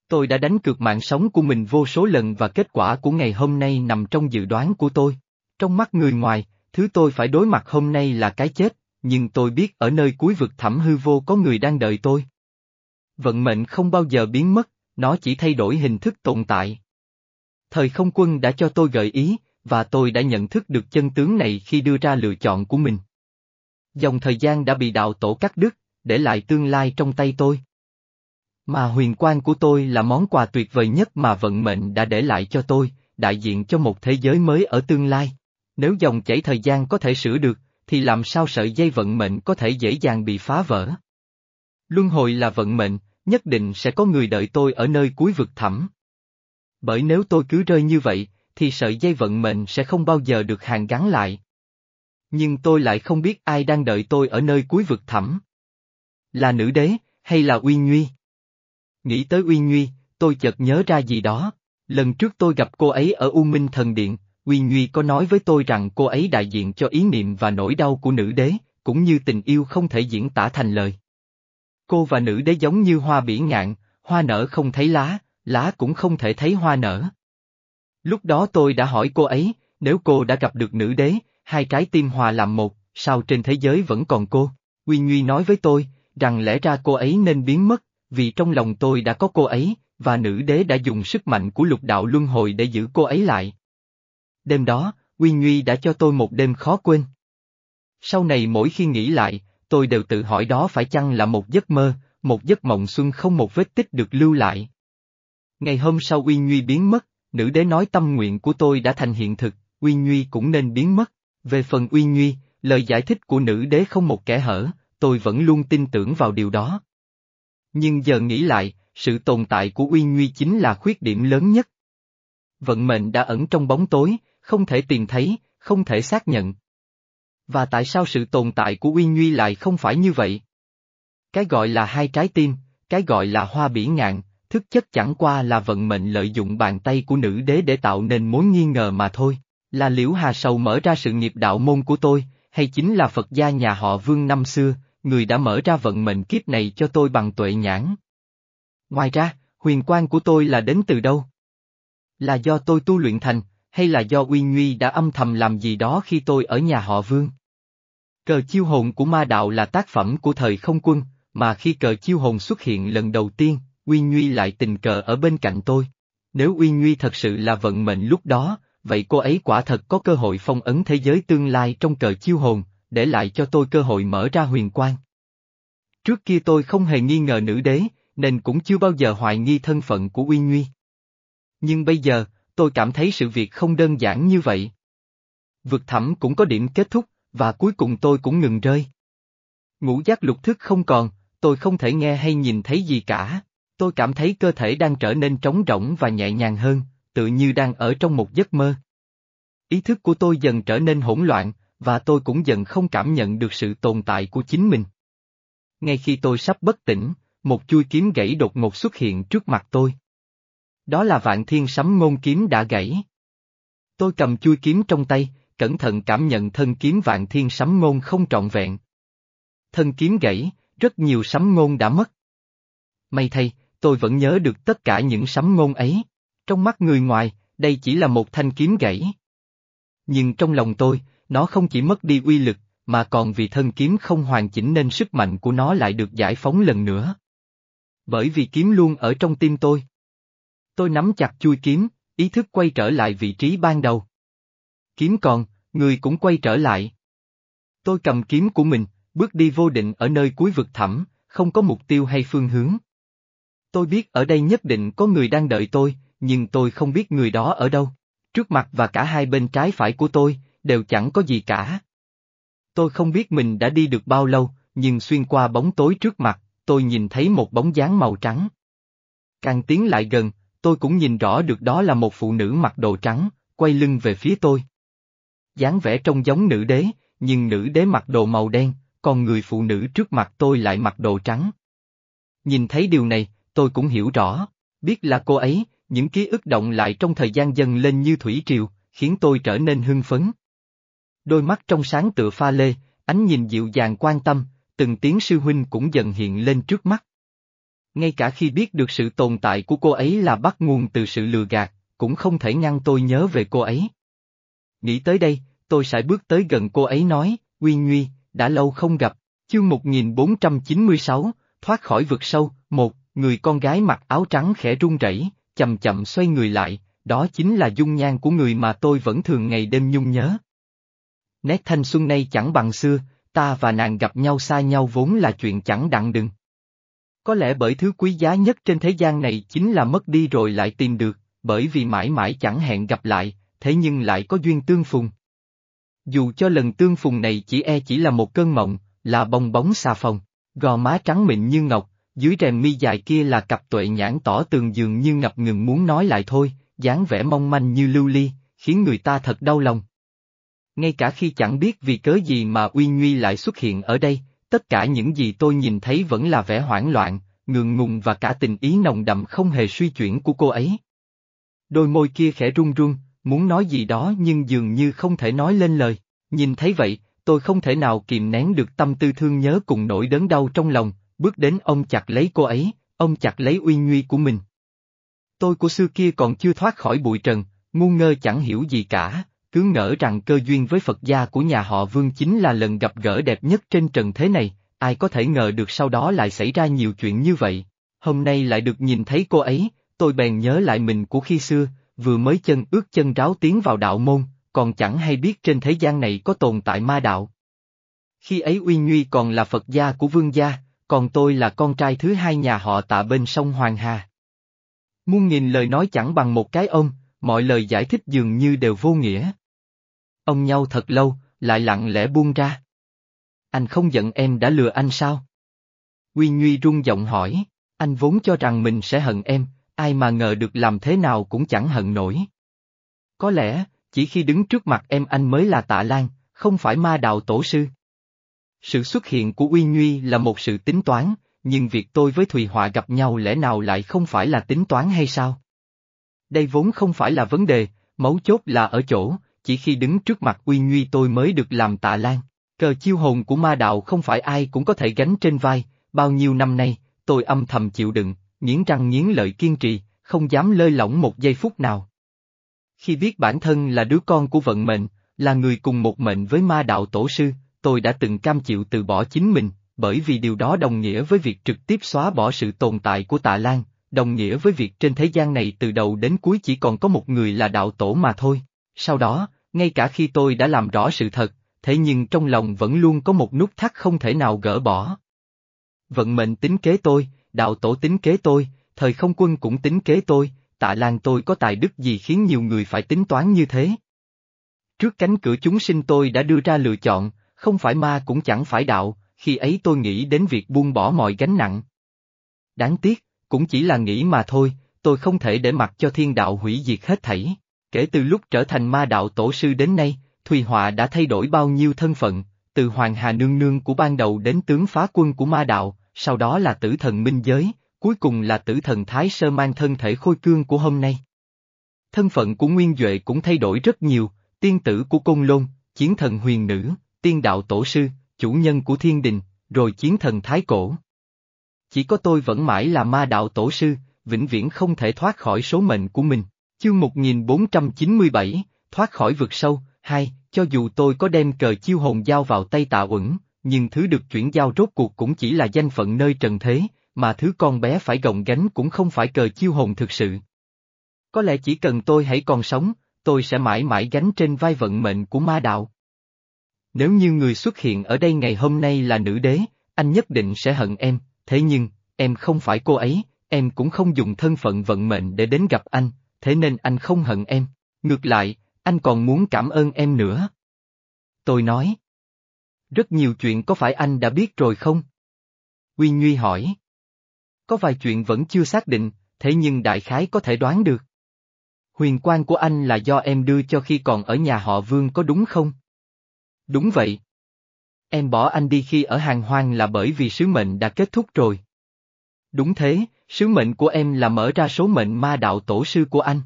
Speaker 1: Tôi đã đánh cược mạng sống của mình vô số lần và kết quả của ngày hôm nay nằm trong dự đoán của tôi. Trong mắt người ngoài, thứ tôi phải đối mặt hôm nay là cái chết, nhưng tôi biết ở nơi cuối vực thẳm hư vô có người đang đợi tôi. Vận mệnh không bao giờ biến mất, nó chỉ thay đổi hình thức tồn tại. Thời không quân đã cho tôi gợi ý, và tôi đã nhận thức được chân tướng này khi đưa ra lựa chọn của mình. Dòng thời gian đã bị đạo tổ cắt đứt, để lại tương lai trong tay tôi. Mà huyền quan của tôi là món quà tuyệt vời nhất mà vận mệnh đã để lại cho tôi, đại diện cho một thế giới mới ở tương lai. Nếu dòng chảy thời gian có thể sửa được, thì làm sao sợi dây vận mệnh có thể dễ dàng bị phá vỡ? Luân hồi là vận mệnh, nhất định sẽ có người đợi tôi ở nơi cuối vực thẳm. Bởi nếu tôi cứ rơi như vậy, thì sợi dây vận mệnh sẽ không bao giờ được hàn gắn lại. Nhưng tôi lại không biết ai đang đợi tôi ở nơi cuối vực thẳm. Là nữ đế, hay là Uy Nguy? Nghĩ tới Uy Nguy, tôi chợt nhớ ra gì đó. Lần trước tôi gặp cô ấy ở U Minh Thần Điện, Uy Nguy có nói với tôi rằng cô ấy đại diện cho ý niệm và nỗi đau của nữ đế, cũng như tình yêu không thể diễn tả thành lời. Cô và nữ đế giống như hoa bỉ ngạn, hoa nở không thấy lá, lá cũng không thể thấy hoa nở. Lúc đó tôi đã hỏi cô ấy, nếu cô đã gặp được nữ đế, hai trái tim hòa làm một, sao trên thế giới vẫn còn cô? Quy Nguy nói với tôi, rằng lẽ ra cô ấy nên biến mất, vì trong lòng tôi đã có cô ấy, và nữ đế đã dùng sức mạnh của lục đạo luân hồi để giữ cô ấy lại. Đêm đó, Quy Nguy đã cho tôi một đêm khó quên. Sau này mỗi khi nghĩ lại, tôi đều tự hỏi đó phải chăng là một giấc mơ, một giấc mộng xuân không một vết tích được lưu lại. Ngày hôm sau Uy Nhuy biến mất, nữ đế nói tâm nguyện của tôi đã thành hiện thực, Uy Nhuy cũng nên biến mất. Về phần Uy Nhuy, lời giải thích của nữ đế không một kẻ hở, tôi vẫn luôn tin tưởng vào điều đó. Nhưng giờ nghĩ lại, sự tồn tại của Uy Nhuy chính là khuyết điểm lớn nhất. Vận mệnh đã ẩn trong bóng tối, không thể tìm thấy, không thể xác nhận. Và tại sao sự tồn tại của Uy Nhuy lại không phải như vậy? Cái gọi là hai trái tim, cái gọi là hoa bỉ ngạn, thức chất chẳng qua là vận mệnh lợi dụng bàn tay của nữ đế để tạo nên mối nghi ngờ mà thôi. Là Liễu Hà Sầu mở ra sự nghiệp đạo môn của tôi, hay chính là Phật gia nhà họ Vương năm xưa, người đã mở ra vận mệnh kiếp này cho tôi bằng tuệ nhãn. Ngoài ra, huyền quan của tôi là đến từ đâu? Là do tôi tu luyện thành, hay là do Uy Nguy đã âm thầm làm gì đó khi tôi ở nhà họ Vương? Cờ chiêu hồn của ma đạo là tác phẩm của thời không quân, mà khi cờ chiêu hồn xuất hiện lần đầu tiên, Uy Nguy lại tình cờ ở bên cạnh tôi. Nếu Uy Nguy thật sự là vận mệnh lúc đó, vậy cô ấy quả thật có cơ hội phong ấn thế giới tương lai trong cờ chiêu hồn, để lại cho tôi cơ hội mở ra huyền Quan. Trước kia tôi không hề nghi ngờ nữ đế, nên cũng chưa bao giờ hoài nghi thân phận của Uy Nguy. Nhưng bây giờ, tôi cảm thấy sự việc không đơn giản như vậy. Vực thẳm cũng có điểm kết thúc, và cuối cùng tôi cũng ngừng rơi. Ngũ giác lục thức không còn, tôi không thể nghe hay nhìn thấy gì cả. Tôi cảm thấy cơ thể đang trở nên trống rỗng và nhẹ nhàng hơn, tự như đang ở trong một giấc mơ. Ý thức của tôi dần trở nên hỗn loạn, và tôi cũng dần không cảm nhận được sự tồn tại của chính mình. Ngay khi tôi sắp bất tỉnh, một chui kiếm gãy đột ngột xuất hiện trước mặt tôi. Đó là vạn thiên sấm ngôn kiếm đã gãy. Tôi cầm chui kiếm trong tay, cẩn thận cảm nhận thân kiếm vạn thiên sấm ngôn không trọn vẹn. Thân kiếm gãy, rất nhiều sấm ngôn đã mất. May thay, tôi vẫn nhớ được tất cả những sấm ngôn ấy. Trong mắt người ngoài, đây chỉ là một thanh kiếm gãy. Nhưng trong lòng tôi, nó không chỉ mất đi uy lực, mà còn vì thân kiếm không hoàn chỉnh nên sức mạnh của nó lại được giải phóng lần nữa. Bởi vì kiếm luôn ở trong tim tôi. Tôi nắm chặt chui kiếm, ý thức quay trở lại vị trí ban đầu. Kiếm còn, người cũng quay trở lại. Tôi cầm kiếm của mình, bước đi vô định ở nơi cuối vực thẳm, không có mục tiêu hay phương hướng. Tôi biết ở đây nhất định có người đang đợi tôi, nhưng tôi không biết người đó ở đâu. Trước mặt và cả hai bên trái phải của tôi, đều chẳng có gì cả. Tôi không biết mình đã đi được bao lâu, nhưng xuyên qua bóng tối trước mặt, tôi nhìn thấy một bóng dáng màu trắng. Càng tiến lại gần, tôi cũng nhìn rõ được đó là một phụ nữ mặc đồ trắng, quay lưng về phía tôi dáng vẻ trông giống nữ đế, nhưng nữ đế mặc đồ màu đen, còn người phụ nữ trước mặt tôi lại mặc đồ trắng. Nhìn thấy điều này, tôi cũng hiểu rõ, biết là cô ấy, những ký ức động lại trong thời gian dần lên như thủy triều, khiến tôi trở nên hưng phấn. Đôi mắt trong sáng tựa pha lê, ánh nhìn dịu dàng quan tâm, từng tiếng sư huynh cũng dần hiện lên trước mắt. Ngay cả khi biết được sự tồn tại của cô ấy là bắt nguồn từ sự lừa gạt, cũng không thể ngăn tôi nhớ về cô ấy. Nghĩ tới đây, tôi sẽ bước tới gần cô ấy nói, Uy Nguy, đã lâu không gặp, chương 1496, thoát khỏi vực sâu, một, người con gái mặc áo trắng khẽ run rẩy, chậm chậm xoay người lại, đó chính là dung nhan của người mà tôi vẫn thường ngày đêm nhung nhớ. Nét thanh xuân nay chẳng bằng xưa, ta và nàng gặp nhau xa nhau vốn là chuyện chẳng đặng đừng. Có lẽ bởi thứ quý giá nhất trên thế gian này chính là mất đi rồi lại tìm được, bởi vì mãi mãi chẳng hẹn gặp lại, thế nhưng lại có duyên tương phùng. Dù cho lần tương phùng này chỉ e chỉ là một cơn mộng, là bong bóng xà phòng, gò má trắng mịn như ngọc, dưới rèm mi dài kia là cặp tuệ nhãn tỏ tường dường như ngập ngừng muốn nói lại thôi, dáng vẻ mong manh như lưu ly, khiến người ta thật đau lòng. Ngay cả khi chẳng biết vì cớ gì mà Uy Nguy lại xuất hiện ở đây, tất cả những gì tôi nhìn thấy vẫn là vẻ hoảng loạn, ngượng ngùng và cả tình ý nồng đậm không hề suy chuyển của cô ấy. Đôi môi kia khẽ run run, muốn nói gì đó nhưng dường như không thể nói lên lời, nhìn thấy vậy, tôi không thể nào kìm nén được tâm tư thương nhớ cùng nỗi đớn đau trong lòng, bước đến ông chặt lấy cô ấy, ông chặt lấy uy nguy của mình. Tôi của xưa kia còn chưa thoát khỏi bụi trần, ngu ngơ chẳng hiểu gì cả, cứ ngỡ rằng cơ duyên với Phật gia của nhà họ Vương chính là lần gặp gỡ đẹp nhất trên trần thế này, ai có thể ngờ được sau đó lại xảy ra nhiều chuyện như vậy. Hôm nay lại được nhìn thấy cô ấy, tôi bèn nhớ lại mình của khi xưa, vừa mới chân ướt chân ráo tiến vào đạo môn, còn chẳng hay biết trên thế gian này có tồn tại ma đạo. Khi ấy Uy Nhuy còn là Phật gia của Vương gia, còn tôi là con trai thứ hai nhà họ tạ bên sông Hoàng Hà. Muôn nghìn lời nói chẳng bằng một cái ôm, mọi lời giải thích dường như đều vô nghĩa. ông nhau thật lâu, lại lặng lẽ buông ra. Anh không giận em đã lừa anh sao? Quy Nhuy rung giọng hỏi, anh vốn cho rằng mình sẽ hận em, ai mà ngờ được làm thế nào cũng chẳng hận nổi. Có lẽ, chỉ khi đứng trước mặt em anh mới là tạ lan, không phải ma đạo tổ sư. Sự xuất hiện của Uy Nhuy là một sự tính toán, nhưng việc tôi với Thùy Họa gặp nhau lẽ nào lại không phải là tính toán hay sao? Đây vốn không phải là vấn đề, mấu chốt là ở chỗ, chỉ khi đứng trước mặt Uy Nhuy tôi mới được làm tạ lan. Cờ chiêu hồn của ma đạo không phải ai cũng có thể gánh trên vai, bao nhiêu năm nay, tôi âm thầm chịu đựng, nghiến răng nghiến lợi kiên trì, không dám lơi lỏng một giây phút nào. Khi biết bản thân là đứa con của vận mệnh, là người cùng một mệnh với ma đạo tổ sư, tôi đã từng cam chịu từ bỏ chính mình, bởi vì điều đó đồng nghĩa với việc trực tiếp xóa bỏ sự tồn tại của tạ Lan, đồng nghĩa với việc trên thế gian này từ đầu đến cuối chỉ còn có một người là đạo tổ mà thôi. Sau đó, ngay cả khi tôi đã làm rõ sự thật, thế nhưng trong lòng vẫn luôn có một nút thắt không thể nào gỡ bỏ. Vận mệnh tính kế tôi, đạo tổ tính kế tôi, thời không quân cũng tính kế tôi, tạ lan tôi có tài đức gì khiến nhiều người phải tính toán như thế. Trước cánh cửa chúng sinh tôi đã đưa ra lựa chọn, không phải ma cũng chẳng phải đạo, khi ấy tôi nghĩ đến việc buông bỏ mọi gánh nặng. Đáng tiếc, cũng chỉ là nghĩ mà thôi, tôi không thể để mặc cho thiên đạo hủy diệt hết thảy. Kể từ lúc trở thành ma đạo tổ sư đến nay, Thùy Họa đã thay đổi bao nhiêu thân phận, từ Hoàng Hà Nương Nương của ban đầu đến tướng phá quân của ma đạo, sau đó là tử thần minh giới, cuối cùng là tử thần Thái Sơ mang thân thể khôi cương của hôm nay. Thân phận của Nguyên Duệ cũng thay đổi rất nhiều, tiên tử của Côn Lôn, chiến thần huyền nữ, tiên đạo tổ sư, chủ nhân của thiên đình, rồi chiến thần Thái Cổ. Chỉ có tôi vẫn mãi là ma đạo tổ sư, vĩnh viễn không thể thoát khỏi số mệnh của mình. Chương 1497, thoát khỏi vực sâu, hai, cho dù tôi có đem cờ chiêu hồn giao vào tay tạ uẩn, nhưng thứ được chuyển giao rốt cuộc cũng chỉ là danh phận nơi trần thế, mà thứ con bé phải gồng gánh cũng không phải cờ chiêu hồn thực sự. Có lẽ chỉ cần tôi hãy còn sống, tôi sẽ mãi mãi gánh trên vai vận mệnh của ma đạo. Nếu như người xuất hiện ở đây ngày hôm nay là nữ đế, anh nhất định sẽ hận em, thế nhưng, em không phải cô ấy, em cũng không dùng thân phận vận mệnh để đến gặp anh, thế nên anh không hận em, ngược lại, anh còn muốn cảm ơn em nữa. Tôi nói. Rất nhiều chuyện có phải anh đã biết rồi không? Quy Nguy hỏi. Có vài chuyện vẫn chưa xác định, thế nhưng đại khái có thể đoán được. Huyền quan của anh là do em đưa cho khi còn ở nhà họ Vương có đúng không? Đúng vậy. Em bỏ anh đi khi ở hàng hoang là bởi vì sứ mệnh đã kết thúc rồi. Đúng thế, sứ mệnh của em là mở ra số mệnh ma đạo tổ sư của anh.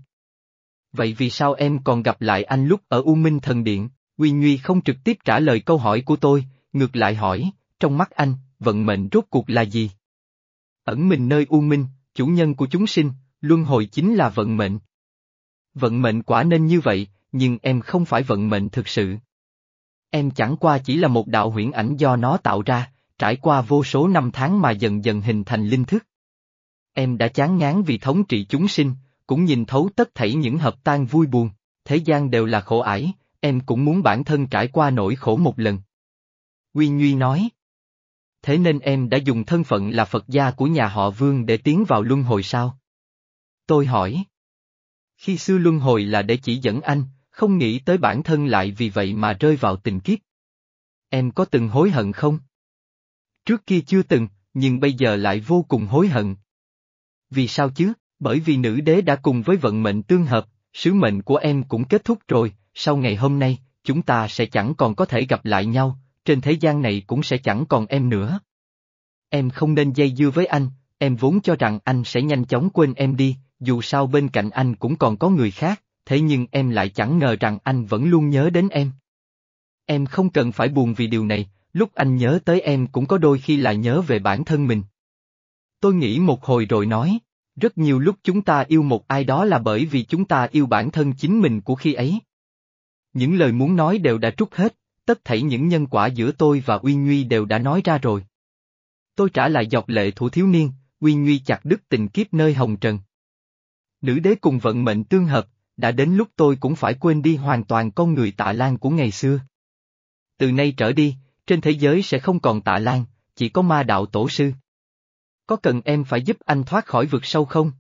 Speaker 1: Vậy vì sao em còn gặp lại anh lúc ở U Minh Thần Điện? Quy Nguy không trực tiếp trả lời câu hỏi của tôi, ngược lại hỏi, trong mắt anh, vận mệnh rốt cuộc là gì? Ẩn mình nơi U Minh, chủ nhân của chúng sinh, luân hồi chính là vận mệnh. Vận mệnh quả nên như vậy, nhưng em không phải vận mệnh thực sự. Em chẳng qua chỉ là một đạo huyễn ảnh do nó tạo ra, trải qua vô số năm tháng mà dần dần hình thành linh thức. Em đã chán ngán vì thống trị chúng sinh, cũng nhìn thấu tất thảy những hợp tan vui buồn, thế gian đều là khổ ải, em cũng muốn bản thân trải qua nỗi khổ một lần. Quy Nhuy nói. Thế nên em đã dùng thân phận là Phật gia của nhà họ Vương để tiến vào luân hồi sao? Tôi hỏi. Khi xưa luân hồi là để chỉ dẫn anh, không nghĩ tới bản thân lại vì vậy mà rơi vào tình kiếp. Em có từng hối hận không? Trước kia chưa từng, nhưng bây giờ lại vô cùng hối hận. Vì sao chứ? Bởi vì nữ đế đã cùng với vận mệnh tương hợp, sứ mệnh của em cũng kết thúc rồi, sau ngày hôm nay, chúng ta sẽ chẳng còn có thể gặp lại nhau, trên thế gian này cũng sẽ chẳng còn em nữa. Em không nên dây dưa với anh, em vốn cho rằng anh sẽ nhanh chóng quên em đi, dù sao bên cạnh anh cũng còn có người khác, thế nhưng em lại chẳng ngờ rằng anh vẫn luôn nhớ đến em. Em không cần phải buồn vì điều này, lúc anh nhớ tới em cũng có đôi khi lại nhớ về bản thân mình. Tôi nghĩ một hồi rồi nói, rất nhiều lúc chúng ta yêu một ai đó là bởi vì chúng ta yêu bản thân chính mình của khi ấy. Những lời muốn nói đều đã trút hết, tất thảy những nhân quả giữa tôi và Uy Nguy đều đã nói ra rồi. Tôi trả lại dọc lệ thủ thiếu niên, Uy Nguy chặt đứt tình kiếp nơi hồng trần. Nữ đế cùng vận mệnh tương hợp, đã đến lúc tôi cũng phải quên đi hoàn toàn con người tạ lan của ngày xưa. Từ nay trở đi, trên thế giới sẽ không còn tạ lan, chỉ có ma đạo tổ sư. Có cần em phải giúp anh thoát khỏi vực sâu không?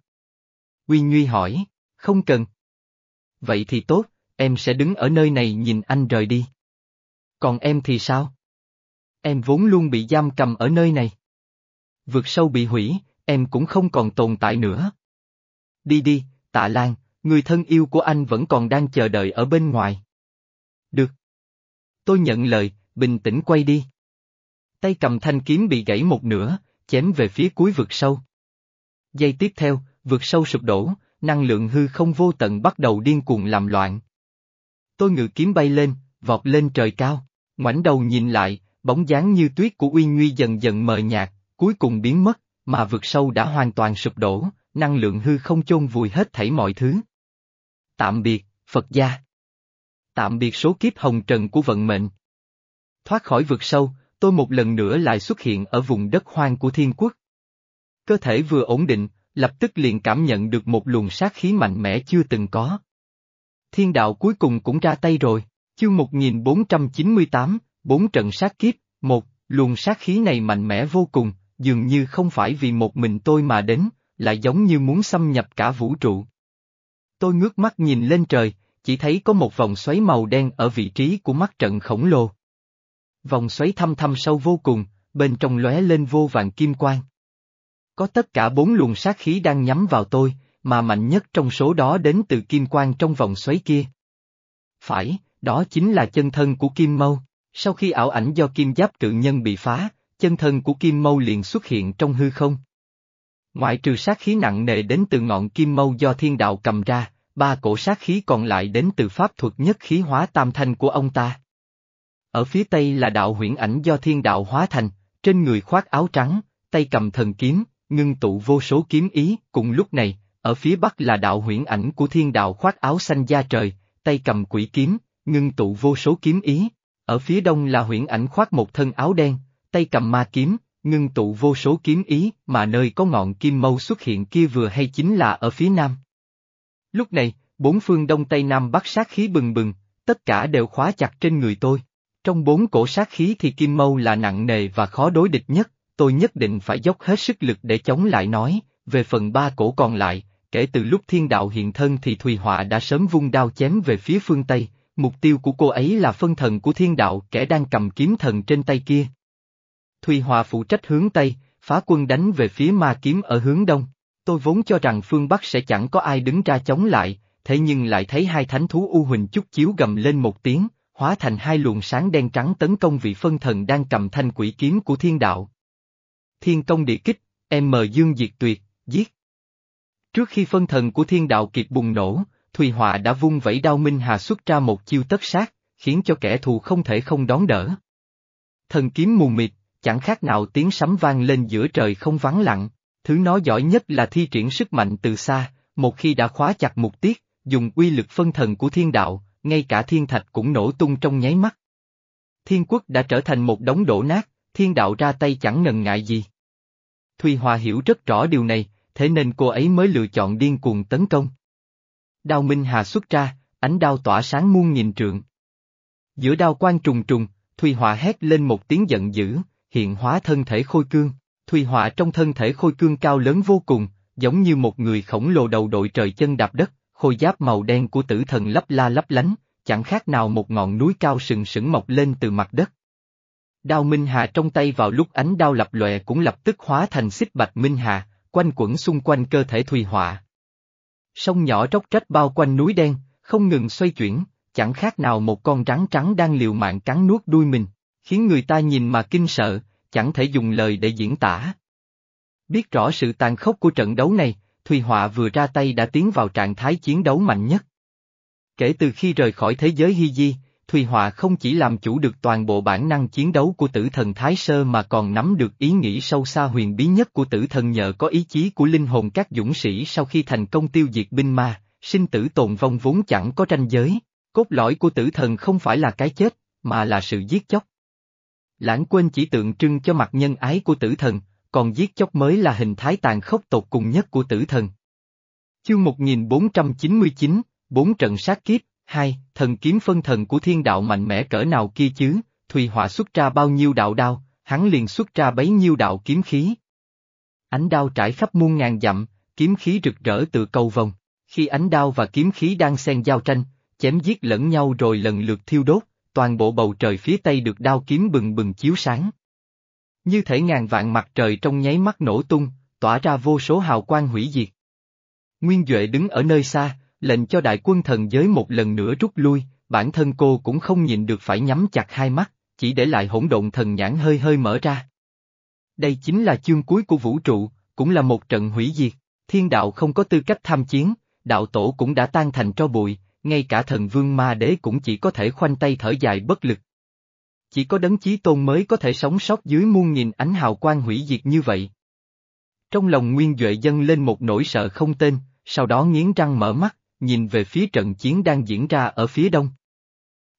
Speaker 1: Quy Nguy hỏi, không cần. Vậy thì tốt, em sẽ đứng ở nơi này nhìn anh rời đi. Còn em thì sao? Em vốn luôn bị giam cầm ở nơi này. Vượt sâu bị hủy, em cũng không còn tồn tại nữa. Đi đi, tạ Lan, người thân yêu của anh vẫn còn đang chờ đợi ở bên ngoài. Được. Tôi nhận lời, bình tĩnh quay đi. Tay cầm thanh kiếm bị gãy một nửa, chém về phía cuối vực sâu. Giây tiếp theo, vực sâu sụp đổ, năng lượng hư không vô tận bắt đầu điên cuồng làm loạn. Tôi ngự kiếm bay lên, vọt lên trời cao, ngoảnh đầu nhìn lại, bóng dáng như tuyết của Uy Nguy dần dần mờ nhạt, cuối cùng biến mất, mà vực sâu đã hoàn toàn sụp đổ, năng lượng hư không chôn vùi hết thảy mọi thứ. Tạm biệt, Phật gia. Tạm biệt số kiếp hồng trần của vận mệnh. Thoát khỏi vực sâu, tôi một lần nữa lại xuất hiện ở vùng đất hoang của thiên quốc. Cơ thể vừa ổn định, lập tức liền cảm nhận được một luồng sát khí mạnh mẽ chưa từng có. Thiên đạo cuối cùng cũng ra tay rồi, chương 1498, bốn trận sát kiếp, một, luồng sát khí này mạnh mẽ vô cùng, dường như không phải vì một mình tôi mà đến, lại giống như muốn xâm nhập cả vũ trụ. Tôi ngước mắt nhìn lên trời, chỉ thấy có một vòng xoáy màu đen ở vị trí của mắt trận khổng lồ. Vòng xoáy thăm thăm sâu vô cùng, bên trong lóe lên vô vàng kim quang. Có tất cả bốn luồng sát khí đang nhắm vào tôi, mà mạnh nhất trong số đó đến từ kim quang trong vòng xoáy kia. Phải, đó chính là chân thân của Kim Mâu. Sau khi ảo ảnh do kim giáp cự nhân bị phá, chân thân của Kim Mâu liền xuất hiện trong hư không. Ngoại trừ sát khí nặng nề đến từ ngọn Kim Mâu do thiên đạo cầm ra, ba cổ sát khí còn lại đến từ pháp thuật nhất khí hóa tam thanh của ông ta. Ở phía tây là đạo huyễn ảnh do thiên đạo hóa thành, trên người khoác áo trắng, tay cầm thần kiếm, ngưng tụ vô số kiếm ý, cùng lúc này, ở phía bắc là đạo huyễn ảnh của thiên đạo khoác áo xanh da trời, tay cầm quỷ kiếm, ngưng tụ vô số kiếm ý. Ở phía đông là huyễn ảnh khoác một thân áo đen, tay cầm ma kiếm, ngưng tụ vô số kiếm ý, mà nơi có ngọn kim mâu xuất hiện kia vừa hay chính là ở phía nam. Lúc này, bốn phương đông tây nam bắc sát khí bừng bừng, tất cả đều khóa chặt trên người tôi. Trong bốn cổ sát khí thì kim mâu là nặng nề và khó đối địch nhất, tôi nhất định phải dốc hết sức lực để chống lại nói, về phần ba cổ còn lại, kể từ lúc thiên đạo hiện thân thì Thùy Họa đã sớm vung đao chém về phía phương Tây, mục tiêu của cô ấy là phân thần của thiên đạo kẻ đang cầm kiếm thần trên tay kia. Thùy Họa phụ trách hướng Tây, phá quân đánh về phía ma kiếm ở hướng Đông. Tôi vốn cho rằng phương Bắc sẽ chẳng có ai đứng ra chống lại, thế nhưng lại thấy hai thánh thú U Huỳnh chút chiếu gầm lên một tiếng, hóa thành hai luồng sáng đen trắng tấn công vị phân thần đang cầm thanh quỷ kiếm của thiên đạo. Thiên công địa kích, em dương diệt tuyệt, giết. Trước khi phân thần của thiên đạo kiệt bùng nổ, Thùy Họa đã vung vẫy đao minh hà xuất ra một chiêu tất sát, khiến cho kẻ thù không thể không đón đỡ. Thần kiếm mù mịt, chẳng khác nào tiếng sấm vang lên giữa trời không vắng lặng, thứ nó giỏi nhất là thi triển sức mạnh từ xa, một khi đã khóa chặt mục tiết, dùng uy lực phân thần của thiên đạo, ngay cả thiên thạch cũng nổ tung trong nháy mắt. Thiên quốc đã trở thành một đống đổ nát, thiên đạo ra tay chẳng ngần ngại gì. Thùy Hòa hiểu rất rõ điều này, thế nên cô ấy mới lựa chọn điên cuồng tấn công. Đao Minh Hà xuất ra, ánh đao tỏa sáng muôn nghìn trượng. Giữa đao quang trùng trùng, Thùy Họa hét lên một tiếng giận dữ, hiện hóa thân thể khôi cương. Thùy Họa trong thân thể khôi cương cao lớn vô cùng, giống như một người khổng lồ đầu đội trời chân đạp đất, khôi giáp màu đen của tử thần lấp la lấp lánh, chẳng khác nào một ngọn núi cao sừng sững mọc lên từ mặt đất. Đao Minh Hà trong tay vào lúc ánh đao lập lòe cũng lập tức hóa thành xích bạch Minh Hà, quanh quẩn xung quanh cơ thể Thùy Họa. Sông nhỏ róc rách bao quanh núi đen, không ngừng xoay chuyển, chẳng khác nào một con rắn trắng đang liều mạng cắn nuốt đuôi mình, khiến người ta nhìn mà kinh sợ, chẳng thể dùng lời để diễn tả. Biết rõ sự tàn khốc của trận đấu này, Thùy Họa vừa ra tay đã tiến vào trạng thái chiến đấu mạnh nhất. Kể từ khi rời khỏi thế giới Hy Di, Thùy Họa không chỉ làm chủ được toàn bộ bản năng chiến đấu của tử thần Thái Sơ mà còn nắm được ý nghĩ sâu xa huyền bí nhất của tử thần nhờ có ý chí của linh hồn các dũng sĩ sau khi thành công tiêu diệt binh ma, sinh tử tồn vong vốn chẳng có tranh giới. Cốt lõi của tử thần không phải là cái chết, mà là sự giết chóc. Lãng quên chỉ tượng trưng cho mặt nhân ái của tử thần, còn giết chóc mới là hình thái tàn khốc tột cùng nhất của tử thần. Chương 1499, bốn trận sát kiếp, hai, thần kiếm phân thần của thiên đạo mạnh mẽ cỡ nào kia chứ, Thùy Họa xuất ra bao nhiêu đạo đao, hắn liền xuất ra bấy nhiêu đạo kiếm khí. Ánh đao trải khắp muôn ngàn dặm, kiếm khí rực rỡ từ cầu vòng, khi ánh đao và kiếm khí đang xen giao tranh, chém giết lẫn nhau rồi lần lượt thiêu đốt, toàn bộ bầu trời phía tây được đao kiếm bừng bừng chiếu sáng. Như thể ngàn vạn mặt trời trong nháy mắt nổ tung, tỏa ra vô số hào quang hủy diệt. Nguyên Duệ đứng ở nơi xa, lệnh cho đại quân thần giới một lần nữa rút lui, bản thân cô cũng không nhìn được phải nhắm chặt hai mắt, chỉ để lại hỗn độn thần nhãn hơi hơi mở ra. Đây chính là chương cuối của vũ trụ, cũng là một trận hủy diệt, thiên đạo không có tư cách tham chiến, đạo tổ cũng đã tan thành tro bụi, ngay cả thần vương ma đế cũng chỉ có thể khoanh tay thở dài bất lực. Chỉ có đấng chí tôn mới có thể sống sót dưới muôn nghìn ánh hào quang hủy diệt như vậy. Trong lòng Nguyên Duệ dâng lên một nỗi sợ không tên, sau đó nghiến răng mở mắt, nhìn về phía trận chiến đang diễn ra ở phía đông.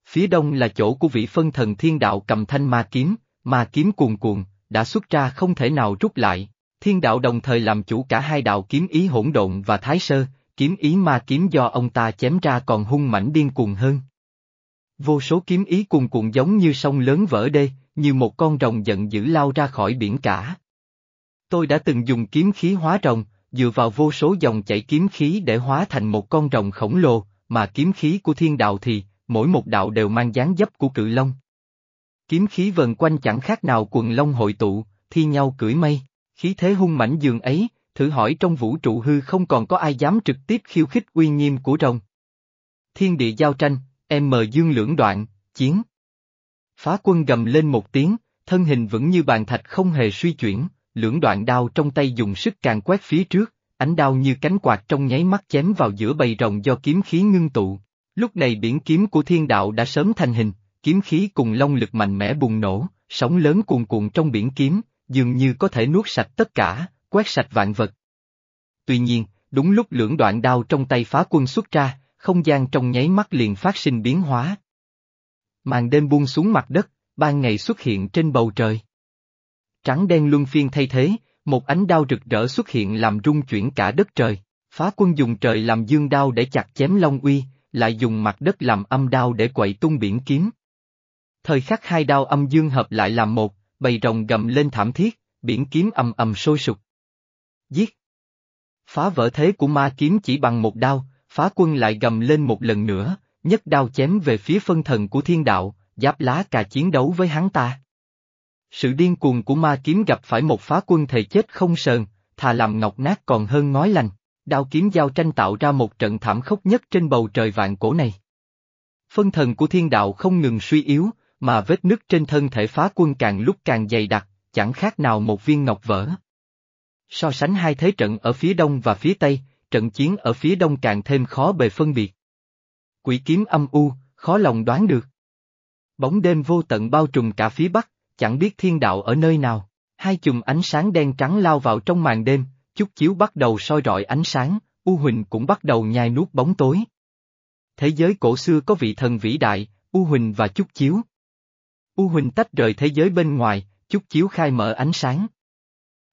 Speaker 1: Phía đông là chỗ của vị phân thần thiên đạo cầm thanh ma kiếm, ma kiếm cuồn cuộn, đã xuất ra không thể nào rút lại. Thiên đạo đồng thời làm chủ cả hai đạo kiếm ý hỗn độn và thái sơ, kiếm ý ma kiếm do ông ta chém ra còn hung mãnh điên cuồng hơn. Vô số kiếm ý cuồn cuộn giống như sông lớn vỡ đê, như một con rồng giận dữ lao ra khỏi biển cả. Tôi đã từng dùng kiếm khí hóa rồng, dựa vào vô số dòng chảy kiếm khí để hóa thành một con rồng khổng lồ, mà kiếm khí của thiên đạo thì, mỗi một đạo đều mang dáng dấp của cự long. Kiếm khí vần quanh chẳng khác nào quần long hội tụ, thi nhau cưỡi mây, khí thế hung mãnh dường ấy, thử hỏi trong vũ trụ hư không còn có ai dám trực tiếp khiêu khích uy nghiêm của rồng. Thiên địa giao tranh, em mờ dương lưỡng đoạn, chiến. Phá quân gầm lên một tiếng, thân hình vững như bàn thạch không hề suy chuyển, lưỡng đoạn đao trong tay dùng sức càng quét phía trước, ánh đao như cánh quạt trong nháy mắt chém vào giữa bầy rồng do kiếm khí ngưng tụ. Lúc này biển kiếm của thiên đạo đã sớm thành hình, kiếm khí cùng long lực mạnh mẽ bùng nổ, sóng lớn cuồn cuộn trong biển kiếm, dường như có thể nuốt sạch tất cả, quét sạch vạn vật. Tuy nhiên, đúng lúc lưỡng đoạn đao trong tay phá quân xuất ra, không gian trong nháy mắt liền phát sinh biến hóa. Màn đêm buông xuống mặt đất, ban ngày xuất hiện trên bầu trời. Trắng đen luân phiên thay thế, một ánh đao rực rỡ xuất hiện làm rung chuyển cả đất trời. Phá quân dùng trời làm dương đao để chặt chém Long Uy, lại dùng mặt đất làm âm đao để quậy tung biển kiếm. Thời khắc hai đao âm dương hợp lại làm một, bầy rồng gầm lên thảm thiết, biển kiếm ầm ầm sôi sục. Giết! Phá vỡ thế của ma kiếm chỉ bằng một đao, phá quân lại gầm lên một lần nữa, nhất đao chém về phía phân thần của thiên đạo, giáp lá cà chiến đấu với hắn ta. Sự điên cuồng của ma kiếm gặp phải một phá quân thầy chết không sờn, thà làm ngọc nát còn hơn ngói lành, đao kiếm giao tranh tạo ra một trận thảm khốc nhất trên bầu trời vạn cổ này. Phân thần của thiên đạo không ngừng suy yếu, mà vết nứt trên thân thể phá quân càng lúc càng dày đặc, chẳng khác nào một viên ngọc vỡ. So sánh hai thế trận ở phía đông và phía tây, trận chiến ở phía đông càng thêm khó bề phân biệt. Quỷ kiếm âm u, khó lòng đoán được. Bóng đêm vô tận bao trùm cả phía bắc, chẳng biết thiên đạo ở nơi nào. Hai chùm ánh sáng đen trắng lao vào trong màn đêm, chút chiếu bắt đầu soi rọi ánh sáng, U Huỳnh cũng bắt đầu nhai nuốt bóng tối. Thế giới cổ xưa có vị thần vĩ đại, U Huỳnh và chút chiếu. U Huỳnh tách rời thế giới bên ngoài, chút chiếu khai mở ánh sáng.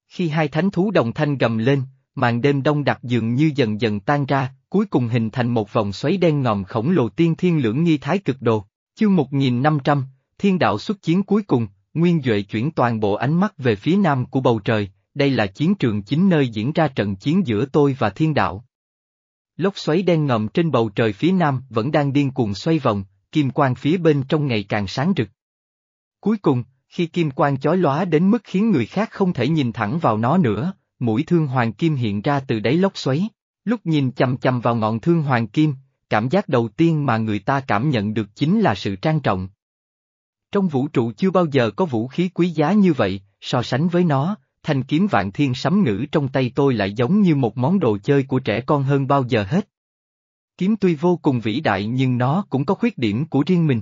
Speaker 1: Khi hai thánh thú đồng thanh gầm lên, màn đêm đông đặc dường như dần dần tan ra, cuối cùng hình thành một vòng xoáy đen ngòm khổng lồ tiên thiên lưỡng nghi thái cực đồ. Chương 1500, thiên đạo xuất chiến cuối cùng, Nguyên Duệ chuyển toàn bộ ánh mắt về phía nam của bầu trời, đây là chiến trường chính nơi diễn ra trận chiến giữa tôi và thiên đạo. Lốc xoáy đen ngầm trên bầu trời phía nam vẫn đang điên cuồng xoay vòng, kim quang phía bên trong ngày càng sáng rực. Cuối cùng, khi kim quang chói lóa đến mức khiến người khác không thể nhìn thẳng vào nó nữa, mũi thương hoàng kim hiện ra từ đáy lốc xoáy. Lúc nhìn chầm chầm vào ngọn thương hoàng kim, cảm giác đầu tiên mà người ta cảm nhận được chính là sự trang trọng. Trong vũ trụ chưa bao giờ có vũ khí quý giá như vậy, so sánh với nó, thanh kiếm vạn thiên sấm ngữ trong tay tôi lại giống như một món đồ chơi của trẻ con hơn bao giờ hết. Kiếm tuy vô cùng vĩ đại nhưng nó cũng có khuyết điểm của riêng mình.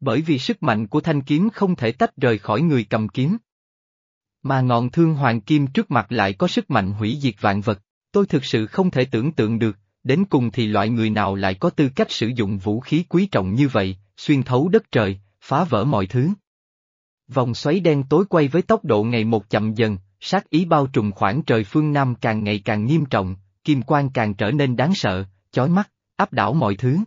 Speaker 1: Bởi vì sức mạnh của thanh kiếm không thể tách rời khỏi người cầm kiếm. Mà ngọn thương hoàng kim trước mặt lại có sức mạnh hủy diệt vạn vật, tôi thực sự không thể tưởng tượng được, đến cùng thì loại người nào lại có tư cách sử dụng vũ khí quý trọng như vậy, xuyên thấu đất trời, phá vỡ mọi thứ. Vòng xoáy đen tối quay với tốc độ ngày một chậm dần, sát ý bao trùm khoảng trời phương Nam càng ngày càng nghiêm trọng, kim quang càng trở nên đáng sợ, chói mắt, áp đảo mọi thứ.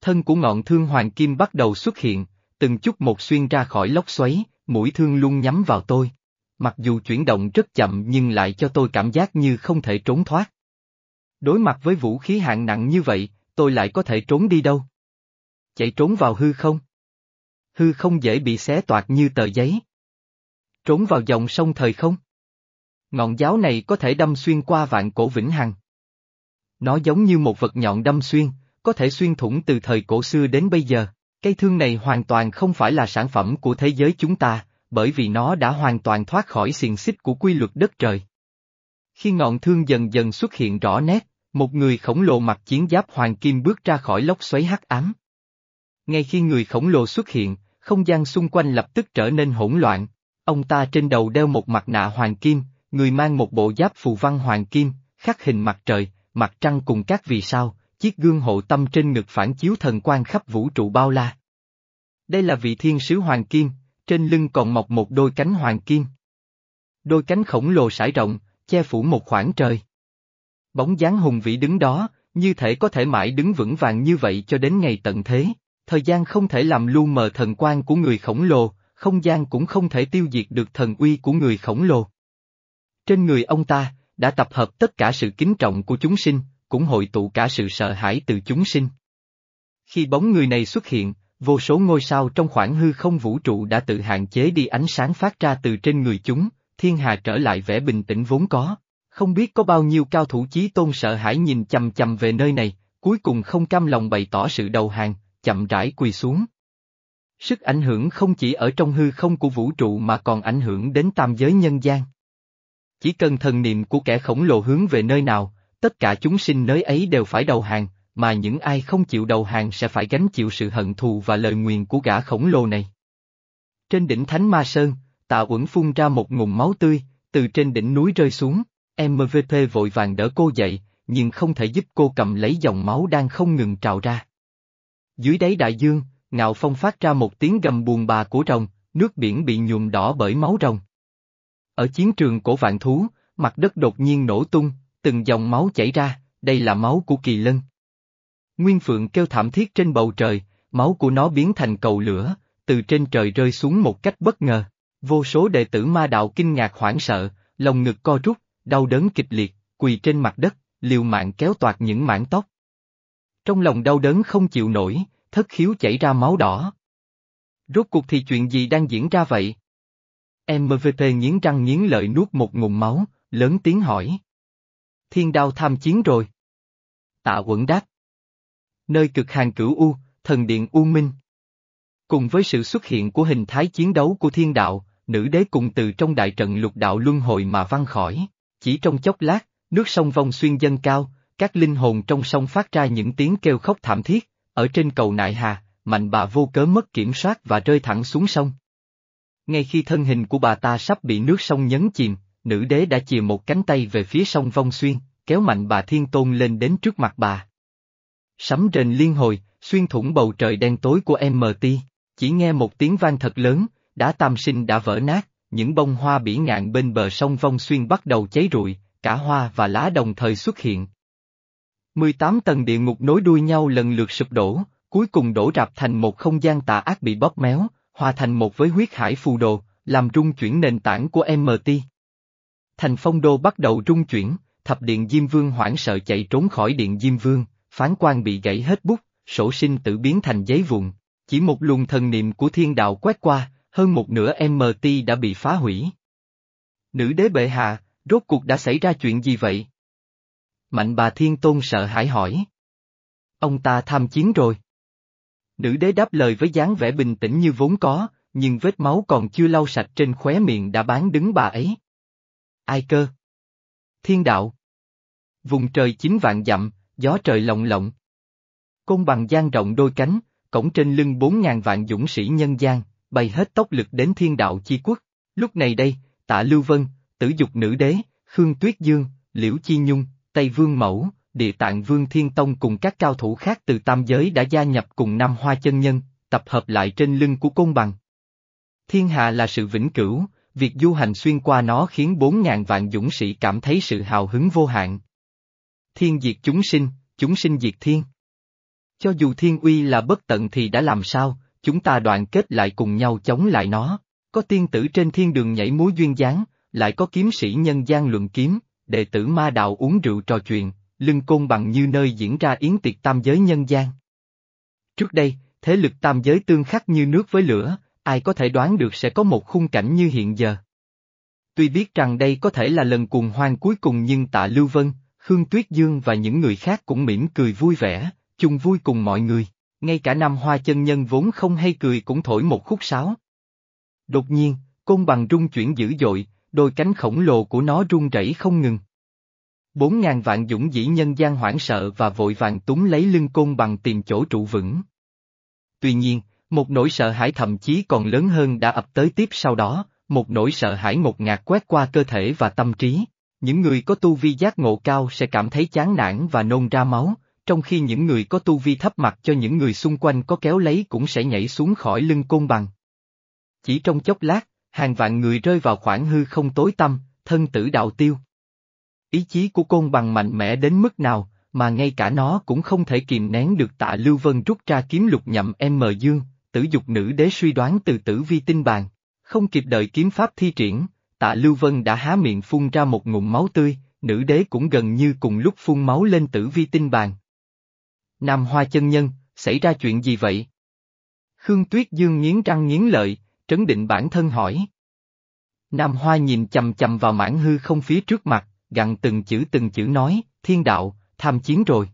Speaker 1: Thân của ngọn thương hoàng kim bắt đầu xuất hiện, từng chút một xuyên ra khỏi lốc xoáy, mũi thương luôn nhắm vào tôi. Mặc dù chuyển động rất chậm nhưng lại cho tôi cảm giác như không thể trốn thoát. Đối mặt với vũ khí hạng nặng như vậy, tôi lại có thể trốn đi đâu? Chạy trốn vào hư không? Hư không dễ bị xé toạc như tờ giấy. Trốn vào dòng sông thời không? Ngọn giáo này có thể đâm xuyên qua vạn cổ vĩnh hằng. Nó giống như một vật nhọn đâm xuyên, có thể xuyên thủng từ thời cổ xưa đến bây giờ. Cây thương này hoàn toàn không phải là sản phẩm của thế giới chúng ta, bởi vì nó đã hoàn toàn thoát khỏi xiềng xích của quy luật đất trời. Khi ngọn thương dần dần xuất hiện rõ nét, một người khổng lồ mặc chiến giáp hoàng kim bước ra khỏi lốc xoáy hắc ám. Ngay khi người khổng lồ xuất hiện, không gian xung quanh lập tức trở nên hỗn loạn. Ông ta trên đầu đeo một mặt nạ hoàng kim, người mang một bộ giáp phù văn hoàng kim, khắc hình mặt trời, mặt trăng cùng các vì sao, chiếc gương hộ tâm trên ngực phản chiếu thần quan khắp vũ trụ bao la. Đây là vị thiên sứ hoàng kim, trên lưng còn mọc một đôi cánh hoàng kim. Đôi cánh khổng lồ sải rộng, che phủ một khoảng trời. Bóng dáng hùng vĩ đứng đó, như thể có thể mãi đứng vững vàng như vậy cho đến ngày tận thế. Thời gian không thể làm lu mờ thần quan của người khổng lồ, không gian cũng không thể tiêu diệt được thần uy của người khổng lồ. Trên người ông ta, đã tập hợp tất cả sự kính trọng của chúng sinh, cũng hội tụ cả sự sợ hãi từ chúng sinh. Khi bóng người này xuất hiện, vô số ngôi sao trong khoảng hư không vũ trụ đã tự hạn chế đi ánh sáng phát ra từ trên người chúng, thiên hà trở lại vẻ bình tĩnh vốn có. Không biết có bao nhiêu cao thủ chí tôn sợ hãi nhìn chầm chầm về nơi này, cuối cùng không cam lòng bày tỏ sự đầu hàng, chậm rãi quỳ xuống. Sức ảnh hưởng không chỉ ở trong hư không của vũ trụ mà còn ảnh hưởng đến tam giới nhân gian. Chỉ cần thần niệm của kẻ khổng lồ hướng về nơi nào, tất cả chúng sinh nơi ấy đều phải đầu hàng, mà những ai không chịu đầu hàng sẽ phải gánh chịu sự hận thù và lời nguyền của gã khổng lồ này. Trên đỉnh Thánh Ma Sơn, Tạ Uẩn phun ra một ngụm máu tươi, từ trên đỉnh núi rơi xuống, MVP vội vàng đỡ cô dậy, nhưng không thể giúp cô cầm lấy dòng máu đang không ngừng trào ra. Dưới đáy đại dương, ngạo phong phát ra một tiếng gầm buồn bà của rồng, nước biển bị nhuộm đỏ bởi máu rồng. Ở chiến trường cổ vạn thú, mặt đất đột nhiên nổ tung, từng dòng máu chảy ra, đây là máu của kỳ lân. Nguyên Phượng kêu thảm thiết trên bầu trời, máu của nó biến thành cầu lửa, từ trên trời rơi xuống một cách bất ngờ. Vô số đệ tử ma đạo kinh ngạc hoảng sợ, lòng ngực co rút, đau đớn kịch liệt, quỳ trên mặt đất, liều mạng kéo toạc những mảng tóc. Trong lòng đau đớn không chịu nổi, thất khiếu chảy ra máu đỏ. Rốt cuộc thì chuyện gì đang diễn ra vậy? MVT nghiến răng nghiến lợi nuốt một ngụm máu, lớn tiếng hỏi. Thiên đao tham chiến rồi. Tạ quẩn đáp. Nơi cực hàng cửu U, thần điện U Minh. Cùng với sự xuất hiện của hình thái chiến đấu của thiên đạo, nữ đế cùng từ trong đại trận lục đạo luân hồi mà văng khỏi. Chỉ trong chốc lát, nước sông vong xuyên dâng cao, các linh hồn trong sông phát ra những tiếng kêu khóc thảm thiết, ở trên cầu nại hà, mạnh bà vô cớ mất kiểm soát và rơi thẳng xuống sông. Ngay khi thân hình của bà ta sắp bị nước sông nhấn chìm, nữ đế đã chìa một cánh tay về phía sông vong xuyên, kéo mạnh bà thiên tôn lên đến trước mặt bà. Sấm rền liên hồi, xuyên thủng bầu trời đen tối của MT, chỉ nghe một tiếng vang thật lớn, đã tam sinh đã vỡ nát, những bông hoa bỉ ngạn bên bờ sông vong xuyên bắt đầu cháy rụi, cả hoa và lá đồng thời xuất hiện. 18 tầng địa ngục nối đuôi nhau lần lượt sụp đổ, cuối cùng đổ rạp thành một không gian tà ác bị bóp méo, hòa thành một với huyết hải phù đồ, làm rung chuyển nền tảng của MT. Thành phong đô bắt đầu rung chuyển, thập điện Diêm Vương hoảng sợ chạy trốn khỏi điện Diêm Vương, phán quan bị gãy hết bút, sổ sinh tự biến thành giấy vụn. Chỉ một luồng thần niệm của thiên đạo quét qua, hơn một nửa MT đã bị phá hủy. Nữ đế bệ hạ, rốt cuộc đã xảy ra chuyện gì vậy? Mạnh bà thiên tôn sợ hãi hỏi. Ông ta tham chiến rồi. Nữ đế đáp lời với dáng vẻ bình tĩnh như vốn có, nhưng vết máu còn chưa lau sạch trên khóe miệng đã bán đứng bà ấy. Ai cơ? Thiên đạo. Vùng trời chín vạn dặm, gió trời lộng lộng. Côn bằng gian rộng đôi cánh, cổng trên lưng bốn ngàn vạn dũng sĩ nhân gian, bay hết tốc lực đến thiên đạo chi quốc. Lúc này đây, tạ Lưu Vân, tử dục nữ đế, Khương Tuyết Dương, Liễu Chi Nhung, Tây Vương Mẫu, Địa Tạng Vương Thiên Tông cùng các cao thủ khác từ tam giới đã gia nhập cùng Nam hoa chân nhân, tập hợp lại trên lưng của côn bằng. Thiên hạ là sự vĩnh cửu, việc du hành xuyên qua nó khiến bốn ngàn vạn dũng sĩ cảm thấy sự hào hứng vô hạn. Thiên diệt chúng sinh, chúng sinh diệt thiên. Cho dù thiên uy là bất tận thì đã làm sao, chúng ta đoàn kết lại cùng nhau chống lại nó. Có tiên tử trên thiên đường nhảy múa duyên dáng, lại có kiếm sĩ nhân gian luận kiếm, đệ tử ma đạo uống rượu trò chuyện, lưng côn bằng như nơi diễn ra yến tiệc tam giới nhân gian. Trước đây, thế lực tam giới tương khắc như nước với lửa, ai có thể đoán được sẽ có một khung cảnh như hiện giờ. Tuy biết rằng đây có thể là lần cuồng hoang cuối cùng nhưng tạ Lưu Vân, Khương Tuyết Dương và những người khác cũng mỉm cười vui vẻ, chung vui cùng mọi người, ngay cả Nam Hoa chân nhân vốn không hay cười cũng thổi một khúc sáo. Đột nhiên, côn bằng rung chuyển dữ dội, đôi cánh khổng lồ của nó rung rẩy không ngừng. Bốn ngàn vạn dũng dĩ nhân gian hoảng sợ và vội vàng túng lấy lưng côn bằng tìm chỗ trụ vững. Tuy nhiên, một nỗi sợ hãi thậm chí còn lớn hơn đã ập tới tiếp sau đó, một nỗi sợ hãi ngột ngạt quét qua cơ thể và tâm trí. Những người có tu vi giác ngộ cao sẽ cảm thấy chán nản và nôn ra máu, trong khi những người có tu vi thấp mặt cho những người xung quanh có kéo lấy cũng sẽ nhảy xuống khỏi lưng côn bằng. Chỉ trong chốc lát, hàng vạn người rơi vào khoảng hư không tối tăm, thân tử đạo tiêu. Ý chí của côn bằng mạnh mẽ đến mức nào, mà ngay cả nó cũng không thể kìm nén được tạ Lưu Vân rút ra kiếm lục nhậm M Dương, tử dục nữ đế suy đoán từ tử vi tinh bàn. Không kịp đợi kiếm pháp thi triển, tạ Lưu Vân đã há miệng phun ra một ngụm máu tươi, nữ đế cũng gần như cùng lúc phun máu lên tử vi tinh bàn. Nam Hoa chân nhân, xảy ra chuyện gì vậy? Khương Tuyết Dương nghiến răng nghiến lợi, trấn định bản thân hỏi. Nam Hoa nhìn chầm chầm vào mảng hư không phía trước mặt, gặn từng chữ từng chữ nói, thiên đạo, tham chiến rồi.